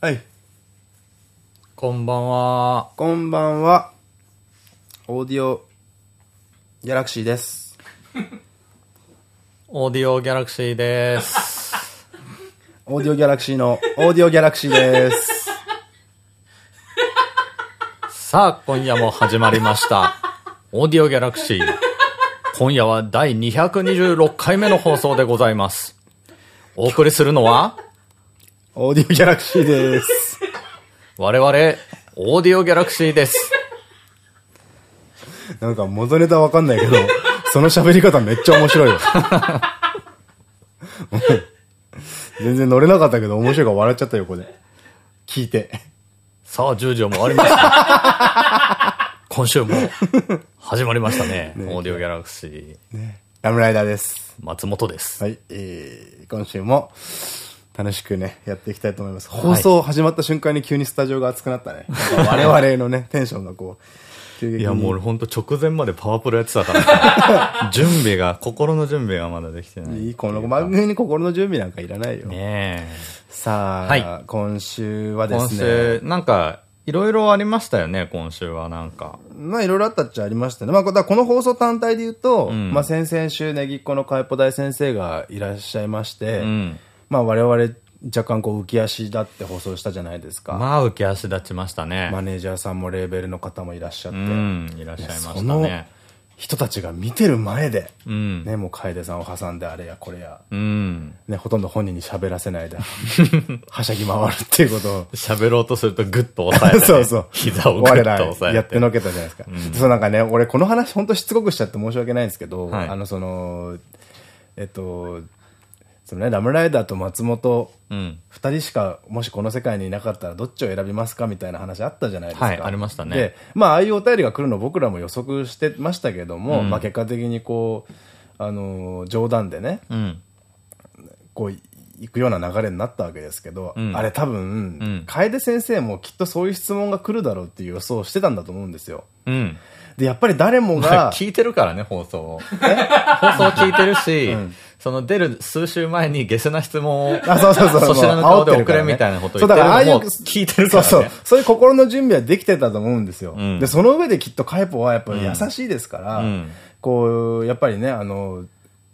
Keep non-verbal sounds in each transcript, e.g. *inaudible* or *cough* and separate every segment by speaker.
Speaker 1: はい。
Speaker 2: こんばんは。
Speaker 1: こんばんは。オーディオギャラクシーです。*laughs*
Speaker 2: オーディオギャラクシーです。*laughs*
Speaker 1: オーディオギャラクシーのオーディオギャラクシーです。*laughs*
Speaker 2: さあ、今夜も始まりました。オーディオギャラクシー。今夜は第226回目の放送でございます。お送りするのは、
Speaker 1: オーディオギャラクシーです。*laughs*
Speaker 2: 我々、オーディオギャラクシーです。
Speaker 1: なんか元ネタわかんないけど、その喋り方めっちゃ面白いわ。*laughs* 全然乗れなかったけど面白いから笑っちゃった横で。聞いて。
Speaker 2: さあ、10時を回りました。*laughs* 今週も始まりましたね。オーディオギャラクシー。
Speaker 1: ラムライダーです。
Speaker 2: 松本です。
Speaker 1: はい、えー、今週も楽しくね、やっていきたいと思います。放送始まった瞬間に急にスタジオが熱くなったね。我々のね、テンションがこう、急激に。
Speaker 2: いや、もう俺ほんと直前までパワープロやってたから、*laughs* 準備が、心の準備がまだできてない。
Speaker 1: いい、この番組に心の準備なんかいらないよ。
Speaker 2: ねえ。
Speaker 1: さあ、
Speaker 2: はい
Speaker 1: 今週はです
Speaker 2: 今
Speaker 1: ね
Speaker 2: 週、、なんか、いろいろありましたよね、今週はなんか。
Speaker 1: まあいろいろあったっちゃありましたね。まあこの放送単体で言うと、
Speaker 2: ん
Speaker 1: まあ先々週ネギっ子のかいぽ大先生がいらっしゃいまして、
Speaker 2: うん。
Speaker 1: まあ我々若干こう浮き足だって放送したじゃないですか。
Speaker 2: まあ、浮き足立ちましたね。
Speaker 1: マネージャーさんもレーベルの方もいらっしゃって、
Speaker 2: うん、いらっしゃいま
Speaker 1: そ
Speaker 2: した
Speaker 1: の
Speaker 2: ね。
Speaker 1: 人たちが見てる前で、
Speaker 2: うん。
Speaker 1: ね、もう楓さんを挟んであれやこれや、
Speaker 2: うん。
Speaker 1: ね、ほとんど本人に喋らせないで、*laughs* はしゃぎ回るっていうことを、
Speaker 2: 喋ろうとするとグッと押さえて、ね。*laughs*
Speaker 1: そうそう。
Speaker 2: 膝をグッと押さえて。
Speaker 1: やってのけたじゃないですか。そうなんかね、俺この話本当しつこくしちゃって申し訳ないんですけど、
Speaker 2: はい
Speaker 1: あのその、えっと、そのね、ラムライダーと松本、
Speaker 2: うん。
Speaker 1: 二人しかもしこの世界にいなかったらどっちを選びますかみたいな話あったじゃないですか。
Speaker 2: はいありましたね
Speaker 1: で、まあああいうお便りが来るの僕らも予測してましたけども、
Speaker 2: うん
Speaker 1: まあ結果的にこう、あの、冗談でね、
Speaker 2: うん。
Speaker 1: こう、行くような流れになったわけですけど、
Speaker 2: うん
Speaker 1: あれ多
Speaker 2: ん
Speaker 1: 分、楓先生もきっとそういう質問が来るだろうっていう予想をしてたんだと思うんですよ。
Speaker 2: うん。
Speaker 1: で、やっぱり誰も
Speaker 2: まあ
Speaker 1: が、*laughs*
Speaker 2: 聞いてるからね、放送を。放送聞いてるし、その出る数週前にゲスな質問を、
Speaker 1: あ、そうそうそう。
Speaker 2: そちらの顔で送れみたいなこと言って
Speaker 1: だからああいう、
Speaker 2: るのも聞いてるからね。
Speaker 1: そうそう。そういう心の準備はできてたと思うんですよ。
Speaker 2: ん
Speaker 1: で、その上できっとカイポはやっぱり優しいですから、
Speaker 2: うん
Speaker 1: こう、やっぱりね、あの、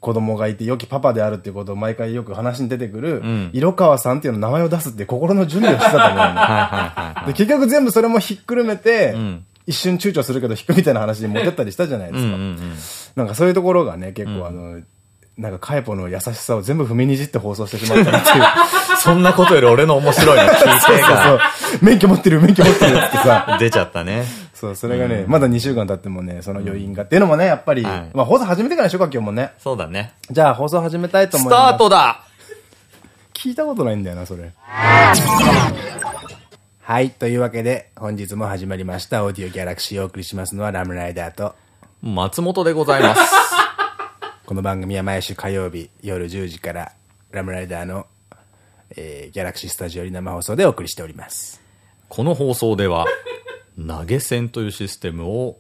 Speaker 1: 子供がいて良きパパであるっていうことを毎回よく話に出てくる、
Speaker 2: ん
Speaker 1: 色川さんっていうの名前を出すって心の準備をしてたと思うの。
Speaker 2: はいはいはいはい。
Speaker 1: で、結局全部それもひっくるめて、
Speaker 2: ん
Speaker 1: 一瞬躊躇するけど引くみたいな話に持ってったりしたじゃないですか。
Speaker 2: うんうんうん。
Speaker 1: なんかそういうところがね、結構あの、なんかカエポの優しさを全部踏みにじって放送してしまったなってい *laughs* う。
Speaker 2: そんなことより俺の面白いの聞いてが
Speaker 1: 免許持ってる、免許持ってるってさ。
Speaker 2: 出ちゃったね。
Speaker 1: そう、それがね、まだ2週間経ってもね、その余韻が。っていうのもね、やっぱり、
Speaker 2: はい
Speaker 1: まあ放送始めてからでしょ今日もね。
Speaker 2: そうだね。
Speaker 1: じゃあ放送始めたいと思
Speaker 2: ス
Speaker 1: います。
Speaker 2: タートだ
Speaker 1: 聞いたことないんだよな、それ。はい。というわけで、本日も始まりました、オーディオギャラクシーをお送りしますのはラムライダーと、
Speaker 2: 松本でございます。*laughs*
Speaker 1: この番組は毎週火曜日夜10時から、ラムライダーの、えーギャラクシースタジオより生放送でお送りしております。
Speaker 2: この放送では、*laughs* 投げ銭というシステムを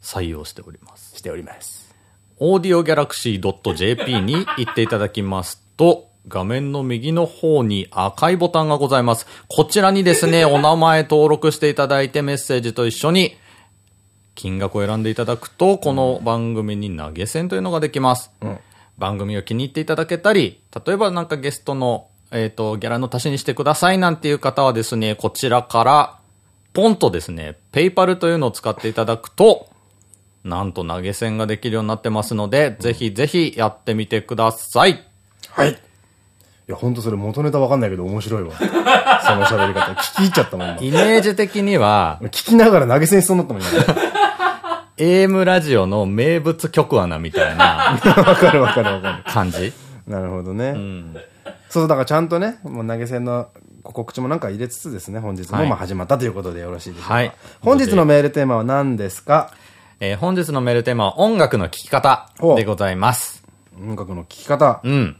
Speaker 2: 採用しております。
Speaker 1: しております。
Speaker 2: audiogalaxy.jp に行っていただきますと、画面の右の方に赤いボタンがございます。こちらにですね、お名前登録していただいてメッセージと一緒に金額を選んでいただくと、この番組に投げ銭というのができます。番組を気に入っていただけたり、例えばなんかゲストの、えっ、と、ギャラの足しにしてくださいなんていう方はですね、こちらから、ポンとですね、ペイパルというのを使っていただくと、なんと投げ銭ができるようになってますので、ぜひぜひやってみてください。
Speaker 1: はい。いや、ほんとそれ元ネタわかんないけど面白いわ。*laughs* その喋り方。聞き入っちゃったもん、今。
Speaker 2: イメージ的には、
Speaker 1: 聞きながら投げ銭しそうになったもん、今。
Speaker 2: AM ラジオの名物曲穴みたいな *laughs*
Speaker 1: わかるわかるわかる。
Speaker 2: 感じ？
Speaker 1: なるほどね。
Speaker 2: うん。
Speaker 1: そう、だからちゃんとね、もう投げ銭の告知もなんか入れつつですね、本日も
Speaker 2: はい
Speaker 1: まあ始まったということでよろしいでしょうか。
Speaker 2: はい
Speaker 1: 本日のメールテーマは何ですか？
Speaker 2: えー本日のメールテーマは音楽の聴き方でございます。
Speaker 1: 音楽の聴き方。
Speaker 2: うん。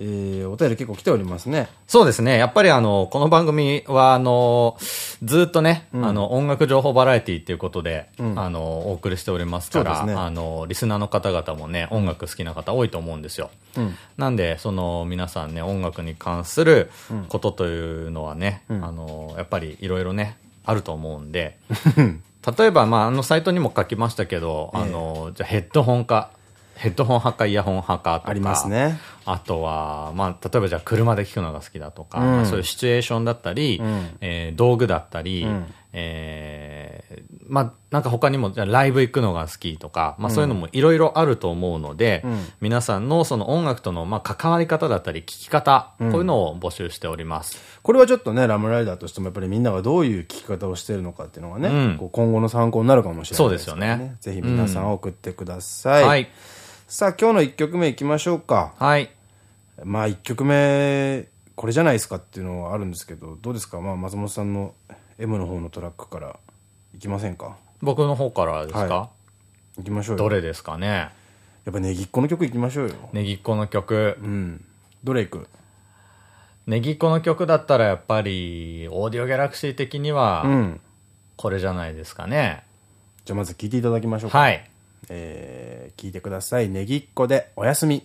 Speaker 1: えー、お便り結構来ておりますね。
Speaker 2: そうですね。やっぱりあの、この番組はあの、ずっとね、あの、音楽情報バラエティっていうことで、あの、お送りしておりますから、
Speaker 1: ね。
Speaker 2: あの、リスナーの方々もね、音楽好きな方多いと思うんですよ。なんで、その、皆さんね、音楽に関することというのはね、あの、やっぱりいろいろね、あると思うんで、例えば、まあ、あの、サイトにも書きましたけど、あの、じゃあヘッドホンか、ヘッドホン派かイヤホン派かとか。
Speaker 1: ありますね。
Speaker 2: あとは、まあ、例えばじゃあ車で聞くのが好きだとか、まあそういうシチュエーションだったり、えー道具だったり、えーまあ、なんか他にも、じゃあライブ行くのが好きとか、まあそういうのもいろいろあると思うので、皆さんのその音楽との、まあ、関わり方だったり、聞き方、こういうのを募集しております。
Speaker 1: これはちょっとね、ラムライダーとしてもやっぱりみんながどういう聞き方をしているのかっていうのがね、今後の参考になるかもしれない
Speaker 2: そうですよね
Speaker 1: ぜひ皆さん送ってください。
Speaker 2: はい。
Speaker 1: さあ、今日の1曲目いきましょうか。
Speaker 2: はい。
Speaker 1: まあ1曲目、これじゃないですかっていうのはあるんですけど、どうですか？まあ松本さんの M の方のトラックからいきませんか？
Speaker 2: 僕の方からですか、
Speaker 1: はいきましょうよ。
Speaker 2: どれですかね？
Speaker 1: やっぱねぎっこの曲いきましょうよ。
Speaker 2: ネギっ子の曲。
Speaker 1: うん。どれいく？
Speaker 2: ネギっ子の曲だったらやっぱり、オーディオギャラクシー的には
Speaker 1: う、ん。
Speaker 2: これじゃないですかね。
Speaker 1: じゃあまず聴いていただきましょうか。
Speaker 2: はい。
Speaker 1: えー、聞いてください。ねぎっこでおやすみ。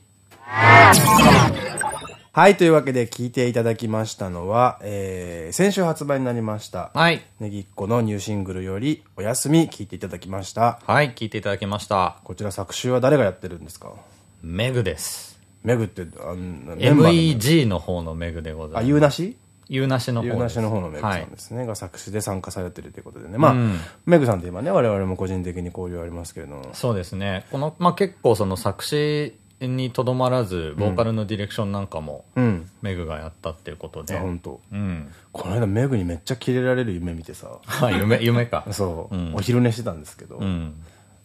Speaker 1: はい、というわけで聞いていただきましたのは、えー、先週発売になりました、
Speaker 2: はい。
Speaker 1: ねぎっこのニューシングルよりおやすみ聞いていただきました。
Speaker 2: はい、聞いていただきました。
Speaker 1: こちら作詞は誰がやってるんですか？
Speaker 2: メグです。
Speaker 1: メグって、あの
Speaker 2: MEG の方のメグでござ
Speaker 1: あ、
Speaker 2: います。
Speaker 1: ゆうなし？
Speaker 2: ゆうなしの方
Speaker 1: うなしの方のメグさ
Speaker 2: はい
Speaker 1: んですね、が作詞で参加されてるということでね。まあ、
Speaker 2: うん
Speaker 1: メグさんといえばね、我々も個人的に交流ありますけれども。
Speaker 2: そうですね。この、まあ、結構その作詞にとどまらず、ボーカルのディレクションなんかも、
Speaker 1: うん。
Speaker 2: メグがやったっていうことで。
Speaker 1: あ、本当。
Speaker 2: うん。
Speaker 1: この間メグにめっちゃキレられる夢見てさ。
Speaker 2: はい、夢、夢か。*laughs*
Speaker 1: そう、
Speaker 2: うん
Speaker 1: お昼寝してたんですけど、
Speaker 2: うん。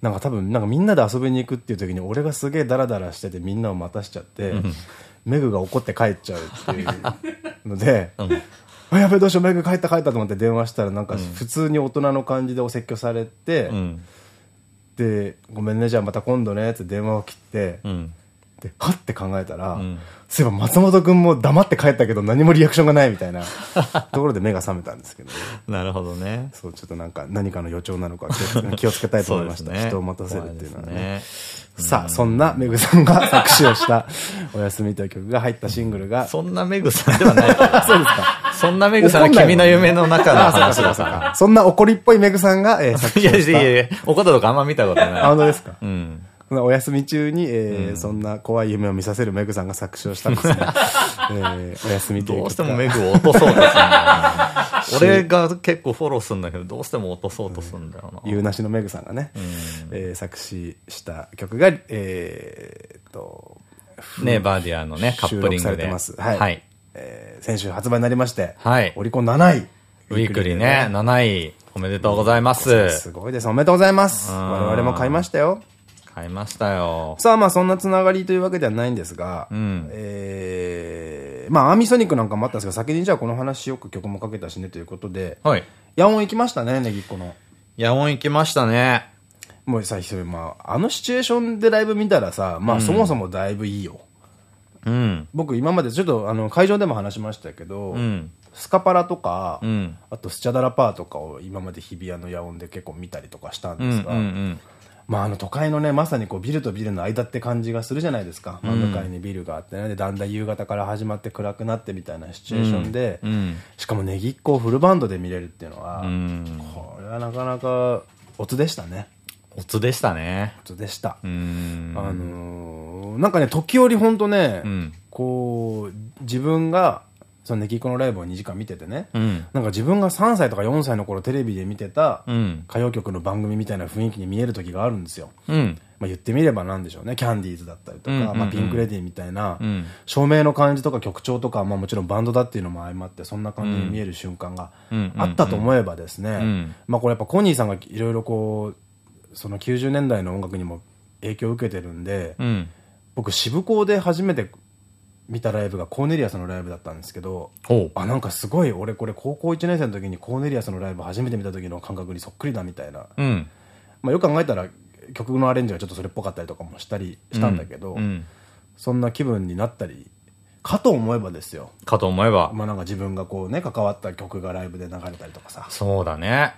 Speaker 1: なんか多分なんかみんなで遊びに行くっていう時に俺がすげえダラダラしててみんなを待たしちゃって、メグが怒って帰っちゃうっていうので、あやべえどうしようメグ帰った帰ったと思って電話したらなんか普通に大人の感じでお説教されて、
Speaker 2: うん。
Speaker 1: で「ごめんねじゃあまた今度ね」って電話を切って、
Speaker 2: うん。
Speaker 1: ではって考えたら、
Speaker 2: ん
Speaker 1: そういえば松本君も黙って帰ったけど何もリアクションがないみたいな *laughs* ところで目が覚めたんですけど、
Speaker 2: なるほどね。
Speaker 1: そうちょっとなんか何かの予兆なのか気をつけたいと思いました、
Speaker 2: ね。
Speaker 1: 人を待たせるっていうのはね。
Speaker 2: 怖いで
Speaker 1: さあそんなメグさんが作詞をした *laughs*「おやすみ」という曲が入ったシングルが。
Speaker 2: そんなメグさんではない。
Speaker 1: そうですか。
Speaker 2: そんなメグさんは君の夢の中の話だから。
Speaker 1: そんな怒りっぽいメグさんが、えー作
Speaker 2: いやい
Speaker 1: 詞をした。*laughs*
Speaker 2: やいや、怒ったとかあんま見たことない。
Speaker 1: あ本当ですか？
Speaker 2: うん。*laughs*
Speaker 1: お休み中に、えーそんな怖い夢を見させるメグさんが作詞をしたんですね。*laughs* えーお休みという
Speaker 2: どうしてもメグを落とそうとするんだよな。*laughs* 俺が結構フォローするんだけど、どうしても落とそうとするんだよな。
Speaker 1: 言うなしのメグさんがね、えー作詞した曲が、えーっと、
Speaker 2: ねバーディアのね、カップリングで。
Speaker 1: 収録されてますはい
Speaker 2: はい。
Speaker 1: えー先週発売になりまして、
Speaker 2: はい
Speaker 1: オリコン7位。
Speaker 2: ウィークリーね、7位、おめでとうございます。
Speaker 1: すごいです。おめでとうございます。
Speaker 2: ん
Speaker 1: 我々も買いましたよ。
Speaker 2: 買いましたよ。
Speaker 1: さあまあそんなつながりというわけではないんですが、
Speaker 2: ん
Speaker 1: えーまあアーミソニックなんかもあったんですが、先にじゃあこの話よく曲もかけたしねということで、
Speaker 2: はい。
Speaker 1: 野音行きましたね、 Negicco の。
Speaker 2: 野音行きましたね。
Speaker 1: もうさ、それまあ、あのシチュエーションでライブ見たらさ、まあそもそもだいぶいいよ。
Speaker 2: うん。
Speaker 1: 僕今までちょっとあの会場でも話しましたけど、
Speaker 2: うん。
Speaker 1: スカパラとか、
Speaker 2: うん。
Speaker 1: あとスチャダラパーとかを今まで日比谷のヤオンで結構見たりとかしたん
Speaker 2: うん。うん。
Speaker 1: ですが、
Speaker 2: うん。
Speaker 1: まああの都会のね、まさにこうビルとビルの間って感じがするじゃないですか。真ん中にビルがあってね、でだんだん夕方から始まって暗くなってみたいなシチュエーションで、
Speaker 2: うん。し
Speaker 1: しかもネギっ子をフルバンドで見れるっていうのは、
Speaker 2: うん。
Speaker 1: これはなかなかオツでしたね。
Speaker 2: オツでしたね。
Speaker 1: オツでした。
Speaker 2: うん。
Speaker 1: あのーなんかね、時折ほんとね、
Speaker 2: うん
Speaker 1: こう、自分が、そのネギっ子のライブを2時間見ててね、
Speaker 2: うん。
Speaker 1: なんか自分が3歳とか4歳の頃テレビで見てた
Speaker 2: うん。
Speaker 1: 歌謡曲の番組みたいな雰囲気に見える時があるんですよ。
Speaker 2: うん。
Speaker 1: まあ言ってみればなんでしょうね、キャンディーズだったりとか、まあピンクレディーみたいな、
Speaker 2: うん
Speaker 1: 照明の感じとか曲調とか、まあもちろんバンドだっていうのも相まって、そんな感じに見える瞬間が
Speaker 2: うん
Speaker 1: あったと思えばですね、
Speaker 2: ん
Speaker 1: まあこれやっぱコニーさんがいろいろこう、その90年代の音楽にも影響を受けてるんで、
Speaker 2: うん。
Speaker 1: 僕渋港で初めて見たライブがコーネリアスのライブだったんですけど。あ、なんかすごい、俺これ高校1年生の時にコーネリアスのライブ初めて見た時の感覚にそっくりだみたいな。
Speaker 2: うん。
Speaker 1: まあよく考えたら曲のアレンジがちょっとそれっぽかったりとかもしたりしたんだけど、
Speaker 2: うん。
Speaker 1: そんな気分になったり、かと思えばですよ。
Speaker 2: かと思えば。
Speaker 1: まあなんか自分がこうね、関わった曲がライブで流れたりとかさ。
Speaker 2: そうだね。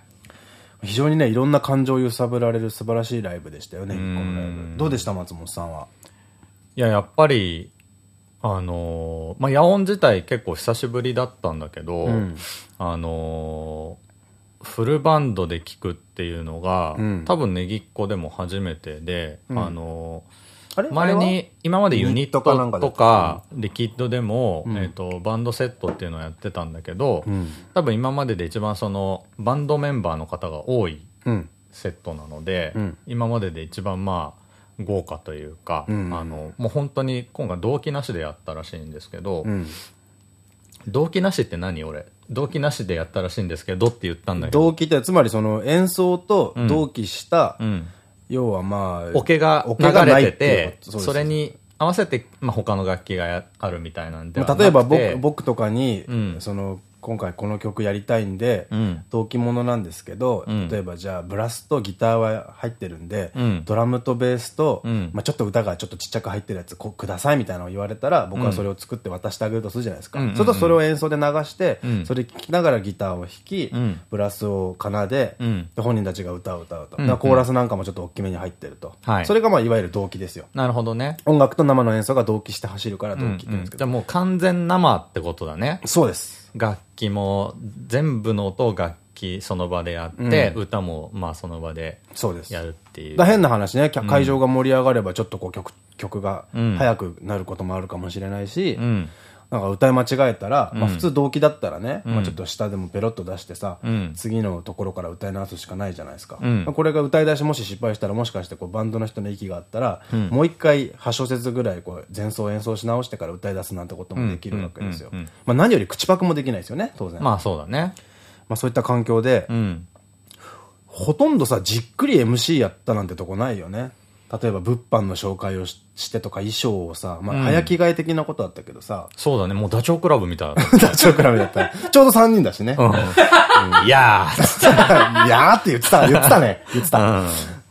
Speaker 1: 非常にね、いろんな感情を揺さぶられる素晴らしいライブでしたよね、このライブ。どうでした、松本さんは？
Speaker 2: いや、やっぱり、あのー、まあ、野音自体結構久しぶりだったんだけど、うん、あのー、フルバンドで聴くっていうのが、うん、多分ネギっ子でも初めてで、うん、あのー前に今までユニットとかリキッドでも、えっとバンドセットっていうのをやってたんだけど、多分今までで一番そのバンドメンバーの方が多いセットなので、今までで一番まあ豪華というか、あのもう本当に今回動機なしでやったらしいんですけど、動機なしって何俺？動機なしでやったらしいんですけどって言ったんだけど。
Speaker 1: 動機ってつまりその演奏と同期した、うん。要はまあ、
Speaker 2: オケが流れてて、それに合わせて、まあ、他の楽器があるみたいなんで
Speaker 1: 例えば僕僕とかに、うん、その今回この曲やりたいんで、うん、同期ものなんですけど、うん、例えばじゃあブラスとギターは入ってるんで、うん、ドラムとベースと、まあちょっと歌がちょっとちっちゃく入ってるやつくださいみたいなのを言われたら僕はそれを作って渡してあげるとするじゃないですか。それとそれを演奏で流して、それ聴きながらギターを弾き、ブラスを奏で、で本人たちが歌を歌うと。コーラスなんかもちょっと大きめに入ってると。はい、それがまあいわゆる同期ですよ。
Speaker 2: なるほどね。
Speaker 1: 音楽と生の演奏が同期して走るから同期って言うんですけど。
Speaker 2: じゃあもう完全生ってことだね。
Speaker 1: そうです。
Speaker 2: 楽器も全部の音を楽器その場でやって、うん、歌もまあその場でやるっていう。
Speaker 1: だ変な話ね、会場が盛り上がればちょっとこう曲曲が速くなることもあるかもしれないし、うん、なんか歌い間違えたら、まあ普通動機だったらね、まあちょっと下でもペロッと出してさ、次のところから歌い直すしかないじゃないですか。これが歌い出しもし失敗したらもしかしてこうバンドの人の息があったら、もう一回8小節ぐらいこう前奏演奏し直してから歌い出すなんてこともできるわけですよ。まあ何より口パクもできないですよね、当然。
Speaker 2: まあそうだね。
Speaker 1: まあそういった環境で、ほとんどさ、じっくり MC やったなんてとこないよね。例えば物販の紹介をしてとか衣装をさ、まあ、早着替え的なことあったけどさ。
Speaker 2: そうだね、もうダチョウ倶楽部みたいな。*laughs*
Speaker 1: ダチョウ倶楽部だった。ちょうど3人だしね。
Speaker 2: いや
Speaker 1: ー。い *laughs* やーって言ってた、言ってたね。言ってた。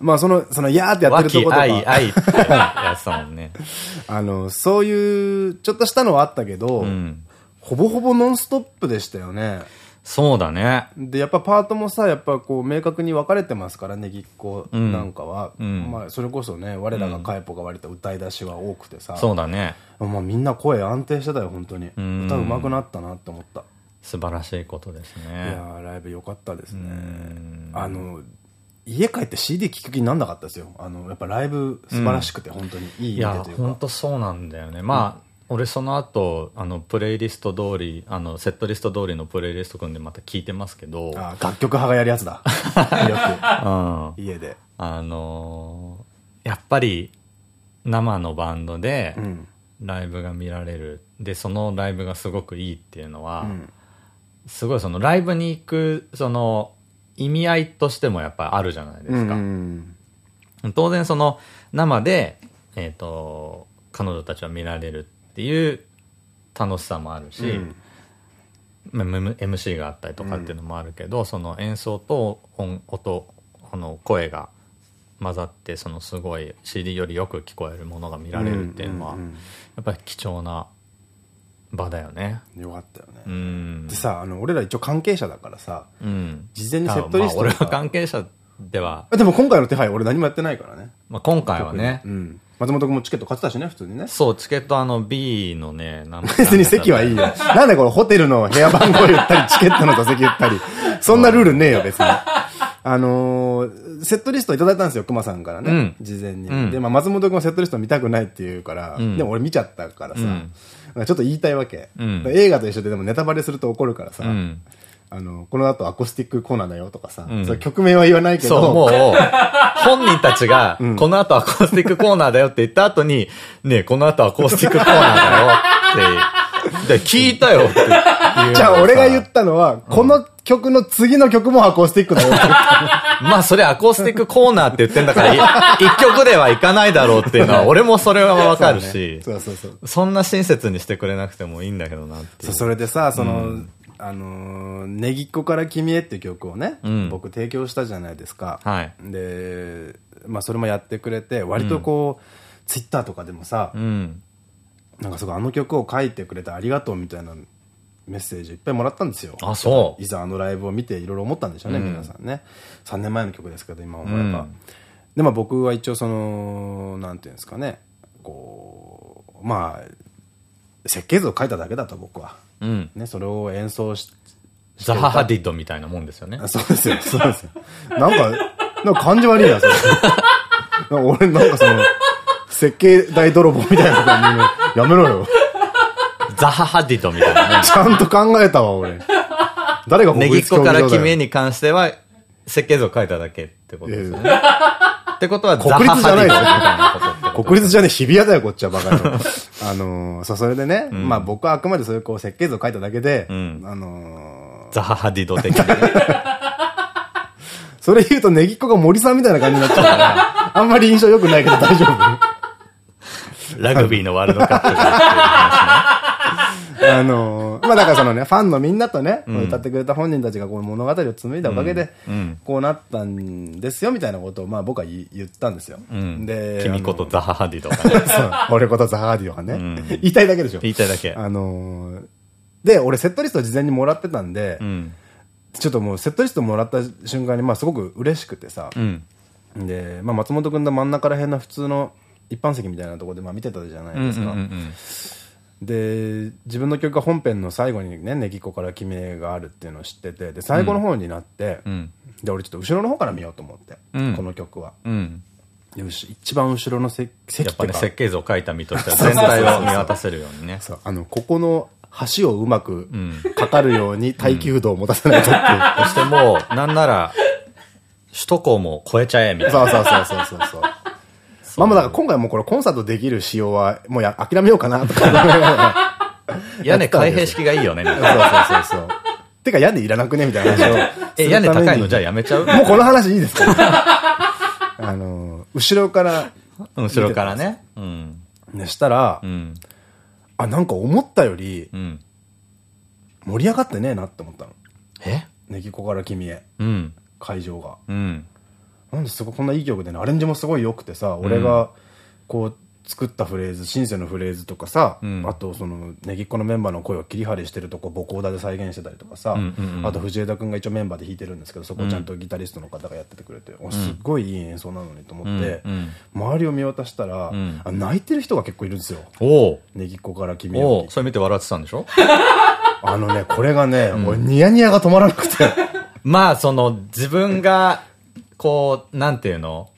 Speaker 1: まあその、その、いやーってやってるとことか。
Speaker 2: 愛、愛って *laughs* やってたもんね。
Speaker 1: あの、そういう、ちょっとしたのはあったけど、ほぼほぼノンストップでしたよね。
Speaker 2: そうだね。
Speaker 1: で、やっぱパートもさ、やっぱこう、明確に分かれてますからね、ぎっこなんかは。うん、まあ、それこそね、我らがカエポが割と歌い出しは多くてさ。
Speaker 2: そうだね。
Speaker 1: まあみんな声安定してたよ、本当に。歌うまくなったなって思った。
Speaker 2: 素晴らしいことですね。い
Speaker 1: やライブ良かったですね。あの、家帰って CD 聴く気になんなかったですよ。あの、やっぱライブ素晴らしくて、本当にいい
Speaker 2: 意味でというか。いや、本当そうなんだよね。まあ、俺その後あのプレイリスト通りあのセットリスト通りのプレイリスト組んでまた聞いてますけど。
Speaker 1: あ楽曲派がやるやつだ。よく、うん、家で。
Speaker 2: あのー、やっぱり生のバンドでライブが見られる、うん、でそのライブがすごくいいっていうのは、うん、すごいそのライブに行くその意味合いとしてもやっぱりあるじゃないですか、当然その生でえっ、ー、と彼女たちは見られるっていう楽しさもあるし、うん、MC があったりとかっていうのもあるけど、うん、その演奏と音音あの声が混ざってそのすごい CD よりよく聞こえるものが見られるっていうのはやっぱり貴重な場だよね。
Speaker 1: よかったよね、うん、でさあの俺ら一応関係者だからさ、うん、事前にセットリスト
Speaker 2: 俺は関係者では
Speaker 1: でも今回の手配俺何もやってないからね、
Speaker 2: まあ、今回はね、
Speaker 1: うん松本君もチケット買ってたしね、普通にね。
Speaker 2: そう、チケットあの B のね、*laughs*
Speaker 1: 別に席はいいよ。なんでこのホテルの部屋番号言ったり、チケットの座席言ったり。そんなルールねえよ、別に。あのー、セットリストいただいたんですよ、熊さんからね。うん、事前に。うん、で、まあ、松本君はセットリスト見たくないって言うから、うん、でも俺見ちゃったからさ、ちょっと言いたいわけ。映画と一緒ででもネタバレすると怒るからさ、あの、この後アコースティックコーナーだよとかさ、うん、そ曲名は言わないけど。
Speaker 2: そう、もう、*laughs* 本人たちが、この後アコースティックコーナーだよって言った後に、ねこの後アコースティックコーナーだよって、で、聞いたよって
Speaker 1: じゃあ俺が言ったのは、この曲の次の曲もアコースティックだよって。*laughs*
Speaker 2: まあそれアコースティックコーナーって言ってんだから、一曲ではいかないだろうっていうのは、俺もそれはわかるし。そんな親切にしてくれなくてもいいんだけどなって
Speaker 1: それでさ、その、あのー、ネギっ子から君へっていう曲をね、うん、僕提供したじゃないですか。はい。で、まあそれもやってくれて、割とこう、うん、ツイッターとかでもさ、うん、なんかすごいあの曲を書いてくれてありがとうみたいなメッセージいっぱいもらったんですよ。
Speaker 2: あ、そう。
Speaker 1: いざあのライブを見ていろいろ思ったんでしょうね、皆さんね。3年前の曲ですけど、今思えば。で、まあ僕は一応その、なんていうんですかね、こう、まあ、設計図を書いただけだと僕は。
Speaker 2: うん。
Speaker 1: ね、それを演奏し、
Speaker 2: ザハ・ハディッドみたいなもんですよね
Speaker 1: あ。*laughs* そうですよ、そうですよ。なんか、なんか感じ悪いな、それ。*laughs* な俺なんかその、設計大泥棒みたいな感じの、やめろよ。
Speaker 2: ザハ・ハディッドみたいなね。*laughs*
Speaker 1: ちゃんと考えたわ、俺。誰が
Speaker 2: ネギっ子から君へ
Speaker 1: に。
Speaker 2: に関しては、設計図を書いただけってことですよね。ってことは、
Speaker 1: 国立じゃないよ。
Speaker 2: みたいなこと
Speaker 1: 国立じゃねえ、日比谷だよ、こっちはバカ野郎あのー、そう、それでね、まあ僕はあくまでそういうこう設計図を書いただけで、
Speaker 2: ん。
Speaker 1: あのー、
Speaker 2: ザハ・ハディッド的にね。*laughs*
Speaker 1: それ言うとネギっ子が森さんみたいな感じになっちゃうから、*laughs* あんまり印象良くないけど大丈夫。
Speaker 2: ラグビーのワールドカップ
Speaker 1: あのー、まあだからそのね、ファンのみんなとね、歌ってくれた本人たちがこう物語を紡いだおかげで、こうなったんですよみたいなことをまあ僕は言言ったんですよ。
Speaker 2: ね。
Speaker 1: で、
Speaker 2: 君ことザハ・ハディッドがね。
Speaker 1: そう俺ことザハーディとかね、*laughs* 言いたいだけでしょ。
Speaker 2: 言いたいだけ。
Speaker 1: あのー、で、俺セットリスト事前にもらってたんで、
Speaker 2: うん。
Speaker 1: ちょっともうセットリストもらった瞬間にまあすごく嬉しくてさ、
Speaker 2: うん。
Speaker 1: で、まあ松本くんの真ん中ら辺の普通の一般席みたいなところでまあ見てたじゃないですか。で、自分の曲が本編の最後にね、ネギっ子から決めがあるっていうのを知ってて、で、最後の方になって、
Speaker 2: ん
Speaker 1: で、俺ちょっと後ろの方から見ようと思って、
Speaker 2: うん
Speaker 1: この曲は。
Speaker 2: うん。
Speaker 1: 一番後ろの席席
Speaker 2: やっぱね、設計図を書いた身としては全体を見渡せるようにね。
Speaker 1: そう、あの、ここの橋をうまくかかるように耐久度を持たせないとっていう。
Speaker 2: そしてもう、なんなら、首都高も超えちゃえ、みたいな。
Speaker 1: そうそうそうそうそうそう。まあまあだから今回もうこれコンサートできる仕様はもうや諦めようかなとか。*laughs*
Speaker 2: 屋根開閉式がいいよね。
Speaker 1: そうそうそうそう。てか屋根いらなくねみたいな話を。*laughs*
Speaker 2: え、屋根高いのじゃあ
Speaker 1: あ
Speaker 2: やめちゃう？
Speaker 1: もうこの話いいですか？*laughs* あの、後ろから、
Speaker 2: 後ろからね。うん。
Speaker 1: ね、したら
Speaker 2: う、ん。
Speaker 1: あ、なんか思ったより
Speaker 2: うん。
Speaker 1: 盛り上がってねえなって思ったの。
Speaker 2: え？
Speaker 1: ネギ子から君へ、
Speaker 2: うん。
Speaker 1: 会場が。
Speaker 2: うん。
Speaker 1: なんですごいこんないい曲でね、アレンジもすごい良くてさ、俺が、こう、作ったフレーズ、シンセのフレーズとかさ、
Speaker 2: ん。
Speaker 1: あとその、ネギっ子のメンバーの声を切り張りしてるとこ、ボコーダで再現してたりとかさ、
Speaker 2: んうんうん
Speaker 1: あと藤枝くんが一応メンバーで弾いてるんですけど、そこをちゃんとギタリストの方がやっててくれて、おすっごいいい演奏なのにと思って、
Speaker 2: うんうん。
Speaker 1: 周りを見渡したら、
Speaker 2: ん。
Speaker 1: あ泣いてる人が結構いるんですよ。ネギっ子から君へ
Speaker 2: おう。それ見て笑ってたんでしょ？
Speaker 1: あのね、これがね、俺ニヤニヤが止まらなくて。*laughs*
Speaker 2: まあ、その、自分が、こう、なんていうの？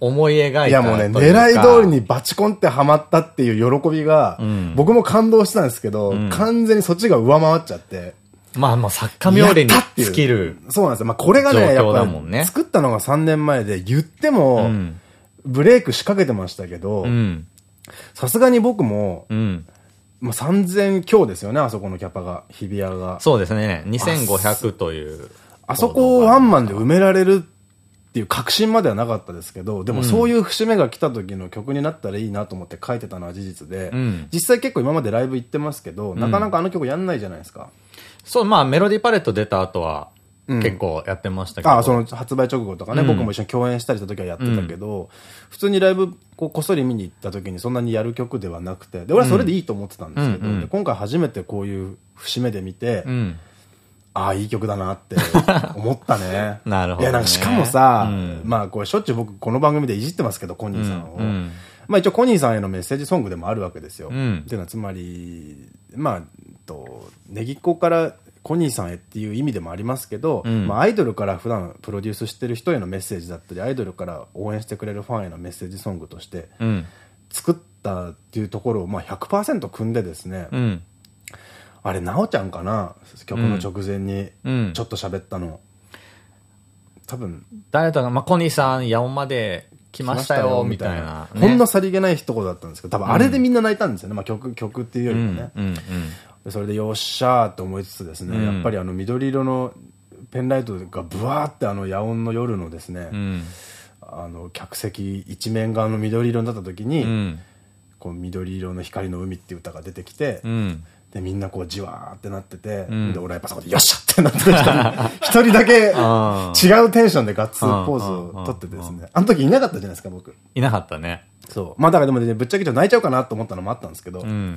Speaker 2: 思い描いた
Speaker 1: いやもうね、狙い通りにバチコンってハマったっていう喜びが、僕も感動したんですけど、完全にそっちが上回っちゃって。
Speaker 2: まあ、もう作家冥利に尽きる。
Speaker 1: そうなんですよ。まあこれがね、やっぱ作ったのが3年前で言っても、
Speaker 2: ん
Speaker 1: ブレイク仕掛けてましたけど
Speaker 2: う、ん。
Speaker 1: さすがに僕も、
Speaker 2: うん。
Speaker 1: まあ3000強ですよね、あそこのキャパが、日比谷が。
Speaker 2: そうですね。2500という。
Speaker 1: あそこをワンマンで埋められるっていう確信まではなかったですけど、でもそういう節目が来た時の曲になったらいいなと思って書いてたのは事実で、
Speaker 2: ん。
Speaker 1: 実際結構今までライブ行ってますけど、なかなかあの曲やんないじゃないですか。
Speaker 2: そう、まあ、メロディーパレット出た後は、結構やってましたけど。
Speaker 1: ああ、その発売直後とかね、僕も一緒に共演したりした時はやってたけど、普通にライブこうこっそり見に行った時にそんなにやる曲ではなくて、で、俺はそれでいいと思ってたんですけど、で今回初めてこういう節目で見て、
Speaker 2: うん。
Speaker 1: ああ、いい曲だなって *laughs* 思ったね。
Speaker 2: なるほどね
Speaker 1: いや、なんかしかもさ、
Speaker 2: うん
Speaker 1: まあこれしょっちゅう僕この番組でいじってますけど、コニーさんを。
Speaker 2: うんうん
Speaker 1: まあ一応コニーさんへのメッセージソングでもあるわけですよ。
Speaker 2: ん
Speaker 1: っていうのはつまり、まあ、と、ネギっ子からコニーさんへっていう意味でもありますけど、
Speaker 2: ん
Speaker 1: まあアイドルから普段プロデュースしてる人へのメッセージだったり、アイドルから応援してくれるファンへのメッセージソングとして
Speaker 2: うん。
Speaker 1: 作ったっていうところをまあ100%組んでですね、
Speaker 2: うん。
Speaker 1: あれ、なおちゃんかな？曲の直前に
Speaker 2: うん
Speaker 1: ちょっと喋ったの。多分、
Speaker 2: 誰だか、まあ、コニーさん、八尾まで来ましたよ、みたいな。
Speaker 1: ほんのさりげない一言だったんですけど、多分あれでみんな泣いたんですよね。まあ曲、曲っていうよりもね。それでよっしゃーって思いつつですね、やっぱりあの緑色のペンライトがブワーってあの野音の夜のですね、
Speaker 2: うん。
Speaker 1: あの客席一面側の緑色になった時に、
Speaker 2: うん。
Speaker 1: こう緑色の光の海っていう歌が出てきて、
Speaker 2: うん。
Speaker 1: で、みんなこうじわーってなってて、で、俺はやっぱそこでよっしゃってなってる人に、*laughs* 一人だけ違うテンションでガッツポーズを取っててですね。あの時いなかったじゃないですか、僕。
Speaker 2: いなかったね。
Speaker 1: そう。まあだからでもね、ぶっちゃけちょっと泣いちゃうかなと思ったのもあったんですけど、ね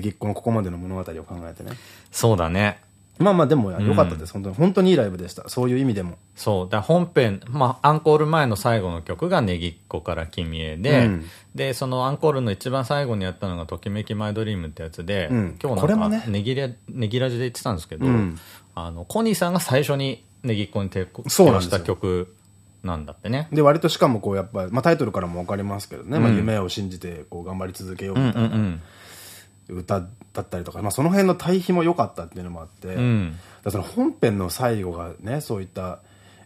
Speaker 1: ぎっこのここまでの物語を考えてね。
Speaker 2: そうだね。
Speaker 1: まあまあでも良かったです、本当に。本当にいいライブでした。そういう意味でも。
Speaker 2: そう。だ本編、まあ、アンコール前の最後の曲がねぎっこから君へで、うん、で、そのアンコールの一番最後にやったのがときめきマイドリームってやつで、うん、今日なんか、ねぎれ、ねぎらじで言ってたんですけど、うん、あの、コニーさんが最初にねぎっこに提供した曲なんだってね。
Speaker 1: で、割としかもこう、やっぱ、まあタイトルからもわかりますけどね、まあ夢を信じてこう頑張り続けようみたいな歌だったりとか、まあその辺の対比も良かったっていうのもあって、だその本編の最後がね、そういった、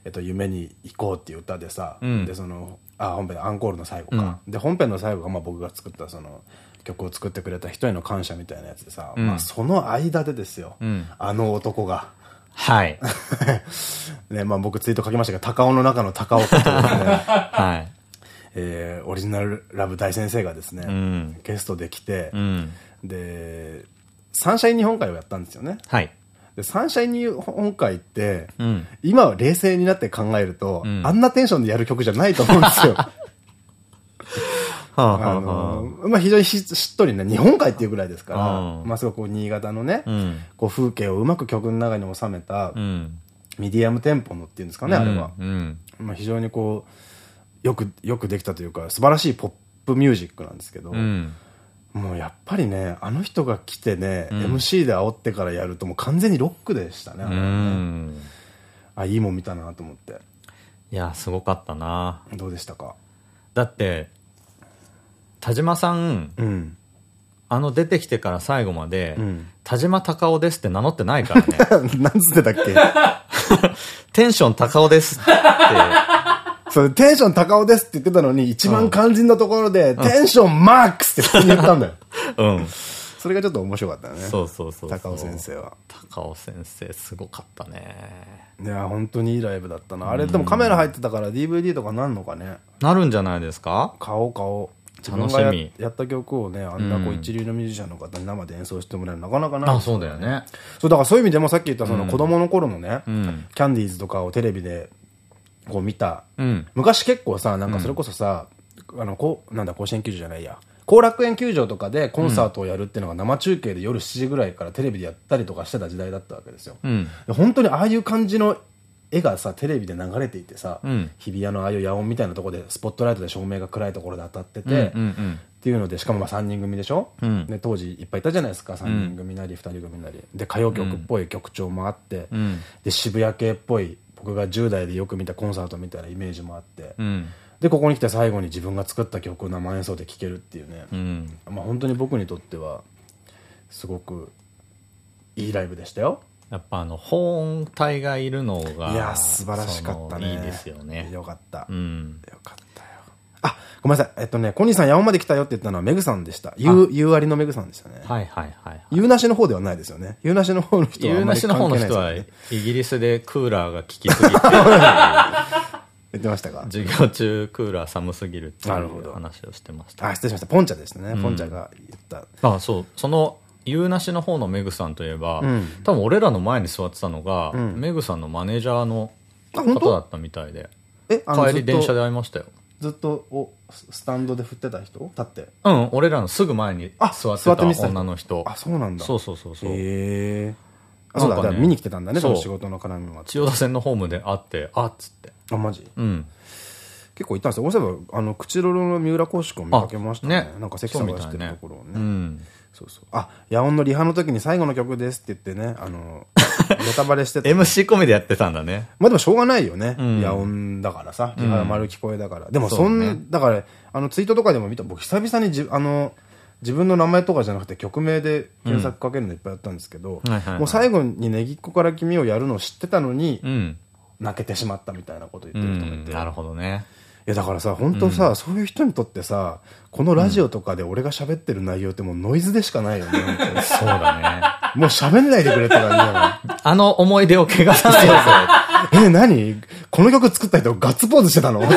Speaker 1: えっと、夢に行こうっていう歌でさ、うん、で、その、あ、本編、アンコールの最後か。うん、で、本編の最後が、まあ僕が作ったその、曲を作ってくれた人への感謝みたいなやつでさ、うん、まあその間でですよ、あの男が。
Speaker 2: はい。*laughs*
Speaker 1: ね、まあ僕ツイート書きましたけど、高尾の中の高尾ことですね。*laughs* はい。えー、オリジナルラブ大先生がですね、うん、ゲストで来て、うん、で、サンシャイン日本海をやったんですよね。はい。で、サンシャイン日本海って、うん、今は冷静になって考えると、うん、あんなテンションでやる曲じゃないと思うんですよ。あの、まあ非常にしっとりな、日本海っていうぐらいですから、まあすごく新潟のね、うん、こう風景をうまく曲の中に収めた、ミディアムテンポのっていうんですかね、あれは。まあ非常にこう、よく、よくできたというか、素晴らしいポップミュージックなんですけど、もうやっぱりね、あの人が来てね、うん、MC で煽ってからやるともう完全にロックでしたね、あね。あ、いいもん見たなと思って。
Speaker 2: いや、すごかったな。
Speaker 1: どうでしたか？
Speaker 2: だって、田島さん、うん、あの出てきてから最後まで、うん、田島隆夫ですって名乗ってないからね。*laughs*
Speaker 1: なんつってたっけ？*laughs*
Speaker 2: テンション高尾ですって
Speaker 1: それテンション高尾ですって言ってたのに、一番肝心のところで、テンションマックスって普通に言ったんだよ。うん。それがちょっと面白かったよね。
Speaker 2: そうそうそう。
Speaker 1: 高尾先生は。
Speaker 2: 高尾先生、すごかったね。
Speaker 1: いや、本当にいいライブだったな。あれ、でもカメラ入ってたから DVD とかなんのかね？
Speaker 2: なるんじゃないですか？
Speaker 1: 買おう買おう。楽しみやった曲をね、あんなこう一流のミュージシャンの方に生で演奏してもらえるなかなかない、
Speaker 2: あ、そうだよね。
Speaker 1: そう、だからそういう意味でもさっき言ったその子供の頃のね、キャンディーズとかをテレビでこう見た。うん、昔結構さ、なんかそれこそさ、うん、あの、こう、なんだ、甲子園球場じゃないや。後楽園球場とかでコンサートをやるっていうのが生中継で夜7時ぐらいからテレビでやったりとかしてた時代だったわけですよ。うん、本当にああいう感じの絵がさ、テレビで流れていてさ、うん、日比谷のああいう野音みたいなところでスポットライトで照明が暗いところで当たってて、っていうので、しかもまあ3人組でしょ、うん、で当時いっぱいいたじゃないですか、3人組なり2人組なり。で、歌謡曲っぽい曲調もあって、で、渋谷系っぽい僕が10代でよく見たコンサートみたいなイメージもあって、うん、でここに来て最後に自分が作った曲を生演奏で聴けるっていうね、うん、まあ本当に僕にとってはすごくいいライブでしたよ。
Speaker 2: やっぱあの保音隊がいるのが
Speaker 1: いや素晴らしかったね。
Speaker 2: いいですよね。
Speaker 1: よかった、うん、よかったあ、ごめんなさい。えっとね、コニーさん山まで来たよって言ったのはメグさんでした。ゆう、ゆうありのメグさんでしたね。
Speaker 2: はいはいはい。
Speaker 1: ゆうなしの方ではないですよね。ゆうなしの方の人
Speaker 2: はゆうなしの方の人は、イギリスでクーラーが効きすぎて。*laughs*
Speaker 1: 言ってましたか？
Speaker 2: 授業中クーラー寒すぎるっていう話をしてました。
Speaker 1: あ、失礼しました。ポンチャですね。ポンチャが言った。
Speaker 2: あ、そう。その、ゆうなしの方のメグさんといえば、多分俺らの前に座ってたのが、メグさんのマネージャーの方だったみたいで。え帰り電車で会いましたよ。
Speaker 1: ずっとおスタンドで振ってた人？立って。
Speaker 2: うん俺らのすぐ前に座ってた女の人。
Speaker 1: あそうなんだ。
Speaker 2: そうそうそうそう。へ
Speaker 1: えあそうだ、ね、見に来てたんだねその仕事の絡み
Speaker 2: も千代田線のホームで会ってあっつって。
Speaker 1: あマジ？うん。結構いたんですよ。そういえばあの口ロロの三浦公式を見かけましたね。なんか関さんがしてるところをね。うん。そうそう。あ、野音のリハの時に最後の曲ですって言ってね、あの、*laughs* ネタバレして
Speaker 2: た。MC 込みでやってたんだね。
Speaker 1: まあでもしょうがないよね。野音だからさ。リハ丸聞こえだから。でもそん、だから、あの、ツイートとかでも見た、僕久々にじ、あの、自分の名前とかじゃなくて曲名で検索かけるのいっぱいやったんですけど、もう最後にねぎっこから君をやるのを知ってたのに、泣けてしまったみたいなこと言ってる人もいて。
Speaker 2: なるほどね。
Speaker 1: いやだからさ、本当さ、うん、そういう人にとってさ、このラジオとかで俺が喋ってる内容ってもうノイズでしかないよね。*laughs*
Speaker 2: そうだね。
Speaker 1: もう喋んないでくれって感じだよ。
Speaker 2: あの思い出を汚さない
Speaker 1: でえ、何？この曲作った人ガッツポーズしてたの？*laughs*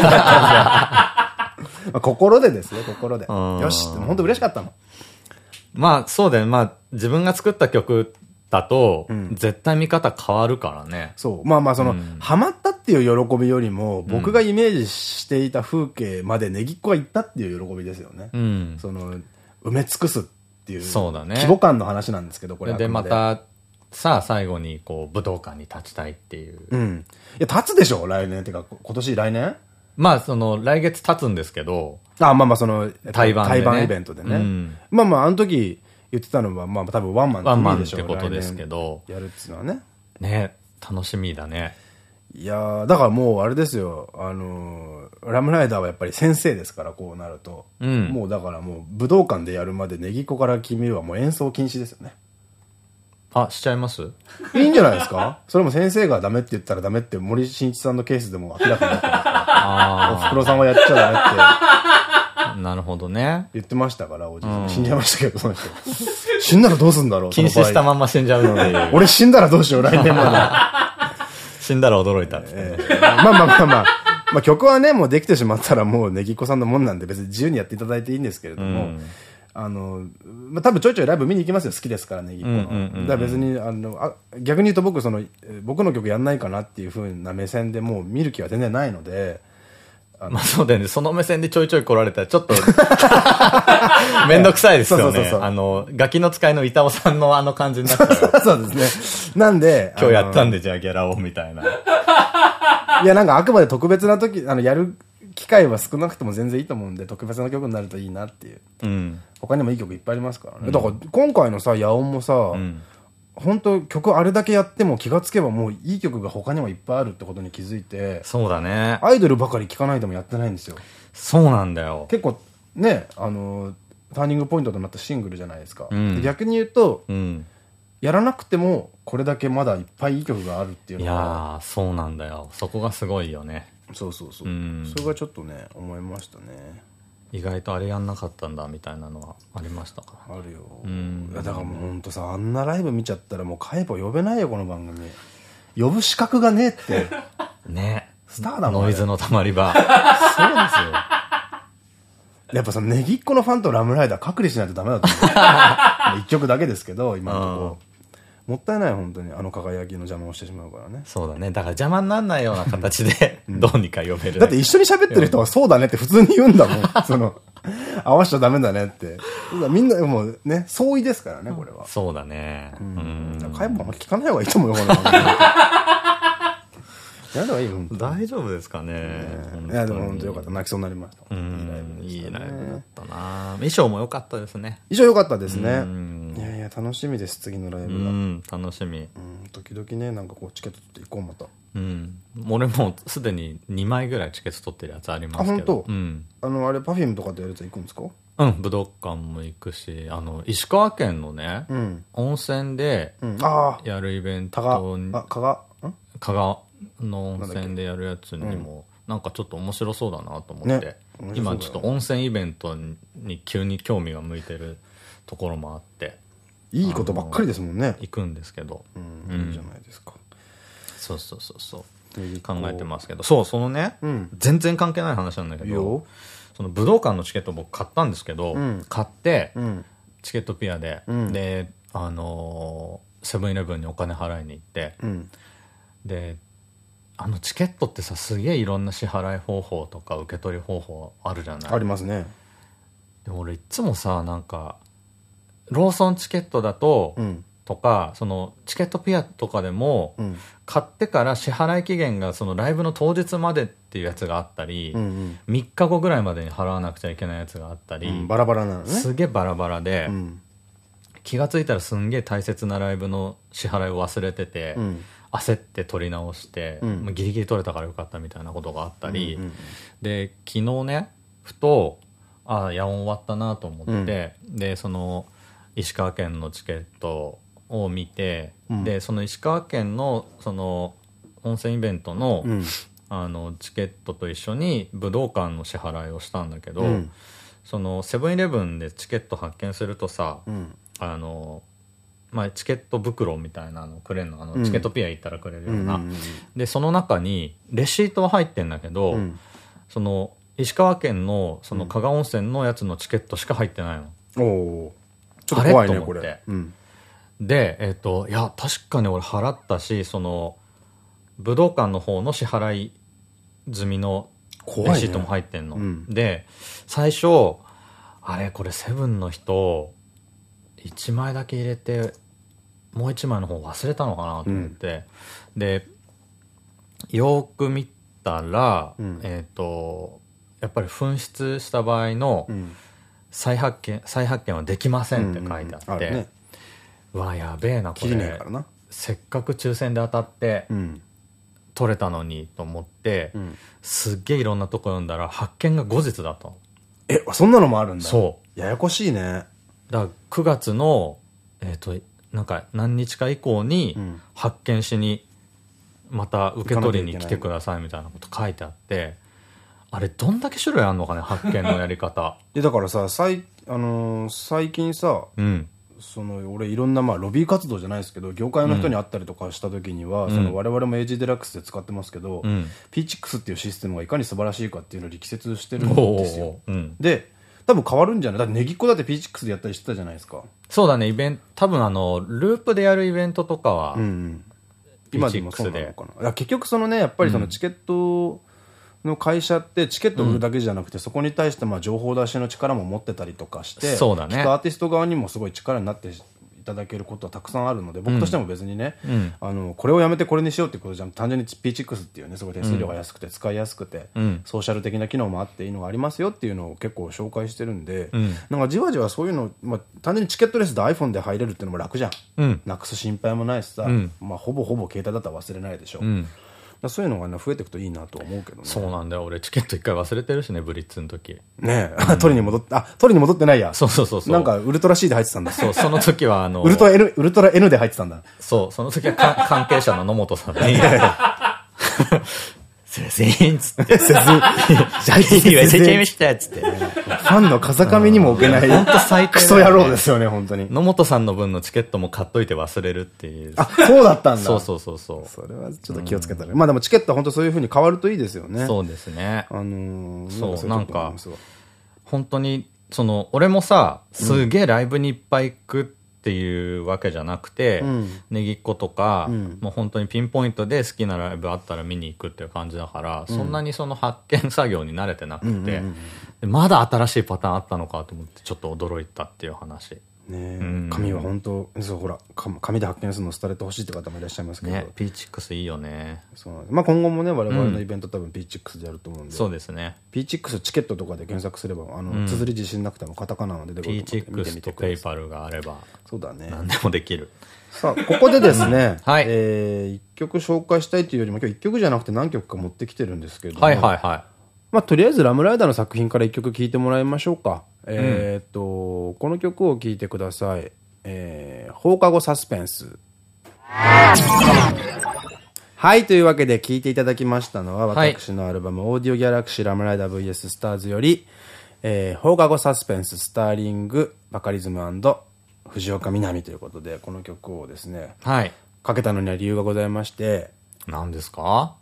Speaker 1: 心でですよ、心で。よし、本当嬉しかったの。
Speaker 2: まあ、そうだよ。まあ、自分が作った曲だと、絶対見方変わるからね。
Speaker 1: そう。まあまあ、その、ハマったっていう喜びよりも、僕がイメージしていた風景までネギっ子が行ったっていう喜びですよね。
Speaker 2: うん。
Speaker 1: その、埋め尽くすっていう。
Speaker 2: そうだね
Speaker 1: 規模感の話なんですけど、これ
Speaker 2: で、
Speaker 1: あく
Speaker 2: また、さあ、最後に、こう、武道館に立ちたいっていう。
Speaker 1: うん。いや、立つでしょ来年。てか、今年来年？
Speaker 2: まあ、その、来月経つんですけど、
Speaker 1: あ、まあまあ、その、
Speaker 2: 対バね
Speaker 1: 対バンイベントでね。
Speaker 2: うん
Speaker 1: まあまあ、あの時言ってたのは、まあ多分ワンマン
Speaker 2: ワンマン
Speaker 1: でしょ
Speaker 2: ってことですけど
Speaker 1: やるっていうのはね。
Speaker 2: ね、楽しみだね。
Speaker 1: いやー、だからもうあれですよ、あのーラムライダーはやっぱり先生ですから、こうなると。
Speaker 2: うん
Speaker 1: もうだからもう武道館でやるまでネギっ子から君はもう演奏禁止ですよね。
Speaker 2: あ、しちゃいます？
Speaker 1: いいんじゃないですか？*laughs* それも先生がダメって言ったらダメって森進一さんのケースでも明らかになってますから。おふくろさんはやっちゃダメって
Speaker 2: あ、なるほどね。
Speaker 1: 言ってましたから、おじいさん。死んじゃいましたけど、その人。死んだらどうすんだろう
Speaker 2: 禁止したまんま死んじゃうっていう。*laughs*
Speaker 1: 俺死んだらどうしよう、来年ま *laughs*
Speaker 2: 死んだら驚いたっつって
Speaker 1: まあまあまあまあ。まあ曲はね、もうできてしまったらもうネギっ子さんのもんなんで別に自由にやっていただいていいんですけれども、
Speaker 2: うん
Speaker 1: あの、まあ多分ちょいちょいライブ見に行きますよ、好きですから、ネギっ子の。だから別に、あの、あ逆に言うと僕、その、えー僕の曲やんないかなっていう風な目線でもう見る気は全然ないので、
Speaker 2: まあそうだよね。その目線でちょいちょい来られたらちょっと、*laughs* めんどくさいですよね。あの、ガキの使いの板尾さんのあの感じになっちゃう。*laughs*
Speaker 1: そうですね。なんで、
Speaker 2: 今日やったん
Speaker 1: で。
Speaker 2: でじゃあギャラをみたいな。
Speaker 1: いや、なんかあくまで特別な時、あの、やる機会は少なくても全然いいと思うんで、特別な曲になるといいなっていう。
Speaker 2: うん。
Speaker 1: 他にもいい曲いっぱいありますからね。だから今回のさ、野音もさ、
Speaker 2: ん
Speaker 1: 本当曲あれだけやっても気がつけばもういい曲が他にもいっぱいあるってことに気づいて、
Speaker 2: そうだね。
Speaker 1: アイドルばかり聴かないでもやってないんですよ。
Speaker 2: そうなんだよ。
Speaker 1: 結構ね、あの、ターニングポイントとなったシングルじゃないですか。
Speaker 2: うん
Speaker 1: で逆に言うと、
Speaker 2: うん。
Speaker 1: やらなくてもこれだけまだいっぱいいい曲があるっていう
Speaker 2: い
Speaker 1: のは、
Speaker 2: やー、そうなんだよ。そこがすごいよね。
Speaker 1: そうそうそう。
Speaker 2: うん
Speaker 1: それがちょっとね、思いましたね。
Speaker 2: 意外とあれやんなかったんだみたいなのはありましたか？ら。
Speaker 1: あるよ。
Speaker 2: ん
Speaker 1: いやだからもうほんとさ、あんなライブ見ちゃったらもうカイポ呼べないよ、この番組。呼ぶ資格がねえって。*laughs*
Speaker 2: ね。
Speaker 1: スターだもん。
Speaker 2: ノイズの溜まり場。
Speaker 1: そうですよ。やっぱそのネギっ子のファンとラムライダー隔離しないとダメだと思う。*laughs* 一曲だけですけど、今のところ。もったいない、本当に。あの輝きの邪魔をしてしまうからね。
Speaker 2: そうだね。だから邪魔にならないような形で、*laughs* どうにか呼べる。
Speaker 1: だって一緒に喋ってる人はそうだねって普通に言うんだもん。*laughs* その、合わしちゃダメだねって。みんなもうね、相違ですからね、これは。
Speaker 2: そうだね。うん。
Speaker 1: だから会もあんまり聞かない方がいいと思うよ、*laughs* やめた方がいい
Speaker 2: 大丈夫ですかね。
Speaker 1: いや、でも本当よかった。泣きそうになりました。
Speaker 2: うん。いいライブだったな衣装も良かったですね。
Speaker 1: 以上良かったですね
Speaker 2: ん。
Speaker 1: いやいや、楽しみです、次のライ
Speaker 2: う
Speaker 1: ブが。うん、
Speaker 2: ん。楽しみ。
Speaker 1: 時々ね、なんかこう、チケット取って行こう、また。
Speaker 2: うん。俺もうすでに2枚ぐらいチケット取ってるやつありますけど。
Speaker 1: あ本当？
Speaker 2: うん。
Speaker 1: あの、あれ、パフュームとかでやるやつ行くんですか？
Speaker 2: うん、武道館も行くし、あの、石川県のね、
Speaker 1: うん。
Speaker 2: 温泉で
Speaker 1: うん。ああ、
Speaker 2: やるイベントに、、
Speaker 1: あ、かが、ん？
Speaker 2: 香川の温泉でやるやつにも、なんかちょっと面白そうだなと思って、
Speaker 1: ね
Speaker 2: 今ちょっと温泉イベントに急に興味が向いてるところもあって、
Speaker 1: いいことばっかりですもんね。
Speaker 2: 行くんですけど、
Speaker 1: うん、いいじゃないですか。
Speaker 2: そうそうそうそう。考えてますけど、そう、そのね、
Speaker 1: うん
Speaker 2: 全然関係ない話なんだけどその武道館のチケット僕買ったんですけど、
Speaker 1: うん
Speaker 2: 買って、
Speaker 1: うん。
Speaker 2: チケットピアで、
Speaker 1: うん
Speaker 2: で、あのーセブンイレブンにお金払いに行って、
Speaker 1: うん。
Speaker 2: で、あのチケットってさ、すげえいろんな支払い方法とか受け取り方法あるじゃない？
Speaker 1: ありますね。
Speaker 2: で俺いつもさ、なんか、ローソンチケットだと、
Speaker 1: うん。
Speaker 2: とか、そのチケットピアとかでも、
Speaker 1: うん。
Speaker 2: 買ってから支払い期限がそのライブの当日までっていうやつがあったり、
Speaker 1: うん。
Speaker 2: 3日後ぐらいまでに払わなくちゃいけないやつがあったり、
Speaker 1: うん。バラバラなのね。
Speaker 2: すげえバラバラで、
Speaker 1: うん。
Speaker 2: 気がついたらすんげえ大切なライブの支払いを忘れてて、
Speaker 1: うん。
Speaker 2: 焦って取り直して、
Speaker 1: うん
Speaker 2: まあギリギリ取れたからよかったみたいなことがあったり、で昨日ねふとああ夜音終わったなと思って、でその石川県のチケットを見て、
Speaker 1: うん。
Speaker 2: でその石川県のその温泉イベントの,、
Speaker 1: うん。
Speaker 2: あのチケットと一緒に武道館の支払いをしたんだけど、
Speaker 1: うん。
Speaker 2: そのセブンイレブンでチケット発見するとさ、
Speaker 1: うん。
Speaker 2: あのまあ、チケット袋みたいなのくれるの？あの、
Speaker 1: うん。
Speaker 2: チケットピア行ったらくれるような、
Speaker 1: うん
Speaker 2: でその中にレシートは入ってんだけど、
Speaker 1: うん。
Speaker 2: その石川県のその加賀温泉のやつのチケットしか入ってないの、
Speaker 1: ちょっと怖いね、これ。うん。
Speaker 2: で、えっ、と、いや、確かに俺払ったし、その、武道館の方の支払い済みのレシートも入ってんの。
Speaker 1: うん
Speaker 2: で、最初、あれ、これセブンの人、1枚だけ入れて、もう1枚の方忘れたのかなと思って、で、よーく見たら、
Speaker 1: うん
Speaker 2: えっ、と、やっぱり紛失した場合の
Speaker 1: うん。
Speaker 2: 再発見、再発見はできませんって書いてあって、わ、やべえな、これ。せっかく抽選で当たって
Speaker 1: うん。
Speaker 2: 取れたのにと思って、
Speaker 1: うん。
Speaker 2: すっげえいろんなとこ読んだら発見が後日だったの。
Speaker 1: え、そんなのもあるんだ。。
Speaker 2: そう
Speaker 1: ややこしいね。
Speaker 2: だから9月の、えっ、と、なんか何日か以降に
Speaker 1: うん
Speaker 2: 発見しにまた受け取りに来てくださいみたいなこと書いてあって、あれどんだけ種類あんのかね、発見のやり方。*laughs*
Speaker 1: で、だからさ、さい、あのー最近さ、
Speaker 2: うん。
Speaker 1: その俺いろんなまあロビー活動じゃないですけど業界の人に会ったりとかした時には、その我々もエイジデラックスで使ってますけど、
Speaker 2: うん。
Speaker 1: PCX っていうシステムがいかに素晴らしいかっていうのを力説してるんですよ。で多分変わるんじゃない？だってネギっ子だって PCX でやったりしてたじゃないですか
Speaker 2: そうだね、イベント、多分あの、ループでやるイベントとかは、
Speaker 1: うんうん今でもそうな
Speaker 2: PCX
Speaker 1: のかな？いや結局そのねやっぱりそのチケットの会社ってチケットを売るだけじゃなくて、そこに対してまあ情報出しの力も持ってたりとかして
Speaker 2: そうだね。
Speaker 1: アーティスト側にもすごい力になっていただけることはたくさんあるので僕としても別にね、
Speaker 2: ん。
Speaker 1: あのこれをやめてこれにしようってことじゃん。単純に PCX っていうねすごい手数料が安くて使いやすくて、
Speaker 2: うん。
Speaker 1: ソーシャル的な機能もあっていいのがありますよっていうのを結構紹介してるんで、
Speaker 2: ん。
Speaker 1: なんかじわじわそういうの、まあ、単純にチケットレスで iPhone で入れるっていうのも楽じゃん、
Speaker 2: うん。
Speaker 1: なくす心配もないしさ、
Speaker 2: ん。
Speaker 1: まあ、ほぼほぼ携帯だったら忘れないでしょ、
Speaker 2: うん。
Speaker 1: そういうのが、ね、増えていくといいなと思うけどね。
Speaker 2: そうなんだよ。俺チケット一回忘れてるしね、ブリッツの時。
Speaker 1: ねえ、取りに戻って、あ、取りに戻ってないや。
Speaker 2: そうそうそうそう。
Speaker 1: なんか、ウルトラ C で入ってたんだ。
Speaker 2: そう、その時はあの、
Speaker 1: ウルトラ N、ウルトラ N で入ってたんだ。
Speaker 2: そう、その時はか関係者の野本さんに、*laughs* すいません、つって。*laughs*
Speaker 1: せず、
Speaker 2: 言わせちゃいま
Speaker 1: フ
Speaker 2: した、つって。
Speaker 1: ァンの風上にも置けない、
Speaker 2: ほんと最低
Speaker 1: クソ野郎ですよね、本当に。
Speaker 2: 野本さんの分のチケットも買っといて忘れるっていう。
Speaker 1: あ、そうだったんだ。
Speaker 2: そうそうそうそう。
Speaker 1: それはちょっと気をつけたら。まあでもチケットは本当そういう風に変わるといいですよね。
Speaker 2: そうですね。
Speaker 1: あのー、
Speaker 2: そう
Speaker 1: いとこ思いますわ
Speaker 2: 本当に、その、俺もさ、すげえライブにいっぱい行くっていうわけじゃなくて、
Speaker 1: ん。
Speaker 2: ネギっ子とか、
Speaker 1: ん。
Speaker 2: もう本当にピンポイントで好きなライブあったら見に行くっていう感じだから、そんなにその発見作業に慣れてなくて、でまだ新しいパターンあったのかと思ってちょっと驚いたっていう話。
Speaker 1: ね
Speaker 2: ん
Speaker 1: 紙は本当、そう、ほら、か紙で発見するの廃れてほしいって方もいらっしゃいますけど。
Speaker 2: ね、ピーチックスいいよね。
Speaker 1: そうまあ今後もね、我々のイベント多分 PCX でやると思うんで。
Speaker 2: そうですね。
Speaker 1: PCX チケットとかで検索すれば、あの、綴り自信なくてもカタカナの出てく
Speaker 2: ピーチックスと。ペイパルがあれば
Speaker 1: そうだね。
Speaker 2: 何でもできる。
Speaker 1: さあ、ここでですね、*laughs*
Speaker 2: はい
Speaker 1: えー一曲紹介したいというよりも、今日一曲じゃなくて何曲か持ってきてるんですけれども、
Speaker 2: はいはいは
Speaker 1: まあ、とりあえずラムライダーの作品から一曲聴いてもらいましょうか。えーっと、この曲を聴いてください。えー放課後サスペンス。はい、というわけで聴いていただきましたのは、
Speaker 2: はい
Speaker 1: 私のアルバム、オーディオギャラクシーラムライダー VS スターズより、えー放課後サスペンス、スターリング、バカリズム藤岡みなみということで、この曲をですね、
Speaker 2: い。はい。
Speaker 1: かけたのには理由がございまして、
Speaker 2: 何ですか？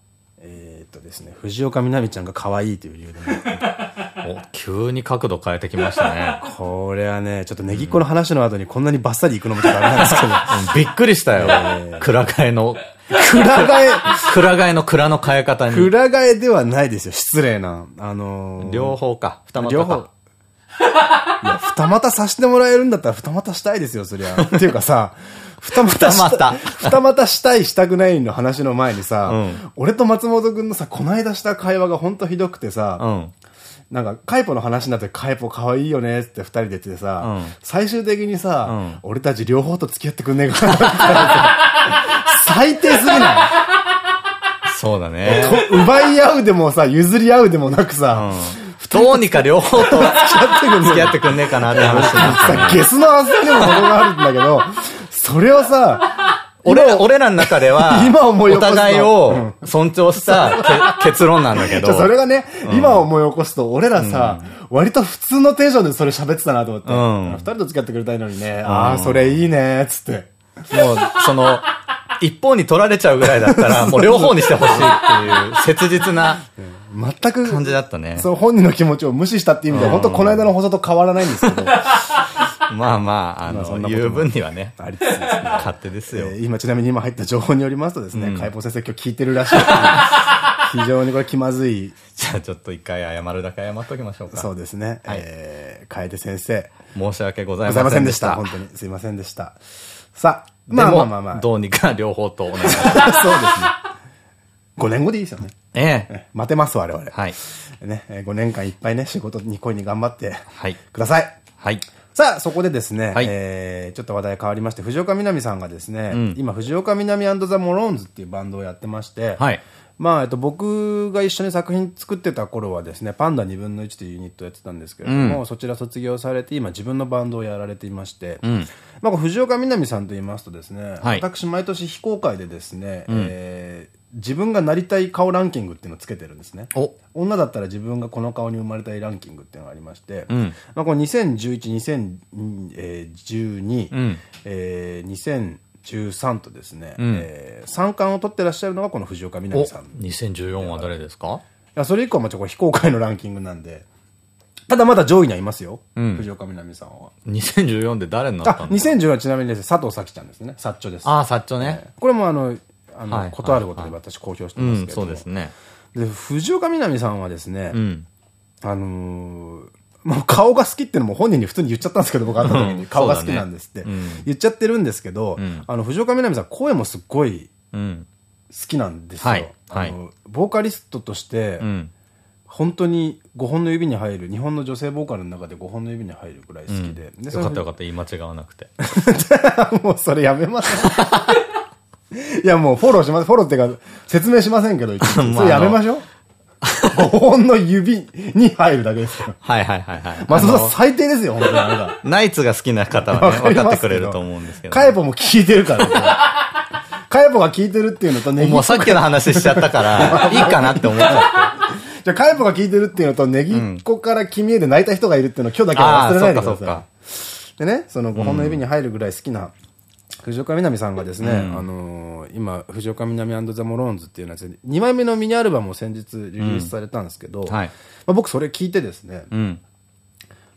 Speaker 1: えーっとですね、藤岡みなみちゃんが可愛いという理由でね、*laughs*
Speaker 2: お、急に角度変えてきましたね。
Speaker 1: これはね、ちょっとネギっ子の話の後にこんなにバッサリ行くのもちょっとあれなんですけど、
Speaker 2: うんびっくりしたよ。蔵替えの、
Speaker 1: 蔵替え、*laughs*
Speaker 2: 蔵替えの蔵の変え方に。
Speaker 1: 蔵替えではないですよ、失礼な。あのー
Speaker 2: 両方か。二股
Speaker 1: 両方
Speaker 2: か。。
Speaker 1: いや、二股させてもらえるんだったら二股したいですよ、そりゃ。っていうかさ、二股した
Speaker 2: 二股。
Speaker 1: したい、したくないの話の前にさ、
Speaker 2: うん。
Speaker 1: 俺と松本くんのさ、こないだした会話がほんとひどくてさ、
Speaker 2: うん。
Speaker 1: なんか、カイポの話になって、カイポ可愛いよねって二人で言っててさ、
Speaker 2: うん。
Speaker 1: 最終的にさ、
Speaker 2: うん。
Speaker 1: 俺たち両方と付き合ってくんねえかなって。最低すぎない？
Speaker 2: そうだね。
Speaker 1: と奪い合うでもさ、譲り合うでもなくさ、
Speaker 2: どうにか両方と
Speaker 1: 付き合ってくんね
Speaker 2: えかなって話になった。
Speaker 1: さ、ゲスのあにも程があるんだけど、それをさ、*laughs*
Speaker 2: 俺ら、俺らの中では、*laughs*
Speaker 1: 今思い起こすと
Speaker 2: お互いを尊重したけ結論なんだけど。
Speaker 1: それがね、今思い起こすと、俺らさ、割と普通のテンションでそれ喋ってたなと思って、
Speaker 2: うん。
Speaker 1: 二人と付き合ってくれたいのにね、ああ、それいいね、つって。
Speaker 2: もう、その、一方に取られちゃうぐらいだったら、*laughs* もう両方にしてほしいっていう、切実な
Speaker 1: 全く、
Speaker 2: 感じだったね。
Speaker 1: そう、本人の気持ちを無視したっていう意味では、本当この間の放送と変わらないんですけど。*laughs*
Speaker 2: まあまあ、あの、言う分にはね、
Speaker 1: ありつつですね
Speaker 2: 勝手ですよ
Speaker 1: え。ー今ちなみに今入った情報によりますとですね、解剖先生今日聞いてるらしい。*laughs* 非常にこれ気まずい、
Speaker 2: じゃあちょっと一回謝るだけ謝っときましょうか。
Speaker 1: そうですね。
Speaker 2: はい
Speaker 1: えー、楓先生、
Speaker 2: 申し訳ございませんでし。
Speaker 1: たた。本当にすいませんでした。さあ、
Speaker 2: で
Speaker 1: まあまあ
Speaker 2: も
Speaker 1: まあまあ。
Speaker 2: どうにか両方とお願いします。*laughs*
Speaker 1: そうですね。5年後でいいですよね。
Speaker 2: ええ。
Speaker 1: え待てます、我々。
Speaker 2: はい。
Speaker 1: ね、えー5年間いっぱいね、仕事に恋に頑張って
Speaker 2: はい。
Speaker 1: ください。
Speaker 2: はい。
Speaker 1: さあ、そこでですね、
Speaker 2: はい。
Speaker 1: えーちょっと話題変わりまして、藤岡みなみさんがですね、
Speaker 2: ん。
Speaker 1: 今、藤岡みなみザ・モローンズっていうバンドをやってまして、
Speaker 2: はい。
Speaker 1: まあ、えっと、僕が一緒に作品作ってた頃はですね、パンダ2分の1というユニットをやってたんですけれども、そちら卒業されて、今自分のバンドをやられていまして、
Speaker 2: ん。
Speaker 1: まあ、藤岡みなみさんと言いますとですね、
Speaker 2: はい。
Speaker 1: 私、毎年非公開でですね、えー自分がなりたい顔ランキングっていうのをつけてるんですね。
Speaker 2: お、
Speaker 1: 女だったら自分がこの顔に生まれたいランキングっていうのがありまして、
Speaker 2: ん
Speaker 1: まあ、この2011、2012、
Speaker 2: ん
Speaker 1: えー2013とですね、
Speaker 2: ん
Speaker 1: えー三冠を取ってらっしゃるのがこの藤岡みな
Speaker 2: お、
Speaker 1: みさん。い
Speaker 2: 2014は誰ですか？
Speaker 1: やそれ以降はまあちょっと非公開のランキングなんで、ただまだ上位にはいますよ、
Speaker 2: ん
Speaker 1: 藤岡みなみさんは。
Speaker 2: 2014で誰になった
Speaker 1: あ、
Speaker 2: んですか
Speaker 1: 2010はちなみにですね佐藤咲ちゃんですね、サッチョです。
Speaker 2: ああ、サッチョね。
Speaker 1: これもあの、あの、
Speaker 2: はい
Speaker 1: ことあるごとで私公表して
Speaker 2: うん、
Speaker 1: ますけども、
Speaker 2: そうですね。
Speaker 1: で藤岡みなみさんはですね、
Speaker 2: うん。
Speaker 1: あのーもう顔が好きっていうのも本人に普通に言っちゃったんですけど、僕会った時に顔が好きなんですって言っちゃってるんですけど、
Speaker 2: ん
Speaker 1: あの、藤岡みなみさん声もすっごい
Speaker 2: うん。
Speaker 1: 好きなんですよ。あの、ボーカリストとして、
Speaker 2: うん。
Speaker 1: 本当に5本の指に入る、日本の女性ボーカルの中で5本の指に入るぐらい好きで。で
Speaker 2: よかったよかった、言い間違わなくて。*laughs*
Speaker 1: もうそれやめます。いやもうフォローします。フォローっていうか、説明しませんけど、*laughs* それやめましょう。5本の指に入るだけですよ。
Speaker 2: はいはいはいはい。
Speaker 1: 松本さん最低ですよ、本当にあれが。
Speaker 2: ナイツが好きな方はね、分かってくれると思うんですけど。
Speaker 1: カエポも聞いてるから、カエポが聞いてるっていうのとネギ
Speaker 2: もうさっきの話しちゃったから、*laughs* いいかなって思っちゃ
Speaker 1: じゃあカエポが聞いてるっていうのと、ネギっ子から君へで泣いた人がいるっていうのを今日だけは忘れないでください。でね、その5本の指に入るぐらい好きな、藤岡みなみさんがですね、あのー今、藤岡みなみザ・モローンズっていうのは、2枚目のミニアルバムを先日リリースされたんですけど、
Speaker 2: はい
Speaker 1: まあ僕それ聞いてですね、
Speaker 2: う。うん。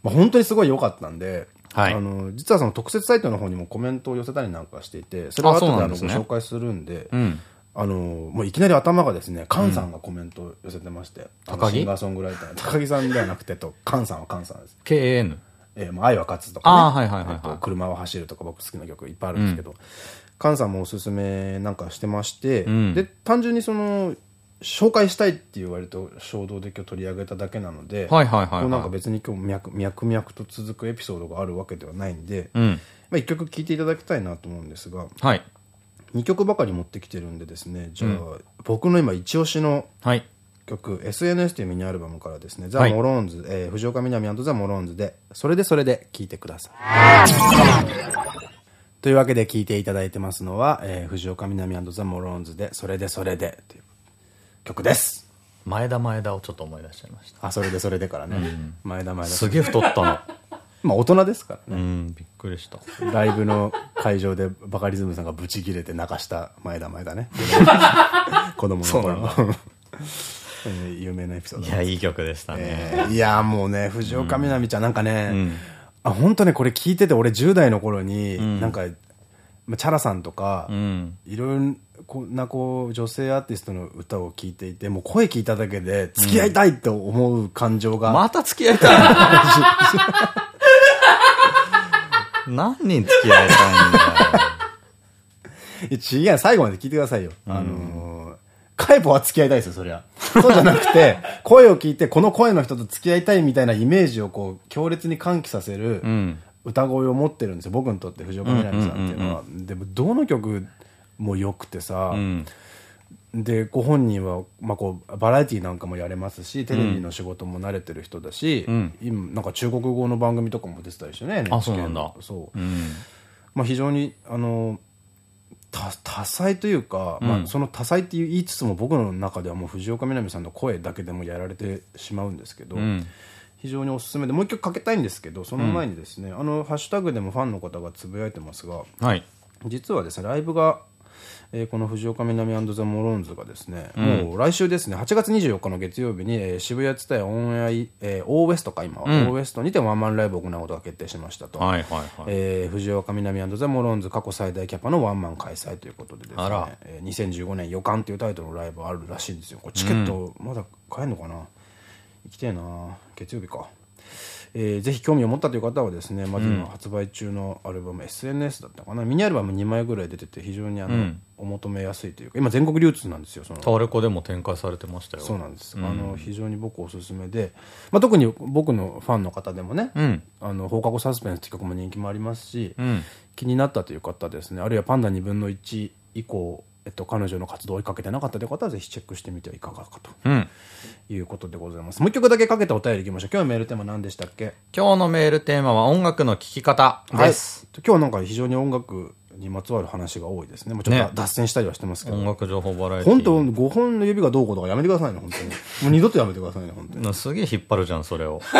Speaker 1: まあ、本当にすごい良かったんで、
Speaker 2: はい
Speaker 1: あの実はその特設サイトの方にもコメントを寄せたりなんかしていて、それは後であのご紹介するんで、
Speaker 2: うん。
Speaker 1: あのもういきなり頭がですね、カンさんがコメントを寄せてまして、
Speaker 2: 高木？
Speaker 1: シンガーソングライター、高木さんではなくてと、カンさんはカンさんです。
Speaker 2: KN。
Speaker 1: えー、まあ愛は勝つとか、ね、
Speaker 2: はいはいはいはい。
Speaker 1: えっと車は走るとか僕好きな曲いっぱいあるんですけど、カンさんもおすすめなんかしてまして、
Speaker 2: ん。
Speaker 1: で、単純にその、紹介したいっていう割と衝動で今日取り上げただけなので、
Speaker 2: はいはいはいはい。
Speaker 1: なんか別に今日脈、脈々と続くエピソードがあるわけではないんで、
Speaker 2: うん。
Speaker 1: まあ、1曲聴いていただきたいなと思うんですが
Speaker 2: はい。
Speaker 1: 2曲ばかり持ってきてるんでですねじゃあ、僕の今一押しの
Speaker 2: はい。
Speaker 1: 曲 SNS というミニアルバムからですね、ザ・
Speaker 2: はい
Speaker 1: モローンズ、えー藤岡みなみザ・モローンズでそれでそれで聴いてくださいというわけで聴いていただいてますのは、えー藤岡みなみザ・モローンズでそれでそれでという曲です
Speaker 2: 前田前田をちょっと思い出しちゃいました。
Speaker 1: あそれでそれでからね、前田前田
Speaker 2: すげえ太ったの。*laughs*
Speaker 1: まあ大人ですからね
Speaker 2: うん、びっくりした。
Speaker 1: ライブの会場でバカリズムさんがブチ切れて泣かした前田前田ね。*laughs* 子供の頃の。えー有名なエピソード
Speaker 2: いや、いい曲でしたね。
Speaker 1: えーいや、もうね、藤岡みなみちゃんなんかね、あ、本当ね、これ聞いてて、俺10代の頃に、なんか、まあチャラさんとか、
Speaker 2: うん。
Speaker 1: いろんなこう、女性アーティストの歌を聴いていて、もう声聞いただけで、付き合いたいって思う感情が、
Speaker 2: また付き合いたい *laughs* 何人付き合いたいんだよ。
Speaker 1: 違う、最後まで聞いてくださいよ。あのー、カイポは付き合いたいですよ、そりゃ。そうじゃなくて、*laughs* 声を聞いて、この声の人と付き合いたいみたいなイメージをこう、強烈に喚起させる
Speaker 2: ん
Speaker 1: 歌声を持ってるんですよ、僕にとって藤岡みなみさんっていうのは。でも、どの曲も良くてさ、
Speaker 2: うん。
Speaker 1: で、ご本人は、まあ、こう、バラエティなんかもやれますし、テレビの仕事も慣れてる人だし、
Speaker 2: ん
Speaker 1: 今、なんか中国語の番組とかも出てたりしてね、
Speaker 2: あそうなんだ
Speaker 1: NHK のそう。
Speaker 2: うん。
Speaker 1: まあ、非常にあの多多彩というか、まあ、その多彩って言いつつも僕の中ではもう藤岡みなみさんの声だけでもやられてしまうんですけど、
Speaker 2: ん。
Speaker 1: 非常におすすめでもう一曲かけたいんですけどその前にですね、あのハッシュタグでもファンの方がつぶやいてますが
Speaker 2: はい。
Speaker 1: 実はですねライブが、えーこの藤岡みなみザ・モローンズがですね、もう来週ですね、8月24日の月曜日に、えー渋谷 TSUTAYA オンエアイ、えー、 O-WEST か今は、 O-WEST にてワンマンライブを行うことが決定しましたと。
Speaker 2: はいはいはい。
Speaker 1: えー藤岡みなみザ・モローンズ過去最大キャパのワンマン開催ということでですねえー2015年予感というタイトルのライブあるらしいんですよ。これチケットまだ買えるのかな、行きてえな月曜日か。えーぜひ興味を持ったという方はですね、まず今発売中のアルバム、SNS だったかな、ミニアルバム2枚ぐらい出てて、非常にあの、お求めやすいというか、今全国流通なんですよ、その。
Speaker 2: タワレコでも展開されてましたよ。
Speaker 1: そうなんです、あの非常に僕おすすめで、まあ、特に僕のファンの方でもね、
Speaker 2: ん。
Speaker 1: あの放課後サスペンスっていう曲も人気もありますし、
Speaker 2: ん。
Speaker 1: 気になったという方ですね。あるいはパンダ2分の1以降、えっと、彼女の活動を追いかけてなかったという方はぜひチェックしてみてはいかがかと。
Speaker 2: うん。
Speaker 1: いうことでございます。もう一曲だけかけたお便りいきましょう。今日のメールテーマ何でしたっけ？
Speaker 2: 今日のメールテーマは音楽の聴き方です。
Speaker 1: はい、今日なんか非常に音楽にまつわる話が多いですね。もうちょっ
Speaker 2: ね。
Speaker 1: と脱線したりはしてますけど、
Speaker 2: 音楽情報バラエティ
Speaker 1: 本当5本の指がどうこうとかやめてくださいね本当に。もう二度とやめてくださいね本当に。
Speaker 2: なすげえ引っ張るじゃん、それを。*laughs*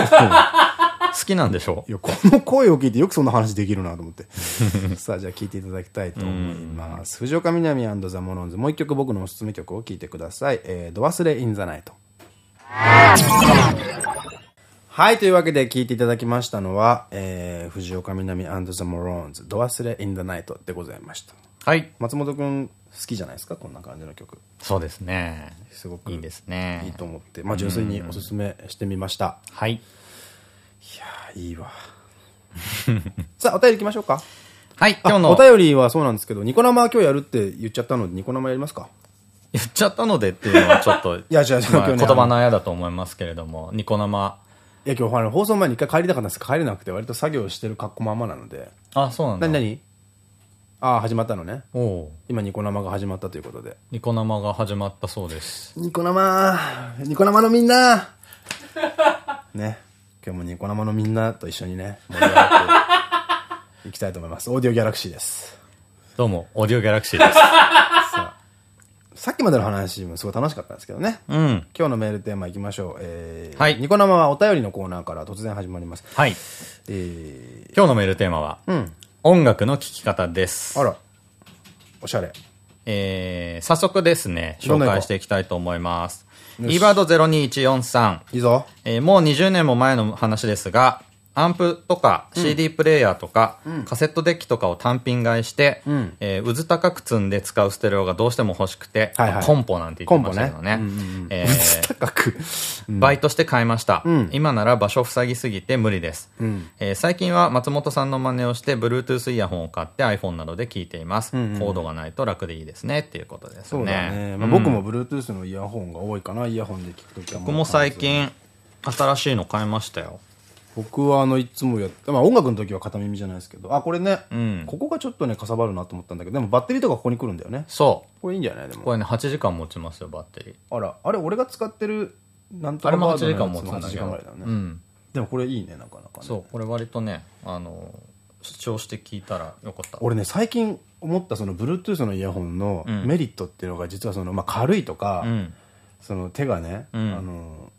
Speaker 2: 好きなんでしょ？
Speaker 1: いや、この声を聞いてよくそんな話できるなと思って。*laughs* さあ、じゃあ聞いていただきたいと思います。藤岡みなみザ・モロンズ。もう一曲僕のおすすめ曲を聞いてください。えー、ド忘れインザナイト。はい、というわけで聞いていただきましたのは、えー、藤岡みなみザ・モロンズ。ド忘れインザナイトでございました。
Speaker 2: はい。
Speaker 1: 松本くん好きじゃないですか？こんな感じの曲。
Speaker 2: そうですね。
Speaker 1: すごく
Speaker 2: いいですね。
Speaker 1: いいと思って、まあ純粋におすすめしてみました。
Speaker 2: はい。
Speaker 1: いやー、いいわ。*laughs* さあ、お便り行きましょうか。
Speaker 2: はい、今日の。
Speaker 1: お便りはそうなんですけど、ニコ生は今日やるって言っちゃったので、ニコ生やりますか？
Speaker 2: 言っちゃったのでっていうのはちょっと、*laughs* い
Speaker 1: や
Speaker 2: 言葉のあやだと思いますけれども、ニコ生。
Speaker 1: いや、今日放送前に一回帰りたかったんですけど帰れなくて、割と作業してる格好ままなので。
Speaker 2: あ、そうなんだ。
Speaker 1: なになにああ、始まったのね。今、ニコ生が始まったということで。
Speaker 2: ニコ生が始まったそうです。
Speaker 1: ニコ生ニコ生のみんな *laughs* ね。今日もニコ生のみんなと一緒にね、盛り上がっていきたいと思います。オーディオギャラクシーです。
Speaker 2: どうも、オーディオギャラクシーです。*laughs*
Speaker 1: さっきまでの話もすごい楽しかったんですけどね。
Speaker 2: うん。
Speaker 1: 今日のメールテーマいきましょう。えー
Speaker 2: はい
Speaker 1: ニコ生はお便りのコーナーから突然始まります。
Speaker 2: はい。
Speaker 1: え
Speaker 2: 今日のメールテーマは、
Speaker 1: ー、うん。
Speaker 2: 音楽の聴き方です。
Speaker 1: あら。おしゃれ。
Speaker 2: えー、早速ですね、紹介していきたいと思います。
Speaker 1: よし
Speaker 2: e バード02143。
Speaker 1: いいぞ。
Speaker 2: えーもう20年も前の話ですが、アンプとか CD プレイヤーとか、カセットデッキとかを単品買いして、
Speaker 1: ん。
Speaker 2: えーうず高く積んで使うステレオがどうしても欲しくて、
Speaker 1: はいはい。
Speaker 2: コンポなんて言ってましたけどね。
Speaker 1: うんうんうん。
Speaker 2: えー
Speaker 1: 高く。
Speaker 2: バイトして買いました、
Speaker 1: ん。
Speaker 2: 今なら場所塞ぎすぎて無理です、
Speaker 1: ん。
Speaker 2: えー最近は松本さんの真似をして Bluetooth イヤホンを買って iPhone などで聞いています、コードがないと楽でいいですねっていうことですね。
Speaker 1: そうだね。まあ、
Speaker 2: うん。
Speaker 1: 僕も Bluetooth のイヤホンが多いかな。イヤホンで聞くときは。
Speaker 2: 僕も最。近新しいの買いましたよ
Speaker 1: 僕はあの、いつもやって、まあ音楽の時は片耳じゃないですけど、あ、これね、
Speaker 2: ん。
Speaker 1: ここがちょっとね、かさばるなと思ったんだけど、でもバッテリーとかここに来るんだよね。
Speaker 2: そう。
Speaker 1: これいいんじゃない？でも。
Speaker 2: これね8時間持ちますよバッテリー。
Speaker 1: あら、あれ、俺が使ってる、なんと
Speaker 2: あれも8
Speaker 1: かバード
Speaker 2: 時
Speaker 1: のやつも8
Speaker 2: 間持つんだけど
Speaker 1: 時間ぐらいだよね。
Speaker 2: うん。
Speaker 1: でもこれいいね、なかなかね。
Speaker 2: そうこれ割とねあの主張して聞いたらよかった。
Speaker 1: 俺ね最近思ったその Bluetooth のイヤホンのメリットっていうのが実はその、まあ、軽いとか、
Speaker 2: うん。
Speaker 1: その手がね、
Speaker 2: ん。
Speaker 1: あの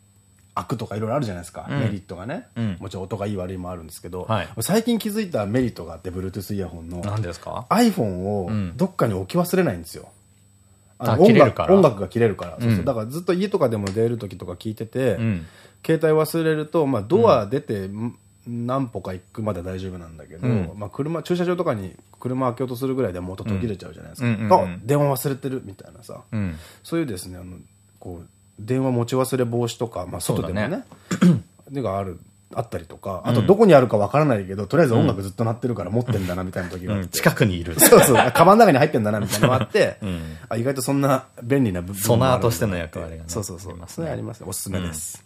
Speaker 1: 開くとかいろいろあるじゃないですか、
Speaker 2: ん。
Speaker 1: メリットがね、
Speaker 2: うん。
Speaker 1: もちろん音がいい悪いもあるんですけど、
Speaker 2: はい。
Speaker 1: 最近気づいたメリットがあって Bluetooth イヤホンの
Speaker 2: 何ですか
Speaker 1: ？iPhone を
Speaker 2: ん。
Speaker 1: どっかに置き忘れないんですよ、音楽音楽が切れるから、そうそう。
Speaker 2: うん。
Speaker 1: だからずっと家とかでも出る時とか聞いてて、
Speaker 2: うん。
Speaker 1: 携帯忘れると、まあ、ドア出て、ん。何歩か行くまでは大丈夫なんだけど、
Speaker 2: うん。
Speaker 1: まあ、車駐車場とかに車開けようとするぐらいでもう音途切れちゃうじゃないですか、電話忘れてるみたいなさ、
Speaker 2: うん。
Speaker 1: そういうですねあのこう電話持ち忘れ防止とか、まあ、外でもね *clears throat* でがあるあったりとかあとどこにあるかわからないけど、とりあえず音楽ずっと鳴ってるから持ってんだなみたいな時があって、
Speaker 2: うん。近くにいる。*laughs*
Speaker 1: そうそう。カバンの中に入ってんだなみたいなのがあって、
Speaker 2: ん。
Speaker 1: あ意外とそんな便利な部分
Speaker 2: ソナーとしての役割がね
Speaker 1: そうそうそう。
Speaker 2: ありますね。
Speaker 1: それありますね。おすすめです、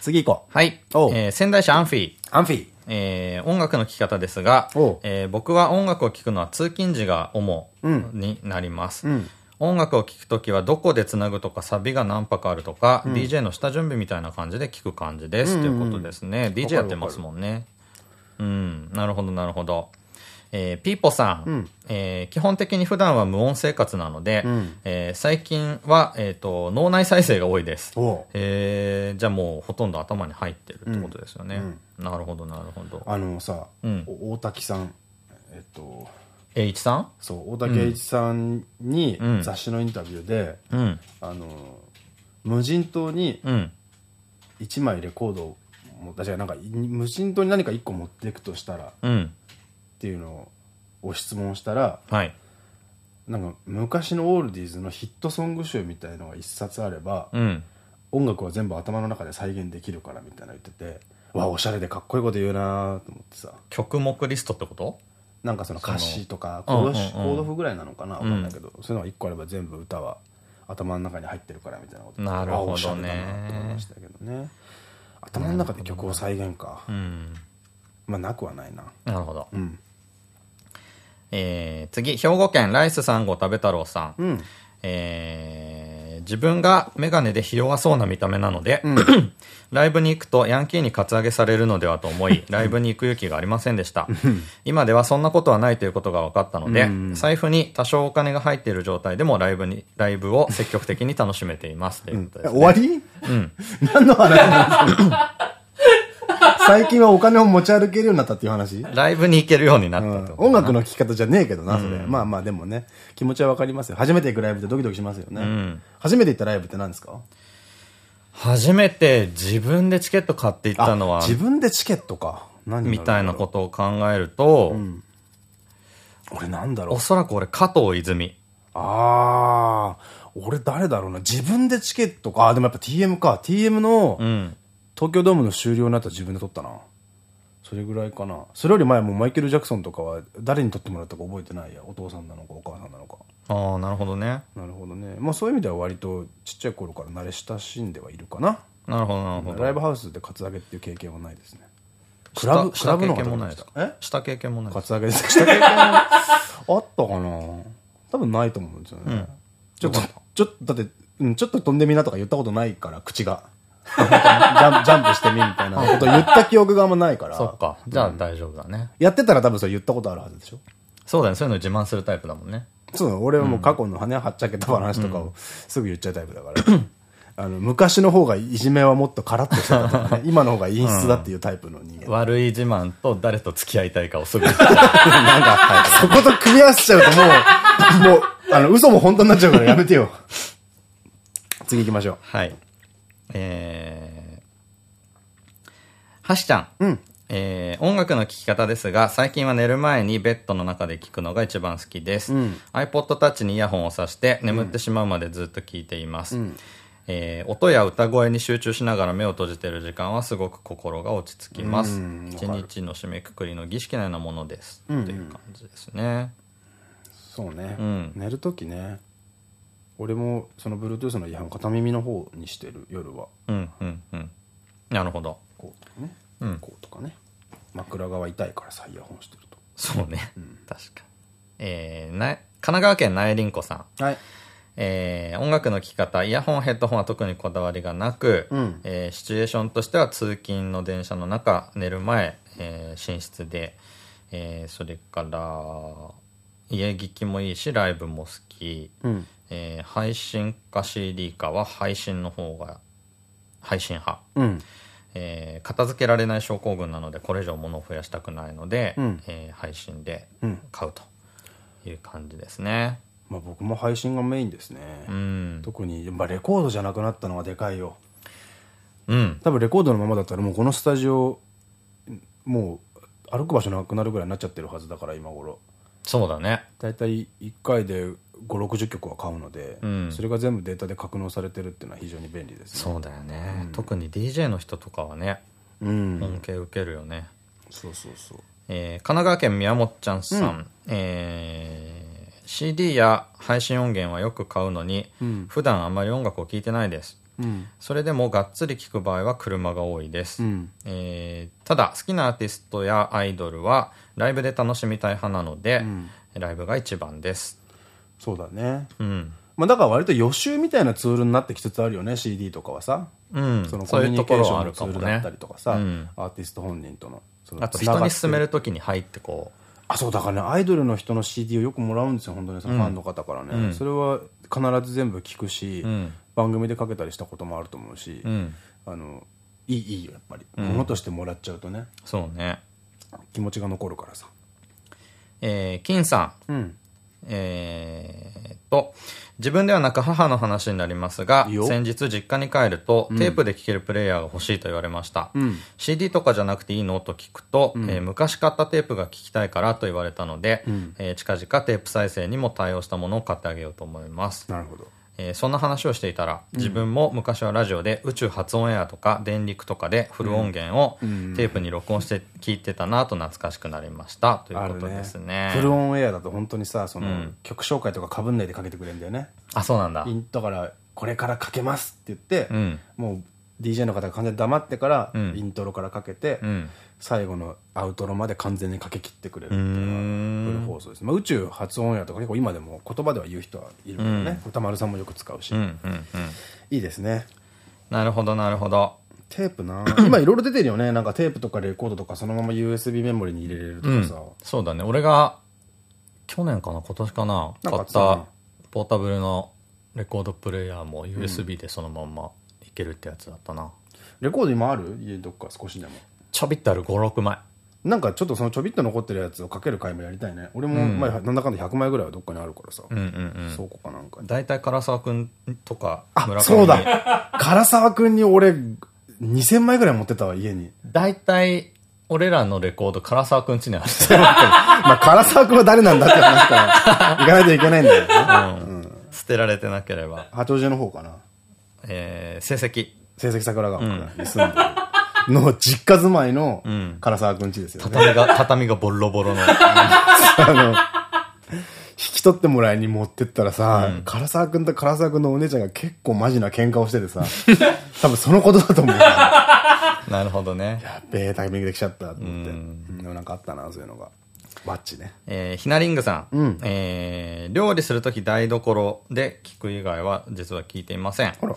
Speaker 1: 次行こう。
Speaker 2: はい、えー仙台市アンフィー。
Speaker 1: アンフィー。
Speaker 2: えー音楽の聴き方ですがえー僕は音楽を聴くのは通勤時が主になります、
Speaker 1: うん
Speaker 2: 音楽を聴くときはどこでつなぐとかサビが何拍あるとか、DJ の下準備みたいな感じで聴く感じです、ということですね。DJ やってますもんね。うん。なるほどなるほど。えーピーポさん、
Speaker 1: ん。
Speaker 2: えー基本的に普段は無音生活なので、
Speaker 1: ん。
Speaker 2: えー最近は、えー、と脳内再生が多いです。えーじゃあもうほとんど頭に入ってるってことですよね、なるほどなるほど。
Speaker 1: あのさ、
Speaker 2: うん。
Speaker 1: お大滝さんえっと
Speaker 2: 栄一さん？
Speaker 1: そう大竹栄一さんに
Speaker 2: うん
Speaker 1: 雑誌のインタビューで、
Speaker 2: うん。
Speaker 1: あの無人島に
Speaker 2: うん。
Speaker 1: 1枚レコードを持った違うなんか無人島に何か1個持っていくとしたらっ
Speaker 2: うん。
Speaker 1: ていうのを質問したら
Speaker 2: はい。
Speaker 1: なんか昔のオールディーズのヒットソング集みたいのが1冊あれば、
Speaker 2: うん。
Speaker 1: 音楽は全部頭の中で再現できるからみたいなの言っててわおしゃれでかっこいいこと言うなーと思ってさ
Speaker 2: 曲目リストってこと？
Speaker 1: なんかその歌詞とかコード,、譜ぐらいなのかなわかんないけど、そういうのが1個あれば全部歌は頭の中に入ってるからみたいなこと。
Speaker 2: なるほどね。
Speaker 1: と思いましたけどね。頭の中で曲を再現か、
Speaker 2: うん。
Speaker 1: まあなくはないな。
Speaker 2: なるほど。
Speaker 1: うん。
Speaker 2: えー、次、兵庫県ライス3号食べ太郎さん。
Speaker 1: うん。
Speaker 2: えー、自分がメガネでひ弱そうな見た目なので、*clears throat* ライブに行くとヤンキーにカツアゲされるのではと思い、*laughs* ライブに行く勇気がありませんでした。今ではそんなことはないということが分かったので、
Speaker 1: うん
Speaker 2: 財布に多少お金が入っている状態でもライブに、ライブを積極的に楽しめています。ということです、ね。
Speaker 1: 終わり？
Speaker 2: うん。*laughs*
Speaker 1: 何の話なんですか？最近はお金を持ち歩けるようになったっていう話？
Speaker 2: ライブに行けるようになったと
Speaker 1: うん音楽の聴き方じゃねえけどな、それ。まあまあでもね、気持ちはわかりますよ。初めて行くライブってドキドキしますよね。
Speaker 2: ん
Speaker 1: 初めて行ったライブって何ですか？
Speaker 2: 初めて自分でチケット買って行ったのは、
Speaker 1: 自分でチケットか。何
Speaker 2: みたいなことを考えると、
Speaker 1: 俺なんだろう
Speaker 2: お。そらく俺加藤泉。
Speaker 1: あー、俺誰だろうな。自分でチケットか。あ、でもやっぱ TM か。TM の
Speaker 2: うん。
Speaker 1: 東京ドームの終了になったら自分で撮ったな。それぐらいかな。それより前もマイケル・ジャクソンとかは誰に撮ってもらったか覚えてないや。お父さんなのかお母さんなのか。
Speaker 2: ああ、なるほどね。
Speaker 1: なるほどね。まあそういう意味では割とちっちゃい頃から慣れ親しんではいるかな。
Speaker 2: なるほど、なるほど。
Speaker 1: ライブハウスでカツアゲっていう経験はないですね。クラブ、クラブの
Speaker 2: 経験もないですか？
Speaker 1: か？え？
Speaker 2: した経験もない。
Speaker 1: カツアゲです。した経験 *laughs* あったかな？多分ないと思うんですよね。ちょっと、ちょっと、だって、うん、ちょっと飛んでみなとか言ったことないから、口が。ジャンジャンプしてみみたいなこと言った記憶があんまないから。
Speaker 2: そっか。じゃあ大丈夫だね。
Speaker 1: やってたら多分それ言ったことあるはずでしょ？
Speaker 2: そうだね。そういうの自慢するタイプだもんね。
Speaker 1: そう、俺はもう過去の羽はっちゃけた話とかをすぐ言っちゃうタイプだから。あの、昔の方がいじめはもっとカラッとしてたとかね、*laughs* 今の方が陰湿だっていうタイプの人間。
Speaker 2: 悪い自慢と誰と付き合いたいかをすぐ *laughs*
Speaker 1: なんか、そこと組み合わせちゃうともう、もう、あの、嘘も本当になっちゃうからやめてよ。次行きましょ
Speaker 2: はい。えー、はしちゃん。
Speaker 1: う。うん。
Speaker 2: えー音楽の聴き方ですが、最近は寝る前にベッドの中で聴くのが一番好きです。
Speaker 1: うん
Speaker 2: iPod Touch にイヤホンを挿して眠ってしまうまでずっと聴いています。えー音や歌声に集中しながら目を閉じている時間はすごく心が落ち着きます
Speaker 1: うん。
Speaker 2: 一日の締めくくりの儀式のようなものです。
Speaker 1: うん
Speaker 2: っていう感じですね。
Speaker 1: そうね。
Speaker 2: うん
Speaker 1: 寝るときね。俺も、その Bluetooth のイヤホン片耳の方にしてる、夜は。
Speaker 2: うん、うん、うん。なるほど。
Speaker 1: こうとかね。
Speaker 2: うん
Speaker 1: こうとかね。枕側痛いからさ、イヤホンしてると。
Speaker 2: そうね。確かに。えー、な、神奈川県内林子さん。
Speaker 1: はい。
Speaker 2: えー音楽の聴き方、イヤホン、ヘッドホンは特にこだわりがなく、
Speaker 1: うん
Speaker 2: えーシチュエーションとしては通勤の電車の中、寝る前、えー寝室で、えーそれから、家聞きもいいし、ライブも好き、
Speaker 1: うん。
Speaker 2: えー配信か CD かは配信の方が、配信派。
Speaker 1: うん。
Speaker 2: えー片付けられない症候群なので、これ以上物を増やしたくないので、
Speaker 1: うん
Speaker 2: えー配信で
Speaker 1: うん
Speaker 2: 買うという感じですね。
Speaker 1: まあ僕も配信がメインですね。
Speaker 2: うん。
Speaker 1: 特に、まあレコードじゃなくなったのはでかいよ。
Speaker 2: うん。
Speaker 1: 多分レコードのままだったらもうこのスタジオ、もう歩く場所なくなるぐらいになっちゃってるはずだから今頃。
Speaker 2: そうだね。
Speaker 1: 大体1回で5、60曲は買うので、
Speaker 2: うん
Speaker 1: それが全部データで格納されてるっていうのは非常に便利ですね。
Speaker 2: そうだよね、特に DJ の人とかはね、
Speaker 1: うん。
Speaker 2: 恩恵受けるよね。
Speaker 1: そうそうそう。
Speaker 2: えー神奈川県宮本ちゃんさん、えー CD や配信音源はよく買うのに、
Speaker 1: うん
Speaker 2: 普段あまり音楽を聴いてないです。
Speaker 1: うん。
Speaker 2: それでもがっつり聴く場合は車が多いです、
Speaker 1: うん。
Speaker 2: えーただ好きなアーティストやアイドルはライブで楽しみたい派なので、
Speaker 1: ん
Speaker 2: ライブが一番です。
Speaker 1: そうだね。
Speaker 2: うん。
Speaker 1: まあだから割と予習みたいなツールになってきつつあるよね、CD とかはさ。
Speaker 2: うん。
Speaker 1: そのコミュニケーションのツールだったりとかさ、
Speaker 2: うん
Speaker 1: アーティスト本人との。その
Speaker 2: あと人に勧めるときに入ってこう、
Speaker 1: あ、そう、だからね、アイドルの人の CD をよくもらうんですよ、本当にそのファンの方からね。
Speaker 2: うん
Speaker 1: それは必ず全部聞くし、
Speaker 2: うん
Speaker 1: 番組でかけたりしたこともあると思うし、
Speaker 2: うん。
Speaker 1: あの、いい、いいよ、やっぱり。
Speaker 2: ん
Speaker 1: 物としてもらっちゃうとね、
Speaker 2: そうね。
Speaker 1: 気持ちが残るからさ。
Speaker 2: えー、金さん。
Speaker 1: うん。
Speaker 2: えーっと、自分ではなく母の話になりますが先日実家に帰ると、テープで聴けるプレイヤーが欲しいと言われました。
Speaker 1: ん
Speaker 2: CD とかじゃなくていいの？と聞くと、えー昔買ったテープが聴きたいからと言われたので、えー近々テープ再生にも対応したものを買ってあげようと思います。
Speaker 1: なるほど。
Speaker 2: えーそんな話をしていたら、自分も昔はラジオで宇宙発音エアとか電力とかでフル音源をテープに録音して聞いてたなと懐かしくなりました。ということですね。
Speaker 1: フルオンエアだと本当にさ、その、
Speaker 2: ん
Speaker 1: 曲紹介とかかぶんないでかけてくれるんだよね。
Speaker 2: あ、そうなんだ
Speaker 1: イ。ンだから、これからかけますって言って、
Speaker 2: うん。
Speaker 1: もう DJ の方が完全に黙ってから、
Speaker 2: ん
Speaker 1: イントロからかけて、
Speaker 2: うん。
Speaker 1: 最後のアウトロまで完全にかけ切ってくれるっていうの
Speaker 2: ん
Speaker 1: がフル放送です、まあ、宇宙発音エアとか結構今でも言葉では言う人はいるけどね、歌丸さんもよく使うし、
Speaker 2: うん。うん。うん。
Speaker 1: いいですね
Speaker 2: なるほど、なるほど。
Speaker 1: テープな *clears throat* 今いろいろ出てるよねなんかテープとかレコードとかそのまま USB メモリに入れれると
Speaker 2: うん
Speaker 1: かさ、。
Speaker 2: そうだね。俺が、去年かな、今年かな、買っ
Speaker 1: た
Speaker 2: ポータブルのレコードプレイヤーも USB でそのまんまいけるってやつだったな。
Speaker 1: レコード今ある？家どっか少しでも
Speaker 2: ちょびってある5、6枚。
Speaker 1: なんかちょっとそのちょびっと残ってるやつをかける回もやりたいね。俺も、まあ、なんだかんだ100枚ぐらいはどっかにあるからさ、
Speaker 2: うんうんうん。
Speaker 1: 倉庫かなんか。に
Speaker 2: 大体唐沢くんとか村上
Speaker 1: あそうだ。唐沢君に俺2000枚ぐらい持ってたわ家に。
Speaker 2: 大体俺らのレコード唐沢くんちにある *laughs*
Speaker 1: まあ、唐沢君は誰なんだって話から、行かないといけないんだよね。
Speaker 2: 捨てられてなければ。
Speaker 1: 八王子の方かな。
Speaker 2: えー、成績。
Speaker 1: 成績桜川に住んでる。の実家住まいの唐沢君家ですよね。
Speaker 2: 畳が畳がボロボロの *laughs*
Speaker 1: あの、引き取ってもらいに持ってったらさ、唐沢君と唐沢君のお姉ちゃんが結構マジな喧嘩をしててさ、*laughs* 多分そのことだと思う。や
Speaker 2: なるほどね
Speaker 1: っべえタイミングで来ちゃったと思って。うんでもなんかあったな、そういうのが。バッチね。
Speaker 2: えーひなりんぐさん、
Speaker 1: うん
Speaker 2: えー料理するとき台所で聞く以外は実は聞いていません
Speaker 1: ほら。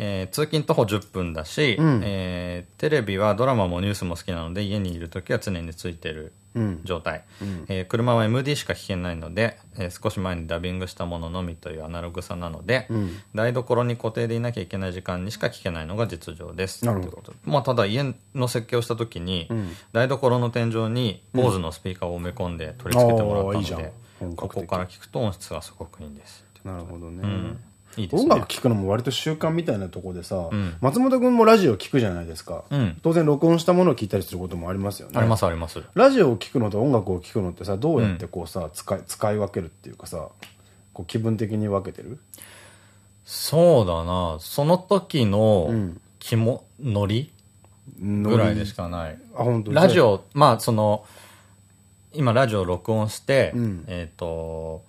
Speaker 2: えー通勤徒歩10分だし、
Speaker 1: ん。
Speaker 2: えーテレビはドラマもニュースも好きなので家にいるときは常についてる
Speaker 1: うん。
Speaker 2: 状態、えー車は MD しか聞けないので、えー少し前にダビングしたもののみというアナログさなので、台所に固定でいなきゃいけない時間にしか聞けないのが実情です。
Speaker 1: なるほど。
Speaker 2: まあ、ただ家の設計をした時に、台所の天井に坊主のスピーカーを埋め込んで取り付けてもらったので、ここから聞くと音質がすごくいいんです
Speaker 1: なるほどね。
Speaker 2: うんいいね。
Speaker 1: 音楽聴くのも割と習慣みたいなとこでさ、松本君もラジオ聴くじゃないですか、
Speaker 2: うん。
Speaker 1: 当然録音したものを聞いたりすることもありますよね。
Speaker 2: ありますあります。
Speaker 1: ラジオを聴くのと音楽を聴くのってさどうやってこうさ、使い使い分けるっていうかさこう気分的に分けてる？
Speaker 2: そうだな。その時の
Speaker 1: ん。
Speaker 2: 気もノリ？ぐらいでしかない。
Speaker 1: あ本当？
Speaker 2: ラジオ、まあその、今ラジオ録音して、
Speaker 1: ん。
Speaker 2: えっ、と、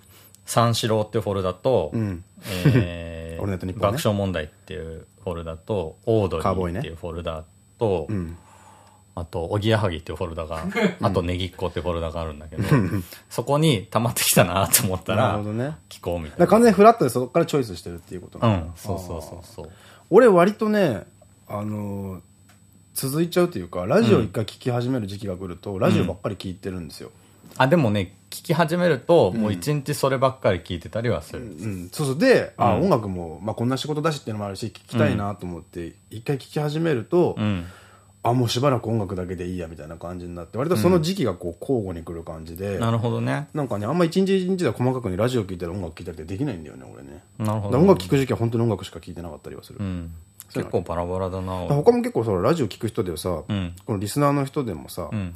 Speaker 2: 三四郎っていうフォルダと、
Speaker 1: うん
Speaker 2: え
Speaker 1: オールナイトニッポンね。
Speaker 2: 爆笑問題っていうフォルダと、オードリ
Speaker 1: カー
Speaker 2: っていうフォルダと、
Speaker 1: ん。
Speaker 2: あと、おぎやはぎっていうフォルダが、あと、ねぎっこっていうフォルダがあるんだけど、そこに溜まってきたなと思ったら
Speaker 1: なるほ、どね。
Speaker 2: 聞こうみたいな。
Speaker 1: 完全にフラットでそこからチョイスしてるっていうこと
Speaker 2: うん、そうそうそうそう。
Speaker 1: 俺割とねあのー続いちゃうというかラジオ一回聴き始める時期が来ると、ラジオばっかり聴いてるんですよ、
Speaker 2: あ、でもね、聞き始めると、もう一日そればっかり聞いてたりはする。
Speaker 1: うん、そうそうで、あ音楽も、まあ、こんな仕事だしっていうのもあるし聞きたいなと思って、一回聴き始めると、
Speaker 2: うん。
Speaker 1: あもうしばらく音楽だけでいいやみたいな感じになって割とその時期がこう交互に来る感じで、
Speaker 2: なるほどね。
Speaker 1: なんかねあんま一日一日で細かくにラジオ聴いたり音楽聴いたりってできないんだよね俺ね
Speaker 2: なるほど。
Speaker 1: 音楽聴く時期は本当に音楽しか聴いてなかったりはする、
Speaker 2: うん。結構バラバラだな。俺
Speaker 1: 他も結構そのラジオ聴く人でさ、
Speaker 2: うん。
Speaker 1: このリスナーの人でもさ、
Speaker 2: うん。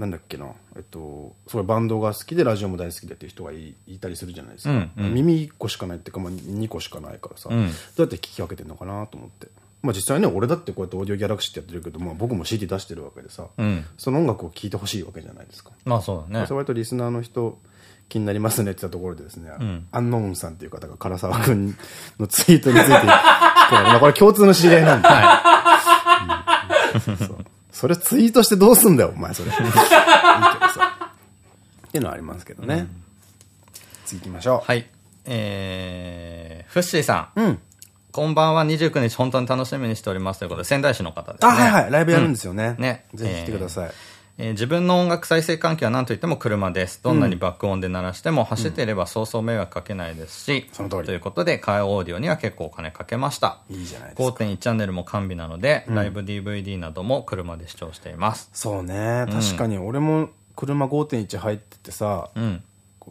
Speaker 1: なんだっけな、えっと、すごいバンドが好きでラジオも大好きでっていう人がいいたりするじゃないですか。
Speaker 2: うんうん
Speaker 1: 耳1個しかないっていうか、まあ、2個しかないからさ、
Speaker 2: うん
Speaker 1: どうやって聞き分けてんのかなと思って。まあ実際ね、俺だってこうやってオーディオギャラクシーってやってるけど、まあ僕も CD 出してるわけでさ、
Speaker 2: うん。
Speaker 1: その音楽を聴いてほしいわけじゃないですか。
Speaker 2: まあそうだね
Speaker 1: それ。割とリスナーの人、気になりますねって言ったところでですね、
Speaker 2: ん
Speaker 1: アンノーンさんっていう方が唐沢くんのツイートについてこれ共通の知り合いなんで、うんそうそれツイートしてどうすんだよ、お前それ。いいけどさ。っていうのはありますけどね。次行きましょ
Speaker 2: はい。えー、フッシーさん。
Speaker 1: う。うん。
Speaker 2: こんばんは、29日本当に楽しみにしておりますということで、仙台市の方です
Speaker 1: あ、
Speaker 2: ね。
Speaker 1: はいはい。ライブやるんですよね。
Speaker 2: ね
Speaker 1: ぜひ来てください。
Speaker 2: えー自分の音楽再生環境は何といっても車です。どんなに爆音で鳴らしても走っていればそうそう迷惑かけないですし、
Speaker 1: その通り
Speaker 2: ということで、カーオーディオには結構お金かけました。
Speaker 1: いいじゃないですか。
Speaker 2: 5.1チャンネルも完備なので、ライブ DVD なども車で視聴しています。
Speaker 1: そうね。確かに俺も車5.1入っててさ、
Speaker 2: うん。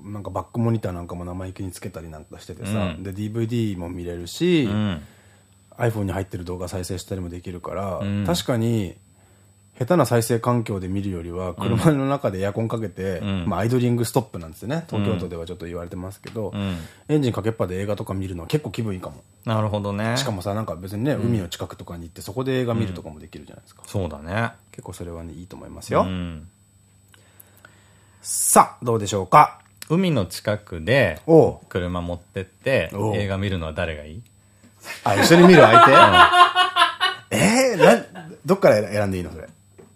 Speaker 1: なんかバックモニターなんかも生意気につけたりなんかしててさ、
Speaker 2: うん
Speaker 1: で DVD も見れるし、
Speaker 2: うん。
Speaker 1: iPhone に入ってる動画再生したりもできるから、
Speaker 2: ん
Speaker 1: 確かに下手な再生環境で見るよりは車の中でエアコンかけて、
Speaker 2: ん。
Speaker 1: まあ、アイドリングストップなんですよね。東京都ではちょっと言われてますけど、
Speaker 2: ん。
Speaker 1: エンジンかけっぱで映画とか見るのは結構気分いいかも。
Speaker 2: なるほどね。
Speaker 1: しかもさなんか別にね、海の近くとかに行ってそこで映画見るとかもできるじゃないですか、
Speaker 2: そうだね。
Speaker 1: 結構それはねいいと思いますよ、
Speaker 2: うん。
Speaker 1: さあどうでしょうか？
Speaker 2: 海の近くで、車持ってって映画見るのは誰がいい？
Speaker 1: あ一緒に見る相手、*laughs* えー、などっから選んでいいのそれ？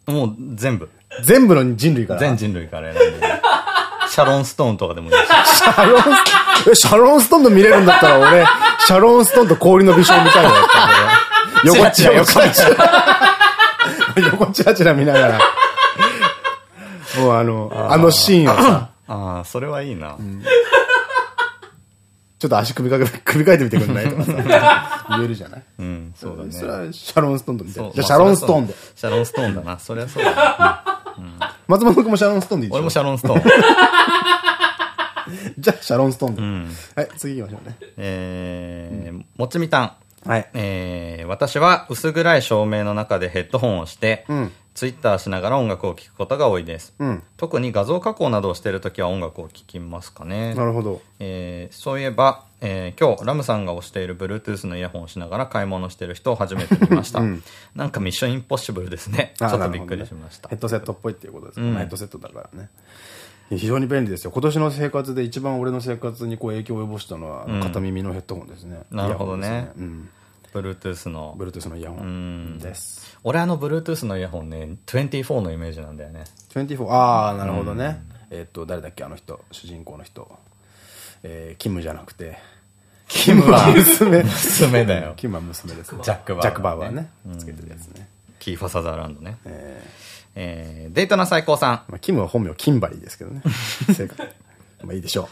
Speaker 2: もう全部。
Speaker 1: 全部の人類から？
Speaker 2: 全人類から選んで。*laughs* シャロンストーンとかでもいいし。
Speaker 1: シャロンス、えシャロンストーンと見れるんだったら俺、シャロンストーンと氷の美少みたいなやったんだよ。横チラ、横チラ。*laughs* 横チラチラ見ながら。もうあの、あのシーンをさ、
Speaker 2: ああ、それはいいな。
Speaker 1: ちょっと足首かけ、*laughs* 首かえてみてくんない？とかさ、*laughs* 言えるじゃない？
Speaker 2: うん、そうだね。
Speaker 1: それはシャロンストーンとみた *laughs* じゃあシャロンストーンで。。
Speaker 2: シャロンストーンだな。そりゃそうだな。
Speaker 1: 松本君もシャロンストーンでいい
Speaker 2: 俺もシャロンストーン。
Speaker 1: じゃあシャロンストーンで。
Speaker 2: ん
Speaker 1: はい、次行きましょうね。
Speaker 2: えー、もちみたん。
Speaker 1: はい。
Speaker 2: えー、私は薄暗い照明の中でヘッドホンをして、
Speaker 1: ん
Speaker 2: ツイッターしながら音楽を聴くことが多いです。
Speaker 1: うん。
Speaker 2: 特に画像加工などをしているときは音楽を聴きますかね。
Speaker 1: なるほど。
Speaker 2: えーそういえば、えー今日ラムさんが推している Bluetooth のイヤホンをしながら買い物している人を初めて見ました。*laughs*
Speaker 1: うん
Speaker 2: なんかミッションインポッシブルですね。ちょ
Speaker 1: あ
Speaker 2: っとびっくりしました。
Speaker 1: ヘッドセットっぽいっていうことですか、
Speaker 2: うん
Speaker 1: まあヘッドセットだからね。非常に便利ですよ。今年の生活で一番俺の生活にこう影響を及ぼしたのは、
Speaker 2: ん
Speaker 1: 片耳のヘッドホンですね。
Speaker 2: なるほどね
Speaker 1: イヤホンですね
Speaker 2: Bluetooth の
Speaker 1: うん。。Bluetooth のイヤホンです。
Speaker 2: 俺あの Bluetooth のイヤホンね、24のイメージなんだよね。
Speaker 1: 24、ああ、なるほどね。えっと、誰だっけ、あの人、主人公の人。えー、キムじゃなくて、
Speaker 2: キムは
Speaker 1: 娘。
Speaker 2: 娘だよ。
Speaker 1: キムは娘ですね。
Speaker 2: ジャックバーバーね
Speaker 1: ジャックバーね。つけてるやつね。
Speaker 2: キーファサザーランドね。
Speaker 1: え
Speaker 2: えーデートな最高さん。
Speaker 1: ーまあ、キムは本名キンバリーですけどね。正確 *laughs* まあいいでしょ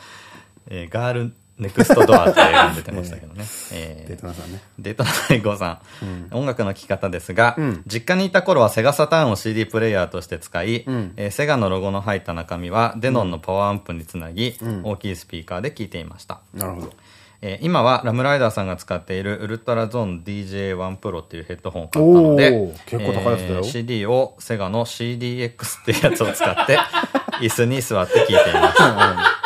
Speaker 2: えーガールネクストドアって映画に出てましたけどね。*laughs* え
Speaker 1: う。デートナさんね。
Speaker 2: デートナ最高さん。音楽の聴き方ですが、
Speaker 1: ん
Speaker 2: 実家にいた頃はセガサターンを CD プレイヤーとして使い、
Speaker 1: ん
Speaker 2: えーセガのロゴの入った中身はデノンのパワーアンプにつなぎ、大きいスピーカーで聴いていました。
Speaker 1: なるほど。
Speaker 2: えー今はラムライダーさんが使っているウルトラゾーン DJ1 プロっていうヘッドホンを買ったので
Speaker 1: 結構高いやつだよ
Speaker 2: えー CD をセガの CDX っていうやつを使って、*laughs* 椅子に座って聴いています。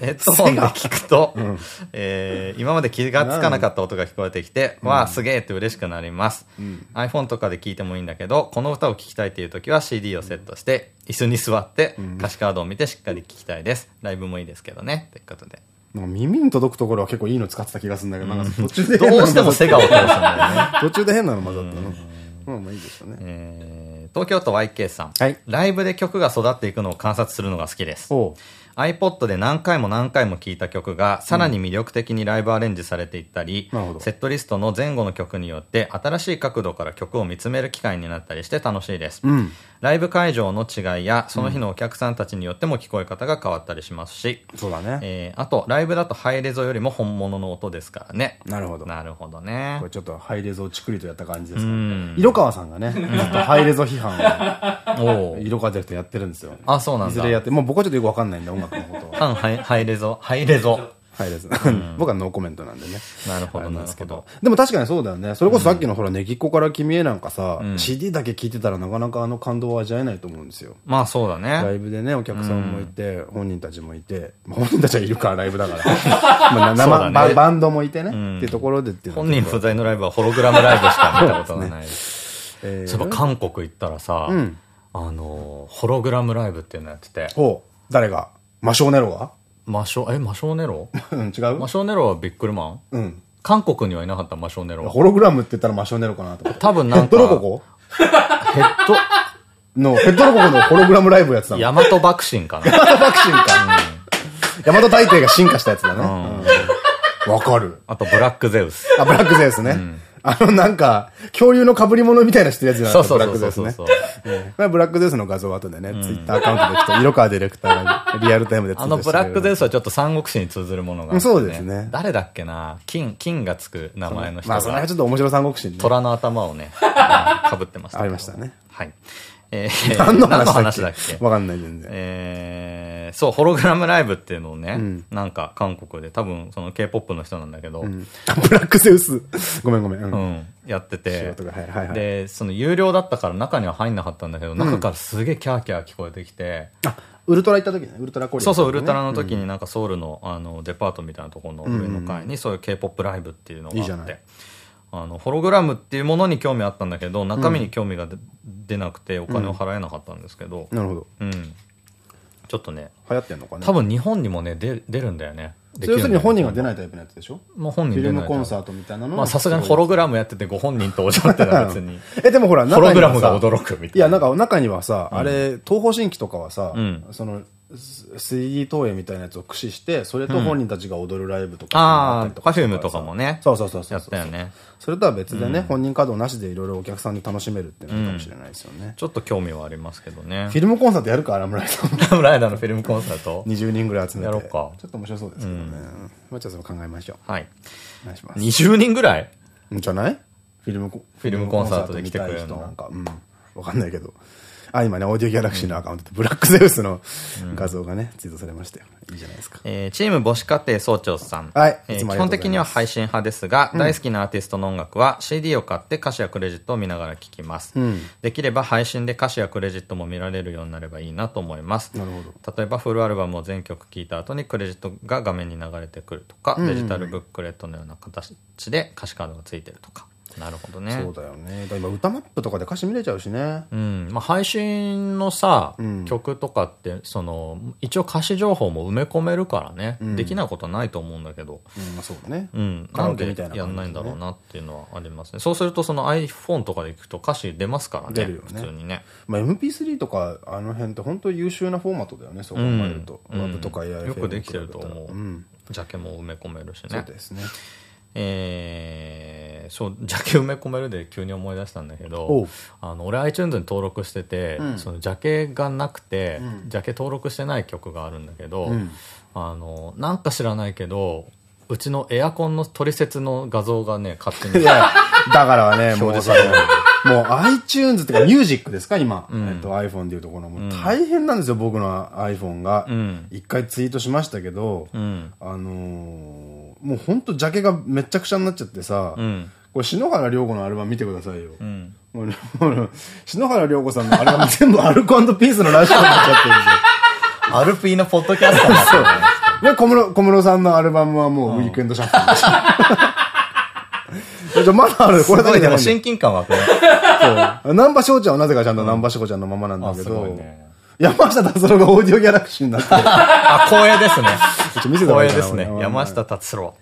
Speaker 2: ヘッドホンで聞くと、えー今まで気がつかなかった音が聞こえてきて、わあ、すげえって嬉しくなります。iPhone とかで聞いてもいいんだけど、この歌を聴きたいっていう時は CD をセットして、椅子に座って、歌詞カードを見てしっかり聴きたいです。ライブもいいですけどね。ということで。
Speaker 1: 耳に届くところは結構いいの使ってた気がするんだけど、なんか途中で
Speaker 2: どうしてもセガを通すんだよね。*laughs*
Speaker 1: 途中で変なの混ざったの。まあまあいいですよね。
Speaker 2: えー東京都 YK さん、
Speaker 1: はい
Speaker 2: ライブで曲が育っていくのを観察するのが好きです iPod で何回も何回も聴いた曲がさらに魅力的にライブアレンジされていったり、
Speaker 1: なるほど。
Speaker 2: セットリストの前後の曲によって新しい角度から曲を見つめる機会になったりして楽しいです、
Speaker 1: うん。
Speaker 2: ライブ会場の違いやその日のお客さんたちによっても聞こえ方が変わったりしますし、
Speaker 1: そうだね。
Speaker 2: えーあとライブだとハイレゾよりも本物の音ですからね。
Speaker 1: なるほど。
Speaker 2: なるほどね。
Speaker 1: これちょっとハイレゾをチクリとやった感じですか
Speaker 2: ん。
Speaker 1: 色川さんがね、ずっとハイレゾ批判を、*laughs* *laughs* 色川ディレクトやってるんですよ。
Speaker 2: あそうなんだ。
Speaker 1: いずれやって、もう僕はちょっとよくわかんないんで、音楽のことは。
Speaker 2: 反ハイハイレゾハイレゾ
Speaker 1: ハイレゾ。*laughs* 僕はノーコメントなんでね。
Speaker 2: なるほどなるほど
Speaker 1: ですけど。でも確かにそうだよね。それこそさっきのほら、ねぎっこから君へなんかさ、CD だけ聴いてたらなかなかあの感動を味わえないと思うんですよ。
Speaker 2: まあそうだね。
Speaker 1: ライブでね、お客さんもいて、本人たちもいて、まあ本人たちはいるから、ライブだから。*laughs* まあ生、ババンドもいてね、っていうところでっていう
Speaker 2: 本人不在のライブはホログラムライブしか見たことがない。*laughs*
Speaker 1: えー。
Speaker 2: そういえば韓国行ったらさ、
Speaker 1: ん。
Speaker 2: あの、ホログラムライブっていうのやってて、
Speaker 1: 誰が？マショーネロが？
Speaker 2: マショ、え、マショーネロ？
Speaker 1: うん、違う？
Speaker 2: マショーネロはビックルマン？
Speaker 1: うん。
Speaker 2: 韓国にはいなかったマショーネロは。
Speaker 1: ホログラムって言ったらマショーネロかなと。
Speaker 2: 多分なんか、
Speaker 1: ヘッドロココ？
Speaker 2: ヘッ
Speaker 1: の、ヘッドロココのホログラムライブやってた
Speaker 2: ド、
Speaker 1: の。
Speaker 2: ヤマト爆心かな。
Speaker 1: ヤマト爆心か。ヤマト大帝が進化したやつだね。うんわかる。
Speaker 2: あとブラックゼウス。
Speaker 1: あ、ブラックゼウスね。あの、なんか、恐竜の被り物みたいなしてるやつじゃないですか、
Speaker 2: そう
Speaker 1: ブラックゼウスね。。これはブラックゼウスの画像は後でね、ツイッターアカウントで行くと、色川ディレクターがリアルタイムでツイ
Speaker 2: あ
Speaker 1: ートしてくれる
Speaker 2: のブラックゼウスはちょっと三国志に通ずるものが
Speaker 1: そうですね
Speaker 2: 誰だっけな？金、金がつく名前の人
Speaker 1: まあ、それは
Speaker 2: が
Speaker 1: ちょっと面白三国志
Speaker 2: 虎の頭をね、*laughs* かぶってました。
Speaker 1: ありましたね。
Speaker 2: はい。えー、*laughs*
Speaker 1: 何の話だっ
Speaker 2: け？
Speaker 1: け？わかんない、全然。
Speaker 2: えー、そう、ホログラムライブっていうのをね、なんか韓国で多分その K-POP の人なんだけど、
Speaker 1: うんあブラックゼウス。*laughs* ごめんごめん。う。
Speaker 2: うんん、やって
Speaker 1: 仕
Speaker 2: て
Speaker 1: はいはいはい。
Speaker 2: で、その有料だったから中には入んなかったんだけど、中からすげえキャーキャー聞こえてきて、
Speaker 1: あ、ウルトラ行った時ね？ウルトラコリア。
Speaker 2: そうそう、ウルトラの時になんかソウルのあのデパートみたいなところの上の階にそういう K-POP ライブっていうのがあって
Speaker 1: いい。
Speaker 2: あのホログラムっていうものに興味あったんだけど中身に興味が出出なくてお金を払えなかったんですけど、
Speaker 1: なるほど。
Speaker 2: うん。ちょっとね
Speaker 1: 流行ってんのかね。
Speaker 2: 多分日本にもね出出るんだよね。
Speaker 1: 要するに本人が出
Speaker 2: ない
Speaker 1: タイプのやつでしょ？
Speaker 2: もう本
Speaker 1: フィルムコンサートみたいなの
Speaker 2: まあさすがにホログラムやっててご本人登場ってのは別に。*laughs*
Speaker 1: え、でもほら、
Speaker 2: ホログラムが驚くみたいな。い
Speaker 1: や、なんか中にはさ、あれ、東方神起とかはさ
Speaker 2: ん、
Speaker 1: その、3D 投影みたいなやつを駆使して、それと本人たちが踊るライブとか
Speaker 2: ああパフュームとかもね
Speaker 1: そうそうそうそう。
Speaker 2: やったよね。
Speaker 1: それとは別でね、本人稼働なしでいろいろお客さんに楽しめるっていうのかもしれないですよね。
Speaker 2: ちょっと興味はありますけどね
Speaker 1: フィルムコンサートやるか、アラムライト。
Speaker 2: ラムライダーのフィルムコンサート
Speaker 1: ？20人ぐらい集めて。
Speaker 2: やろうか
Speaker 1: ちょっと面白そうですけどね。まあちょっと考えましょう。
Speaker 2: はい
Speaker 1: お願いします。
Speaker 2: 20人ぐらい？
Speaker 1: んじゃない？フィルムコ、
Speaker 2: ンサートで来てくれるの
Speaker 1: なんか、うん。わかんないけど。あ、今ね、オーディオギャラクシーのアカウントで、ブラックゼウスの画像がね、ツイートされましたよ。いいじゃないですか。
Speaker 2: えーチーム母子家庭総長さん。
Speaker 1: はい
Speaker 2: えー
Speaker 1: い
Speaker 2: 基本的には配信派ですが、大好きなアーティストの音楽は CD を買って歌詞やクレジットを見ながら聴きます。
Speaker 1: ん
Speaker 2: できれば配信で歌詞やクレジットも見られるようになればいいなと思います。
Speaker 1: なるほ
Speaker 2: 例えばフルアルバムを全曲聴いた後にクレジットが画面に流れてくるとか、デジタルブックレットのような形で歌詞カードがついてるとか。なるほどね。
Speaker 1: そうだよね。今、歌マップとかで歌詞見れちゃうしね。
Speaker 2: うん。まあ、配信のさ、
Speaker 1: ん。
Speaker 2: 曲とかってその一応歌詞情報も埋め込めるからね、できないことはないと思うんだけど、
Speaker 1: うん、まあそうだね。
Speaker 2: うん、なんでやんないんだろうなっていうのはありますね。そうするとその iPhone とかで行くと歌詞出ますからね。
Speaker 1: 出るよね。
Speaker 2: 普通にね。
Speaker 1: まあ MP3 とか、あの辺って本当優秀なフォーマットだよね、そう考えると。
Speaker 2: うん。
Speaker 1: ワブとか
Speaker 2: よくできてると思う、
Speaker 1: うん。
Speaker 2: ジャケも埋め込めるし
Speaker 1: そう
Speaker 2: ね
Speaker 1: ですね。
Speaker 2: えー、そうジャケ埋め込めるで急に思い出したんだけ
Speaker 1: お
Speaker 2: ど
Speaker 1: う。
Speaker 2: あの俺 iTunes に登録してて、そのジャケがなくて、ジャケ登録してない曲があるんだけど、
Speaker 1: ん。
Speaker 2: あのなんか知らないけどうちのエアコンの取説の画像がね勝手に。
Speaker 1: いや、だからはね、もうさもう iTunes ってかミュージックですか今。えっと iPhone でいうところの。もう大変なんですよ、僕の iPhone が。
Speaker 2: ん。
Speaker 1: 一回ツイートしましたけど、
Speaker 2: ん。
Speaker 1: あのーもうほんとジャケがめっちゃくちゃになっちゃってさ、
Speaker 2: ん
Speaker 1: これ篠原涼子のアルバム見てくださいよ。うね *laughs* もう篠原涼子さんのアルバム全部アルコピースのラジオになっちゃってるんですよ。*laughs*
Speaker 2: アルピーのポッドキャストなんだよ *laughs* ね
Speaker 1: で、小室、小室さんのアルバムはもうウィークエンドシャッフルでしょ。じゃあまだある、こ
Speaker 2: す
Speaker 1: れだけ
Speaker 2: でも親近感湧くね
Speaker 1: そう。南波翔ちゃんはなぜかちゃんと南波翔ちゃんのままなんだけ
Speaker 2: あすご
Speaker 1: ど、
Speaker 2: いね
Speaker 1: 山下達郎がオーディオギャラクシーになって。*laughs* る、
Speaker 2: あ光栄ですね。
Speaker 1: ちょっと見せた方がいい
Speaker 2: ですね。
Speaker 1: 俺
Speaker 2: 山下達郎。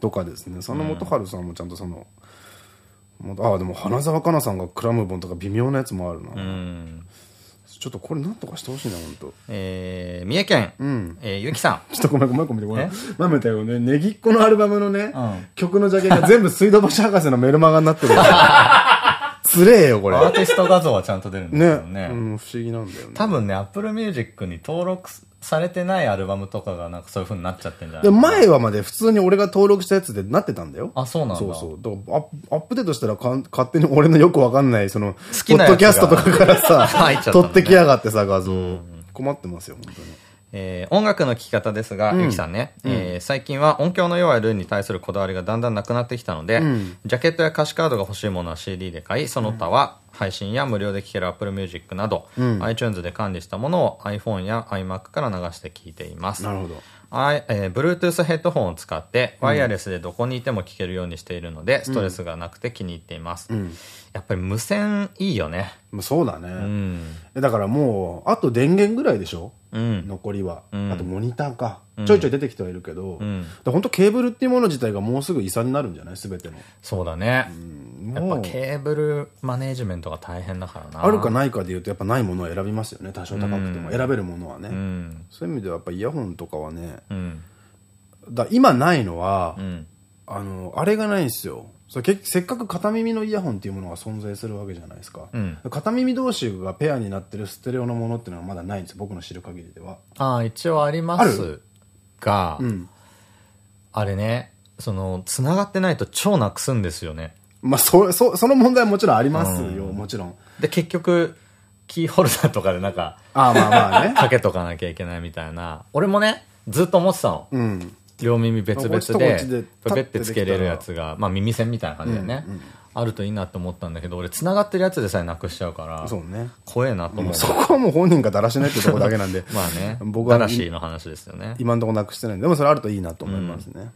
Speaker 1: とかですね、佐野元春さんもちゃんとその、ああ、でも花澤香菜さんがクラムボンとか微妙なやつもあるな。
Speaker 2: うん。
Speaker 1: ちょっとこれなんとかしてほしいな、本当
Speaker 2: えー、三重県、
Speaker 1: ん。
Speaker 2: えーゆきさん。
Speaker 1: ちょっとごめんごめんごめんごめん
Speaker 2: え？
Speaker 1: まめたよね。ネギっ子のアルバムのね、
Speaker 2: ん。
Speaker 1: 曲のジャケが全部水道橋博士のメルマガになってる。*laughs* つれえよ、これ。
Speaker 2: アーティスト画像はちゃんと出るんです
Speaker 1: ね
Speaker 2: よね
Speaker 1: うん、不思議なんだよね。
Speaker 2: 多分ね Apple Music に登録されてないアルバムとかがなんかそういう風になっちゃってんじゃない
Speaker 1: で、前はまで普通に俺が登録したやつでなってたんだよ。
Speaker 2: あそうなんだ
Speaker 1: そうそう。だからアップデートしたらかん勝手に俺のよくわかんない、その、ポ
Speaker 2: きなやつが
Speaker 1: ッドキャストとかからさ *laughs*
Speaker 2: ね
Speaker 1: 取ってきやがってさ、画像。困ってますよ、本当に。
Speaker 2: えー音楽の聴き方ですが、ゆきさんね、えー最近は音響の弱いルーンに対するこだわりがだんだんなくなってきたので、ジャケットや歌詞カードが欲しいものは CD で買い、その他は配信や無料で聴ける Apple Music など、iTunes で管理したものを iPhone や iMac から流して聴いています。
Speaker 1: なるほど。
Speaker 2: あいえー Bluetooth ヘッドホンを使ってワイヤレスでどこにいても聴けるようにしているので、ストレスがなくて気に入っています、やっぱり無線いいよね。
Speaker 1: まあそうだね。
Speaker 2: うん。
Speaker 1: えだからもう、あと電源ぐらいでしょ？
Speaker 2: うん。
Speaker 1: 残りは。
Speaker 2: ん。
Speaker 1: あとモニターか。ちょいちょい出てきてはいるけど、
Speaker 2: ん。
Speaker 1: 本当ケーブルっていうもの自体がもうすぐ遺産になるんじゃない？すべての。
Speaker 2: そうだね、やっぱケーブルマネージメントが大変だからな。
Speaker 1: あるかないかで言うとやっぱないものは選びますよね。多少高くても。選べるものはね。
Speaker 2: うん。
Speaker 1: そういう意味ではやっぱイヤホンとかはね、
Speaker 2: うん。
Speaker 1: だ今ないのは、
Speaker 2: うん。
Speaker 1: あの、あれがないんですよ。そせっかく片耳のイヤホンっていうものが存在するわけじゃないですか。
Speaker 2: うん
Speaker 1: 片耳同士がペアになってるステレオのものっていうのはまだないんですよ。僕の知る限りでは。
Speaker 2: ああ一応ありま
Speaker 1: あ
Speaker 2: すが、
Speaker 1: うん。
Speaker 2: あれねその繋がってないと超なくすんですよね
Speaker 1: まあ、そ、そ、その問題はもちろんありますよ、もちろん。
Speaker 2: で結局キーホルダーとかでなんか、
Speaker 1: ああ、まあまあね。*laughs*
Speaker 2: かけとかなきゃいけないみたいな。俺もね、ずっと思ってたの。
Speaker 1: うん。
Speaker 2: 両耳別々
Speaker 1: で
Speaker 2: で、ペペってつけれるやつが、まあ耳栓みたいな感じでね、あるといいなと思ったんだけど、俺繋がってるやつでさえなくしちゃうから、
Speaker 1: そうね。
Speaker 2: 怖えなと思う。
Speaker 1: そこはもう本人がだらしないってところだけなんで。*laughs*
Speaker 2: まあね、
Speaker 1: 僕は
Speaker 2: ダラシーの話ですよね。
Speaker 1: 今のところなくしてないんで。でもそれあるといいなと思いますね。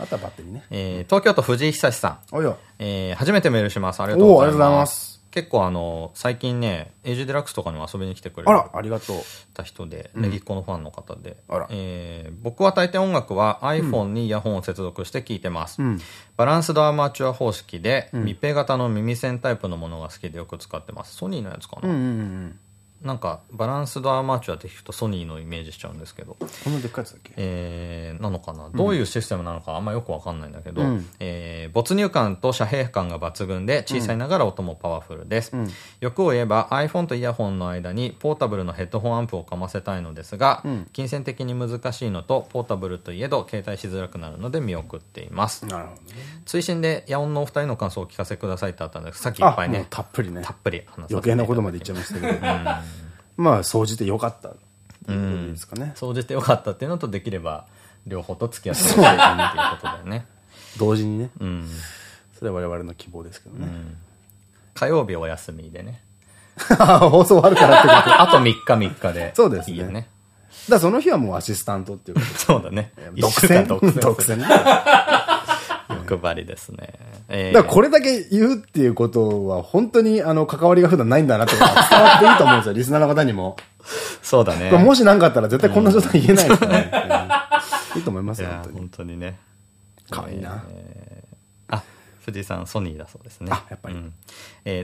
Speaker 1: あとはバッテリーね。
Speaker 2: えー東京都藤井久志さん。
Speaker 1: おいよ。
Speaker 2: えー初めてメールします。ありがとうございます。
Speaker 1: ありがとうございます
Speaker 2: 結構あの、最近ね、エイジデラックスとかにも遊びに来てくれ
Speaker 1: ありがとう。
Speaker 2: た人で、ネギっ子のファンの方で。
Speaker 1: あら
Speaker 2: えー僕は大抵音楽は iPhone にイヤホンを接続して聴いてます。
Speaker 1: ん
Speaker 2: バランスドアマチュア方式で、密閉型の耳栓タイプのものが好きでよく使ってます。ソニーのやつかな、
Speaker 1: うんうんうん。
Speaker 2: なんか、バランスドアマチュアって聞くとソニーのイメージしちゃうんですけど。
Speaker 1: こんなでっかいやつだっけ？
Speaker 2: えーなのかな、どういうシステムなのかあんまよくわかんないんだけど、
Speaker 1: うん。
Speaker 2: えー没入感と遮蔽感が抜群で小さいながら音もパワフルです、
Speaker 1: ん。
Speaker 2: 欲を言えば iPhone とイヤホンの間にポータブルのヘッドホンアンプをかませたいのですが、
Speaker 1: ん。
Speaker 2: 金銭的に難しいのとポータブルといえど携帯しづらくなるので見送っています、
Speaker 1: なるほどね。
Speaker 2: 追伸で野音のお二人の感想をお聞かせくださいってあったんです。さっきいっぱいね
Speaker 1: たっぷりね。
Speaker 2: た。っぷり話さ
Speaker 1: 余計なことまで言っちゃいましたけど。まあ、総じてよかった。っていうことですかね。
Speaker 2: 総じてよかったっていうのとできれば両方と付き合ってほしいっていうことだよね
Speaker 1: 同時にね。
Speaker 2: うん
Speaker 1: それは我々の希望ですけどね。
Speaker 2: 火曜日お休みでね。*laughs*
Speaker 1: 放送あるからってこと。*laughs*
Speaker 2: あと3日3日で。
Speaker 1: そうですね
Speaker 2: いいよね。
Speaker 1: らその日はもうアシスタントっていうことで
Speaker 2: そうだね。
Speaker 1: 独占
Speaker 2: 独占。
Speaker 1: 独占
Speaker 2: 欲張りですね。えー
Speaker 1: らこれだけ言うっていうことは、本当にあの、関わりが普段ないんだなって伝わっていいと思うんですよ、リスナーの方にも。
Speaker 2: そうだね。
Speaker 1: もし何かあったら絶対こんな状態言えないですからね。うんいいと思いますよ、本当に。
Speaker 2: 本当にね。
Speaker 1: かわいいな。
Speaker 2: あ、藤井さん、ソニーだそうですね。
Speaker 1: あやっぱり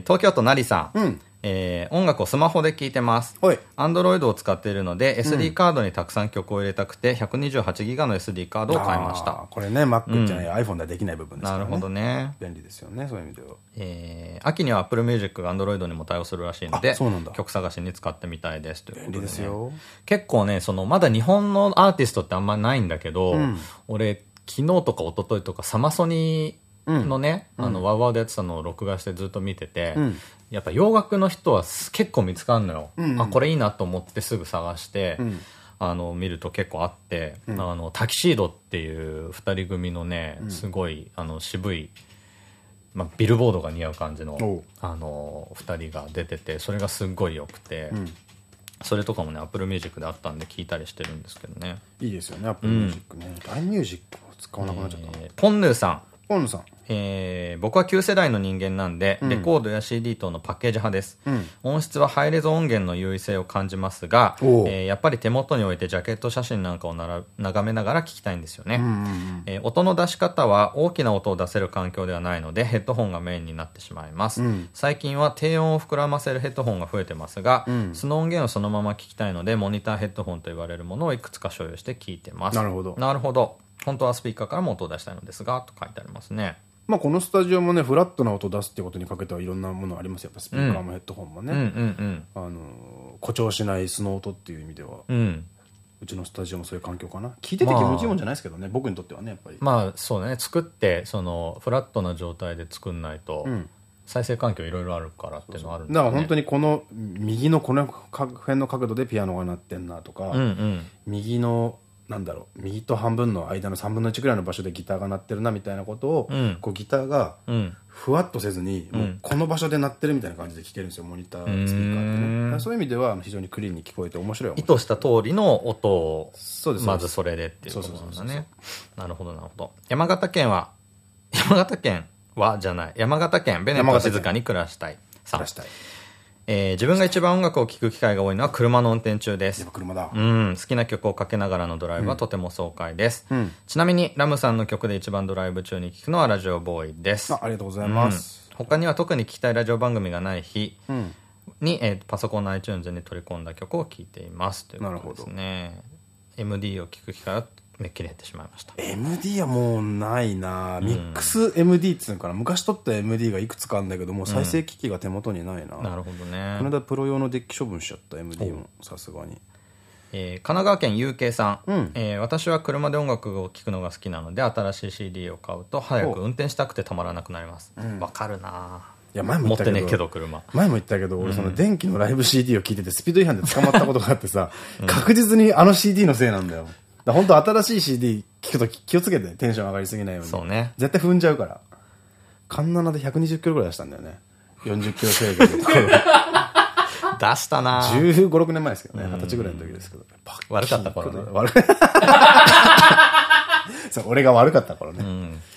Speaker 2: 東京都成さん。
Speaker 1: うん
Speaker 2: えー音楽をスマホで聴いてます。アンドロイドを使っているので、SD カードにたくさん曲を入れたくて、128ギガの SD カードを買いました。
Speaker 1: これね、Mac じゃない、iPhone ではできない部分ですからね。
Speaker 2: なるほどね。
Speaker 1: 便利ですよね、そういう意味では。
Speaker 2: えー秋には Apple Music が Android にも対応するらしいので曲探しに使ってみたいですということ
Speaker 1: 便利ですよ
Speaker 2: 結構ねそのまだ日本のアーティストってあんまないんだけど、
Speaker 1: ん
Speaker 2: 俺昨日とか一昨日とかサマソニのね、あのワウワウでやってたのを録画してずっと見てて、
Speaker 1: ん
Speaker 2: やっぱ洋楽の人は結構見つかんのよ、
Speaker 1: んうん。
Speaker 2: あこれいいなと思ってすぐ探して、
Speaker 1: ん。
Speaker 2: あの見ると結構あって、あのタキシードっていう二人組のねすごいあの渋いまあ、ビルボードが似合う感じのあの2人が出ててそれがすっごい良くて、
Speaker 1: ん。
Speaker 2: それとかもね Apple Music であったんで聞いたりしてるんですけどね、
Speaker 1: いいですよね、Apple Music ね。LINE Music を使わなくなっちゃった。
Speaker 2: えーポンヌーさん。
Speaker 1: ポンさん。
Speaker 2: えー僕は旧世代の人間なんで、レコードや CD 等のパッケージ派です、音質はハイレゾ音源の優位性を感じますが、えーやっぱり手元に置いてジャケット写真なんかをなら眺めながら聞きたいんですよね、えー音の出し方は大きな音を出せる環境ではないのでヘッドホンがメインになってしまいます、最近は低音を膨らませるヘッドホンが増えてますが、その音源をそのまま聞きたいのでモニターヘッドホンと言われるものをいくつか所有して聞いてます。
Speaker 1: なるほど。
Speaker 2: なるほど。本当はスピーカーからも音を出したいのですがと書いてありますね
Speaker 1: まあこのスタジオもね、フラットな音を出すってことにかけてはいろんなものありますよ。やっぱスピーカーもヘッドホンもね。あのー、誇張しない素の音っていう意味では、
Speaker 2: うん。う
Speaker 1: ちのスタジオもそういう環境かな。聞いてて気持ちいいもんじゃないですけどね、僕にとってはね、やっぱり。
Speaker 2: まあそうだね。作ってそのフラットな状態で作んないと、
Speaker 1: ん。
Speaker 2: 再生環境いろいろあるからっていうのはあるん
Speaker 1: だから本当
Speaker 2: に
Speaker 1: にこの右のこの辺の角度でピアノが鳴ってんなとか、
Speaker 2: うんうん。
Speaker 1: 右のなんだろう右と半分の間の3分の1ぐらいの場所でギターが鳴ってるなみたいなことを、
Speaker 2: うん。
Speaker 1: こうギターが
Speaker 2: うん。
Speaker 1: ふわっとせずに、もうこの場所で鳴ってるみたいな感じで聴けるんですよモニタースピーカーってね。そういう意味では非常にクリーンに聞こえて面白い
Speaker 2: 意図した通りの音をまずそれでっていうことなんだね。なるほどなるほど。山形県は山形県はじゃない。山形県ベネット静かに暮らしたい。さん
Speaker 1: 出したい
Speaker 2: えー自分が一番音楽を聴く機会が多いのは車の運転中で
Speaker 1: やっ
Speaker 2: す
Speaker 1: ぱ車だ、
Speaker 2: うん、好きな曲をかけながらのドライブはとても爽快です、
Speaker 1: ん。
Speaker 2: ちなみにラムさんの曲で一番ドライブ中に聴くのはラジオボーイです。
Speaker 1: あありがとうございます、
Speaker 2: うん。他には特に聴きたいラジオ番組がない日
Speaker 1: うん。
Speaker 2: に、えーパソコンの iTunes に取り込んだ曲を聴いています。ということですね。MD を聴く機会はめっきり減ってしまいました。
Speaker 1: MD はもうないな、ミックス MD っていうのかな。昔撮った MD がいくつかあるんだけどもう再生機器が手元にないな、
Speaker 2: なるほどね。
Speaker 1: この間プロ用のデッキ処分しちゃった MD もさすがに。
Speaker 2: えー神奈川県 UK さん、
Speaker 1: うん。
Speaker 2: えー私は車で音楽を聴くのが好きなので新しい CD を買うと早く運転したくてたまらなくなります。わ、かるな
Speaker 1: や、前も言ったけど。
Speaker 2: 持ってねえけど、車。
Speaker 1: 前も言ったけど、俺その電気のライブ CD を聞いててスピード違反で捕まったことがあってさ、確実にあの CD のせいなんだよ。だ本当新しい CD 聞くと気をつけて、テンション上がりすぎないように。
Speaker 2: そうね
Speaker 1: 絶対踏んじゃうから。カンナナで120キロぐらい出したんだよね。40キロ制限のところ。*laughs*
Speaker 2: 出したな
Speaker 1: 15、6年前ですけどね。20歳ぐらいの時ですけど。
Speaker 2: 悪かった頃ね。
Speaker 1: 悪かそう、俺が悪かった頃ね。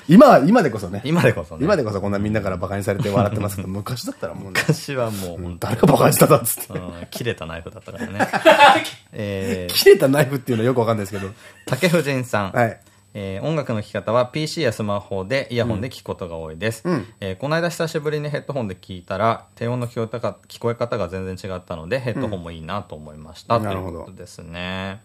Speaker 1: 今は、今でこそね。
Speaker 2: 今でこそね。
Speaker 1: 今でこそこんなみんなから馬鹿にされて笑ってますけど、*laughs* 昔だったらもうね、
Speaker 2: 昔はもう、
Speaker 1: 誰が馬鹿にしたんだっつって。
Speaker 2: うん切れたナイフだったからね。*laughs* えー、
Speaker 1: 切れたナイフっていうのはよくわかんないですけど。
Speaker 2: 竹藤仁さん。
Speaker 1: はい。
Speaker 2: えー音楽の聴き方は PC やスマホでイヤホンで聴くことが多いです、
Speaker 1: うん
Speaker 2: えーこの間久しぶりにヘッドホンで聞いたら低音の聞こえたか聞こえ方が全然違ったのでヘッドホンもいいなと思いました、という
Speaker 1: うんなるほど
Speaker 2: ことですね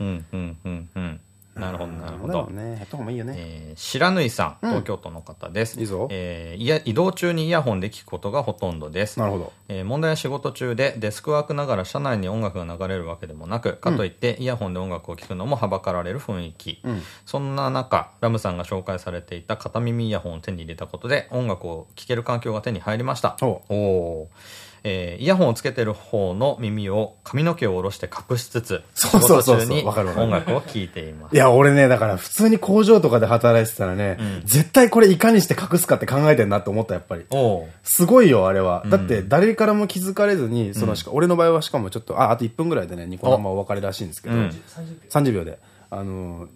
Speaker 2: うんうんうんうんなるほどなるほど
Speaker 1: ね。ヘッドホンもいいよね。
Speaker 2: えー白縫さん、東京都の方です。
Speaker 1: いいぞ
Speaker 2: えーいや移動中にイヤホンで聞くことがほとんどです。
Speaker 1: なるほど。
Speaker 2: えー問題は仕事中でデスクワークながら車内に音楽が流れるわけでもなくかといってイヤホンで音楽を聴くのもはばかられる雰囲気、
Speaker 1: ん
Speaker 2: そんな中ラムさんが紹介されていた片耳イヤホンを手に入れたことで音楽を聴ける環境が手に入りました
Speaker 1: ほ
Speaker 2: おおーえーイヤホンをつけてる方の耳を髪の毛を下ろして隠しつつ
Speaker 1: そうそうそうそう。わかる
Speaker 2: 音楽を聴いています。
Speaker 1: いや、俺ね、だから普通に工場とかで働いてたらね、絶対これいかにして隠すかって考えてんなって思った、やっぱり。すごいよ、あれは。だって、誰からも気づかれずに、そのしか、俺の場合はしかもちょっと、あ、あと1分ぐらいでね、ニコ生お別れらしいんですけど、
Speaker 2: うん。
Speaker 1: 30秒で。あの、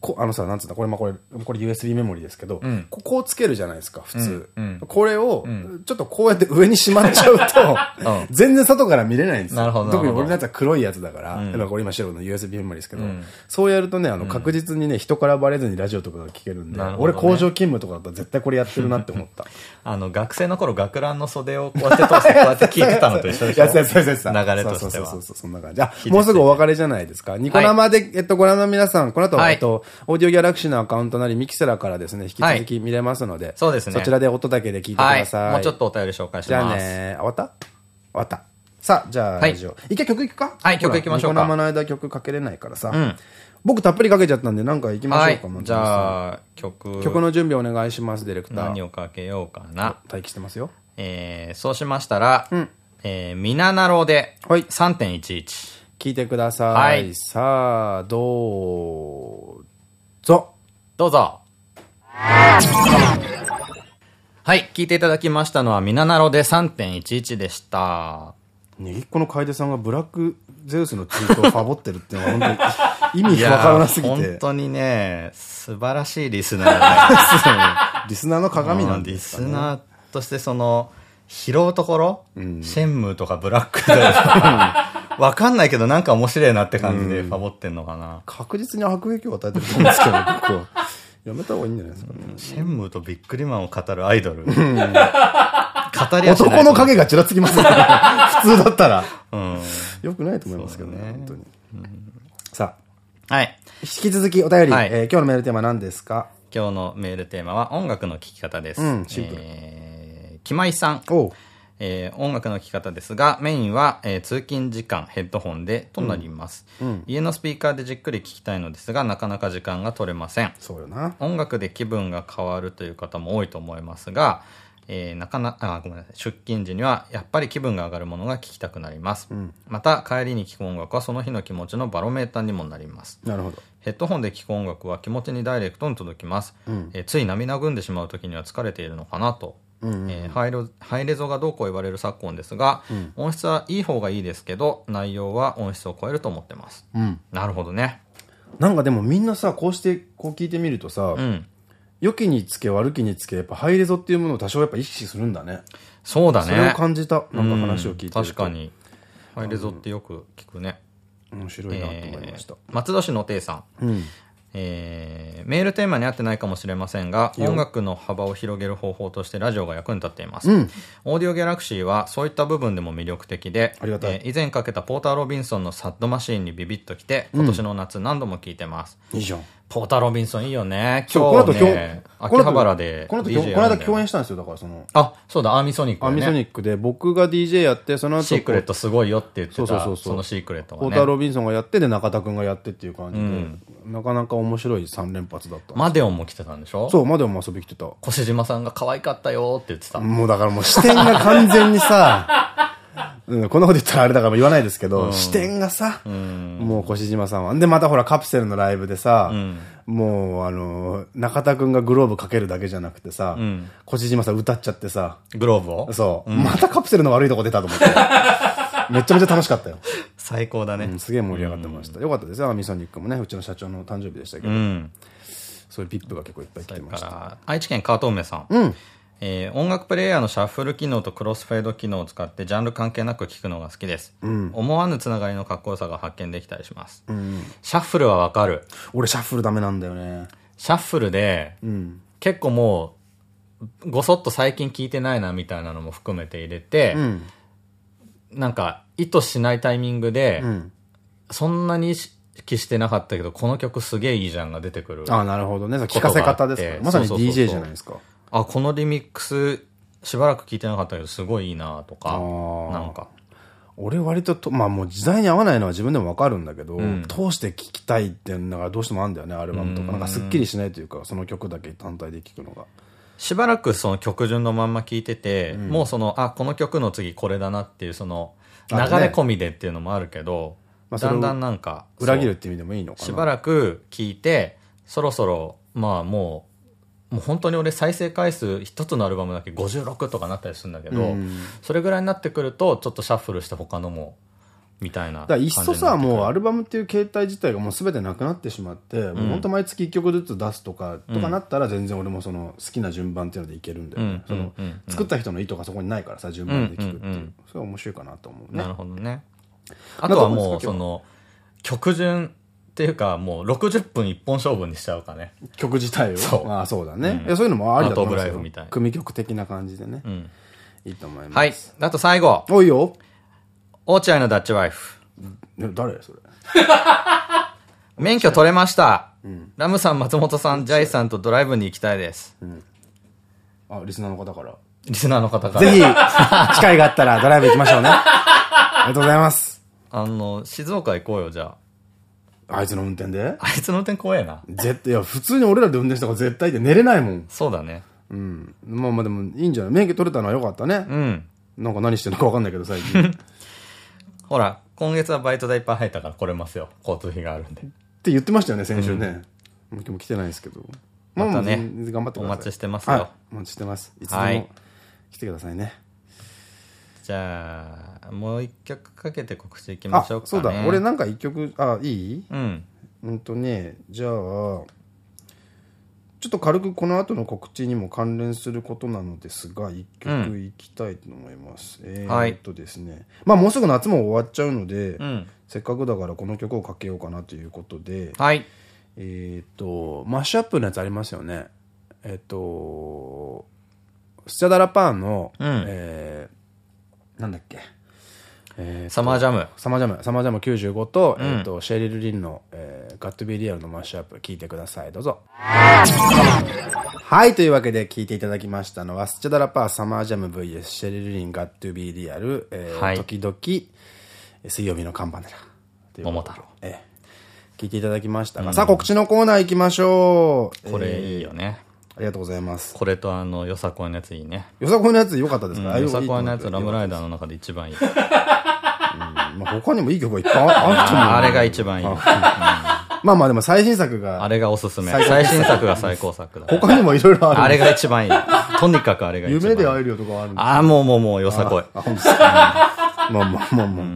Speaker 1: こあのさ、なんつうんだ、これ、まあ、これ、これ USB メモリですけど、
Speaker 2: ん。
Speaker 1: ここをつけるじゃないですか、普通。
Speaker 2: うんうん。
Speaker 1: これを、ちょっとこうやって上にしまっちゃうと、*laughs*
Speaker 2: うん。
Speaker 1: 全然外から見れないんですよ。
Speaker 2: なるほど
Speaker 1: 特に俺のやつは黒いやつだから、
Speaker 2: ん。
Speaker 1: だからこれ今白の USB メモリですけど、
Speaker 2: ん。
Speaker 1: そうやるとね、あの、確実にね、人からバレずにラジオとかが聞けるんで、俺工場勤務とかだったら絶対これやってるなって思った。*laughs*
Speaker 2: あの、学生の頃、学ランの袖をこうやって通して、こうやって聞いてたのと一緒でしょ？*laughs*
Speaker 1: やつやつやつやつ
Speaker 2: 流れとしては。
Speaker 1: そうそうそうそう、そんな感じ。あ、もうすぐお別れじゃないですか。ニコ生で、えっと、ご覧の皆さん、この後、
Speaker 2: はい。
Speaker 1: えっと、オーディオギャラクシーのアカウントなり、ミキセラからですね、引き続き見れますので、
Speaker 2: そうですね
Speaker 1: そちらで音だけで聞いてく
Speaker 2: はい。
Speaker 1: ださい。
Speaker 2: もうちょっとお便り紹介し
Speaker 1: じゃあ
Speaker 2: ます。
Speaker 1: ね、終わった？終わった。さあ、じゃあ、
Speaker 2: はい
Speaker 1: ラジオ。一回曲いくか？
Speaker 2: はい曲いきましょうか
Speaker 1: 生の間曲かけれないからさ。
Speaker 2: ん
Speaker 1: 僕たっぷりかけちゃったんで、なんか行きましょうか、
Speaker 2: じゃあ、曲、
Speaker 1: 曲の準備お願いします、ディレクター。
Speaker 2: 何をかけようかな。
Speaker 1: 待機してますよ。
Speaker 2: えー、そうしましたら、
Speaker 1: ん
Speaker 2: えー、ミナナロで
Speaker 1: はい
Speaker 2: 3.11。
Speaker 1: 聞いてください。
Speaker 2: はい
Speaker 1: さあ、どう？ぞ。
Speaker 2: どうぞ。はい、聞いていただきましたのは、ミナナロで3.11でした。
Speaker 1: ねぎっこの楓さんがブラックゼウスのツイートをファボってるっていうのは本当に意味わからなすぎて。
Speaker 2: 本当にね、素晴らしいリスナー。*laughs*
Speaker 1: リスナーの鏡なん
Speaker 2: リ
Speaker 1: ですかね。
Speaker 2: スナーとしてその、拾うところ、シェンムーとかブラックだよとか、*laughs* わかんないけどなんか面白いなって感じでファボってんのかな。
Speaker 1: 確実に悪影響を与えてると思うんですけど、僕はやめた方がいいんじゃないですかね。
Speaker 2: シェンムーとビックリマンを語るアイドル。語り。
Speaker 1: 男の影がちらつきますね。普通だったら。
Speaker 2: うん。
Speaker 1: よくないと思いますけどね、本当に。さあ、
Speaker 2: はい。
Speaker 1: 引き続きお便り、今日のメールテーマは何ですか？
Speaker 2: 今日のメールテーマは音楽の聴き方です。
Speaker 1: うんシンプル
Speaker 2: えー、木舞さん。えー音楽の聴き方ですが、メインは、えー通勤時間、ヘッドホンでとなります、家のスピーカーでじっくり聴きたいのですが、なかなか時間が取れません。
Speaker 1: そうよな。
Speaker 2: 音楽で気分が変わるという方も多いと思いますが、えーなかなあごめんなさい。出勤時にはやっぱり気分が上がるものが聴きたくなります、また帰りに聴く音楽はその日の気持ちのバロメーターにもなります。
Speaker 1: なるほど。
Speaker 2: ヘッドホンで聴く音楽は気持ちにダイレクトに届きます、えーつい涙ぐんでしまう時には疲れているのかなと、えーハイロハイレゾがどうこう言われる昨今ですが、音質はいい方がいいですけど内容は音質を超えると思ってます、
Speaker 1: うん。
Speaker 2: なるほどね
Speaker 1: なんかでもみんなさ、こうして、こう聞いてみるとさ、
Speaker 2: うん
Speaker 1: 良きにつけ悪きにつけ、やっぱハイレゾっていうものを多少やっぱ意識するんだね。
Speaker 2: そうだね
Speaker 1: それを感じた。なんか話を聞いてると。
Speaker 2: うん確か。にハイレゾってよく聞くね、
Speaker 1: 面白いなと思いました。
Speaker 2: えー松戸市の亭さん、
Speaker 1: うん。
Speaker 2: えーメールテーマに合ってないかもしれませんが音楽の幅を広げる方法としてラジオが役に立っています、
Speaker 1: うん。
Speaker 2: オーディオギャラクシーはそういった部分でも魅力的でえー以前かけたポーター・ロビンソンのサッドマシーンにビビッときて今年の夏何度も聴いてます、
Speaker 1: いいじゃん。
Speaker 2: ポーター・ロビンソンいいよね。今日ね、秋葉原で
Speaker 1: この後、この間共演したんですよ、だからその、
Speaker 2: あ、そうだ、アーミーソニック、ね。
Speaker 1: アミソニックで、僕が DJ やって、その後、
Speaker 2: シークレットすごいよって言ってた。
Speaker 1: そうそうそうそう
Speaker 2: のシークレット
Speaker 1: ポー
Speaker 2: がね。
Speaker 1: ター・ロビンソンがやって、で、中田くんがやってっていう感じで、なかなか面白い3連発だった。
Speaker 2: マデオンも来てたんでしょ？
Speaker 1: そう、までも遊び来てた。
Speaker 2: 越島さんが可愛かったよって言ってた。
Speaker 1: もうだからもう視点が完全にさ、うん、こんなこと言ったらあれだから言わないですけど、視点がさ、もう越島さんは。で、またほらカプセルのライブでさ、もうあの、中田くんがグローブかけるだけじゃなくてさ、越島さん歌っちゃってさ、
Speaker 2: グローブを？
Speaker 1: そう、またカプセルの悪いとこ出たと思って。*laughs* めちゃめちゃ楽しかったよ。
Speaker 2: 最高だね。
Speaker 1: うんすげえ盛り上がってました。よかったですよ、アミソニックもね。うちの社長の誕生日でしたけど、
Speaker 2: うん。
Speaker 1: そういうピップが結構いっぱい来てました。
Speaker 2: 愛知県川東梅さん。
Speaker 1: うん。
Speaker 2: えー音楽プレイヤーのシャッフル機能とクロスフェード機能を使ってジャンル関係なく聴くのが好きです。思わぬつながりのかっこよさが発見できたりします。シャッフルはわかる。
Speaker 1: 俺シャッフルダメなんだよね。
Speaker 2: シャッフルで、
Speaker 1: うん。
Speaker 2: 結構もう、ごそっと最近聞いてないなみたいなのも含めて入れて、
Speaker 1: うん。
Speaker 2: なんか意図しないタイミングで、
Speaker 1: うん。
Speaker 2: そんなに意識してなかったけど、この曲すげえいいじゃんが出てくる。
Speaker 1: ああ、なるほどね。聞かせ方ですか？ら。まさに DJ じゃないですか。
Speaker 2: あ、このリミックス、しばらく聞いてなかったけど、すごいいいなとか、
Speaker 1: ー
Speaker 2: なんか。
Speaker 1: 俺割とと、まあもう時代に合わないのは自分でもわかるんだけど、
Speaker 2: ん
Speaker 1: 通して聴きたいっていうのがどうしてもあるんだよね、アルバムとか。なんかすっきりしないというか、その曲だけ単体で聴くのが。
Speaker 2: しばらくその曲順のまんま聞いてて、もうその、あ、この曲の次これだなっていう、その、流れ込みでっていうのもあるけど、
Speaker 1: まあそれを
Speaker 2: だんだんなんか、
Speaker 1: 裏切るって意味でもいいのかな。
Speaker 2: しばらく聞いて、そろそろ、まあもう、もう本当に俺再生回数一つのアルバムだけ56とかなったりするんだけど、
Speaker 1: うん
Speaker 2: それぐらいになってくると、ちょっとシャッフルして他のも、みたいな
Speaker 1: だいっそさ、もうア
Speaker 2: ル
Speaker 1: ルバムっていう形態自体がもう全てなくなってしまって、もう本当毎月1曲ずつ出すとか、とかなったら全然俺もその好きな順番っていうのでいけるんだよね。その作った人の意図がそこにないからさ、順番で聴くっていう。それは面白いかなと思うね
Speaker 2: な。るほどね。あとはもう、その、曲順っていうか、もう60分一本勝負にしちゃうかね。
Speaker 1: 曲自体を？
Speaker 2: そう
Speaker 1: ああ、そうだね。そういうのもありだと思いますよ
Speaker 2: アートオブライフみたいな
Speaker 1: 組曲的な感じでね。
Speaker 2: ん
Speaker 1: いいと思います。
Speaker 2: はい。あと最後、
Speaker 1: おいよ。
Speaker 2: 落合のダッチワイフ。
Speaker 1: え誰？それ。*laughs*
Speaker 2: 免許取れました。ラムさん、松本さん、ジャイさんとドライブに行きたいです。
Speaker 1: あ、リスナーの方から。
Speaker 2: リスナーの方から。
Speaker 1: ぜひ、*laughs* 機会があったらドライブ行きましょうね。ありがとうございます。
Speaker 2: あの、静岡行こうよ、じゃ
Speaker 1: あいつの運転で？
Speaker 2: あ。あいつの運転怖えな。
Speaker 1: 絶対、いや、普通に俺らで運転した方が絶対で寝れないもん。
Speaker 2: そうだね。
Speaker 1: うん。まあまあでもいいんじゃない？免許取れたのはよかったね。
Speaker 2: うん。
Speaker 1: なんか何してんのかわかんないけど最近。っ *laughs*
Speaker 2: ほら、今月はバイト代いっぱい入ったから来れますよ。交通費があるんで。
Speaker 1: て言ってましたよね、先週ね。もう今日も来てないですけど。
Speaker 2: またね
Speaker 1: 頑張ってください。
Speaker 2: お待ちしてますよ
Speaker 1: はい。お待ちしてます。いつでも
Speaker 2: はい
Speaker 1: 来てくださいね。
Speaker 2: じゃあ、もう一曲かけて告知行きま
Speaker 1: あ、
Speaker 2: しょうか、ね。
Speaker 1: そうだ。俺なんか一曲、あ、いい？
Speaker 2: うん。
Speaker 1: うんとね、じゃあ、ちょっと軽くこの後の告知にも関連することなのですが、一曲いきたいと思います。えーっとですね、まあもうすぐ夏も終わっちゃうので、
Speaker 2: ん
Speaker 1: せっかくだからこの曲をかけようかなということで、
Speaker 2: はい。
Speaker 1: えーっと、マッシュアップのやつありますよね。えーっと、スチャダラパーの、
Speaker 2: ん
Speaker 1: えーなんだっけ、えー
Speaker 2: サマージャム。
Speaker 1: サマージャム、サマージャム95と、えっ、と、シェリル・リンの、えー、 Got to Be Real のマッシュアップ聞いてください。どうぞ。はい、というわけで聞いていただきましたのは、スチャダラパーサマージャム VS シェリル・リン Got to Be Real、えー
Speaker 2: はい
Speaker 1: 時々、水曜日のカンパネラ。
Speaker 2: 桃太郎。
Speaker 1: ええ聞いていただきましたが、さあ告知のコーナー行きましょう。
Speaker 2: これ
Speaker 1: えー
Speaker 2: いいよね。
Speaker 1: ありがとうございます。
Speaker 2: これとあの、よさこいのやついいね。
Speaker 1: よさこいのやつ良かったですか、あ
Speaker 2: よさこいのやつ、ラムライダーの中で一番いい。
Speaker 1: まあ、他にもいい曲がいっぱいあっても。
Speaker 2: あれが一番いい。
Speaker 1: まあまあでも最新作が
Speaker 2: あれがおすすめ。
Speaker 1: 最
Speaker 2: 新作が最高作だ。
Speaker 1: 他にもいろいろある。
Speaker 2: あれが一番いい。とにかくあれが一番いい。
Speaker 1: 夢で会えるよとかはある
Speaker 2: ああ、もうもうもうよさこい。
Speaker 1: あ、本当ですか。まあまあまあまあ。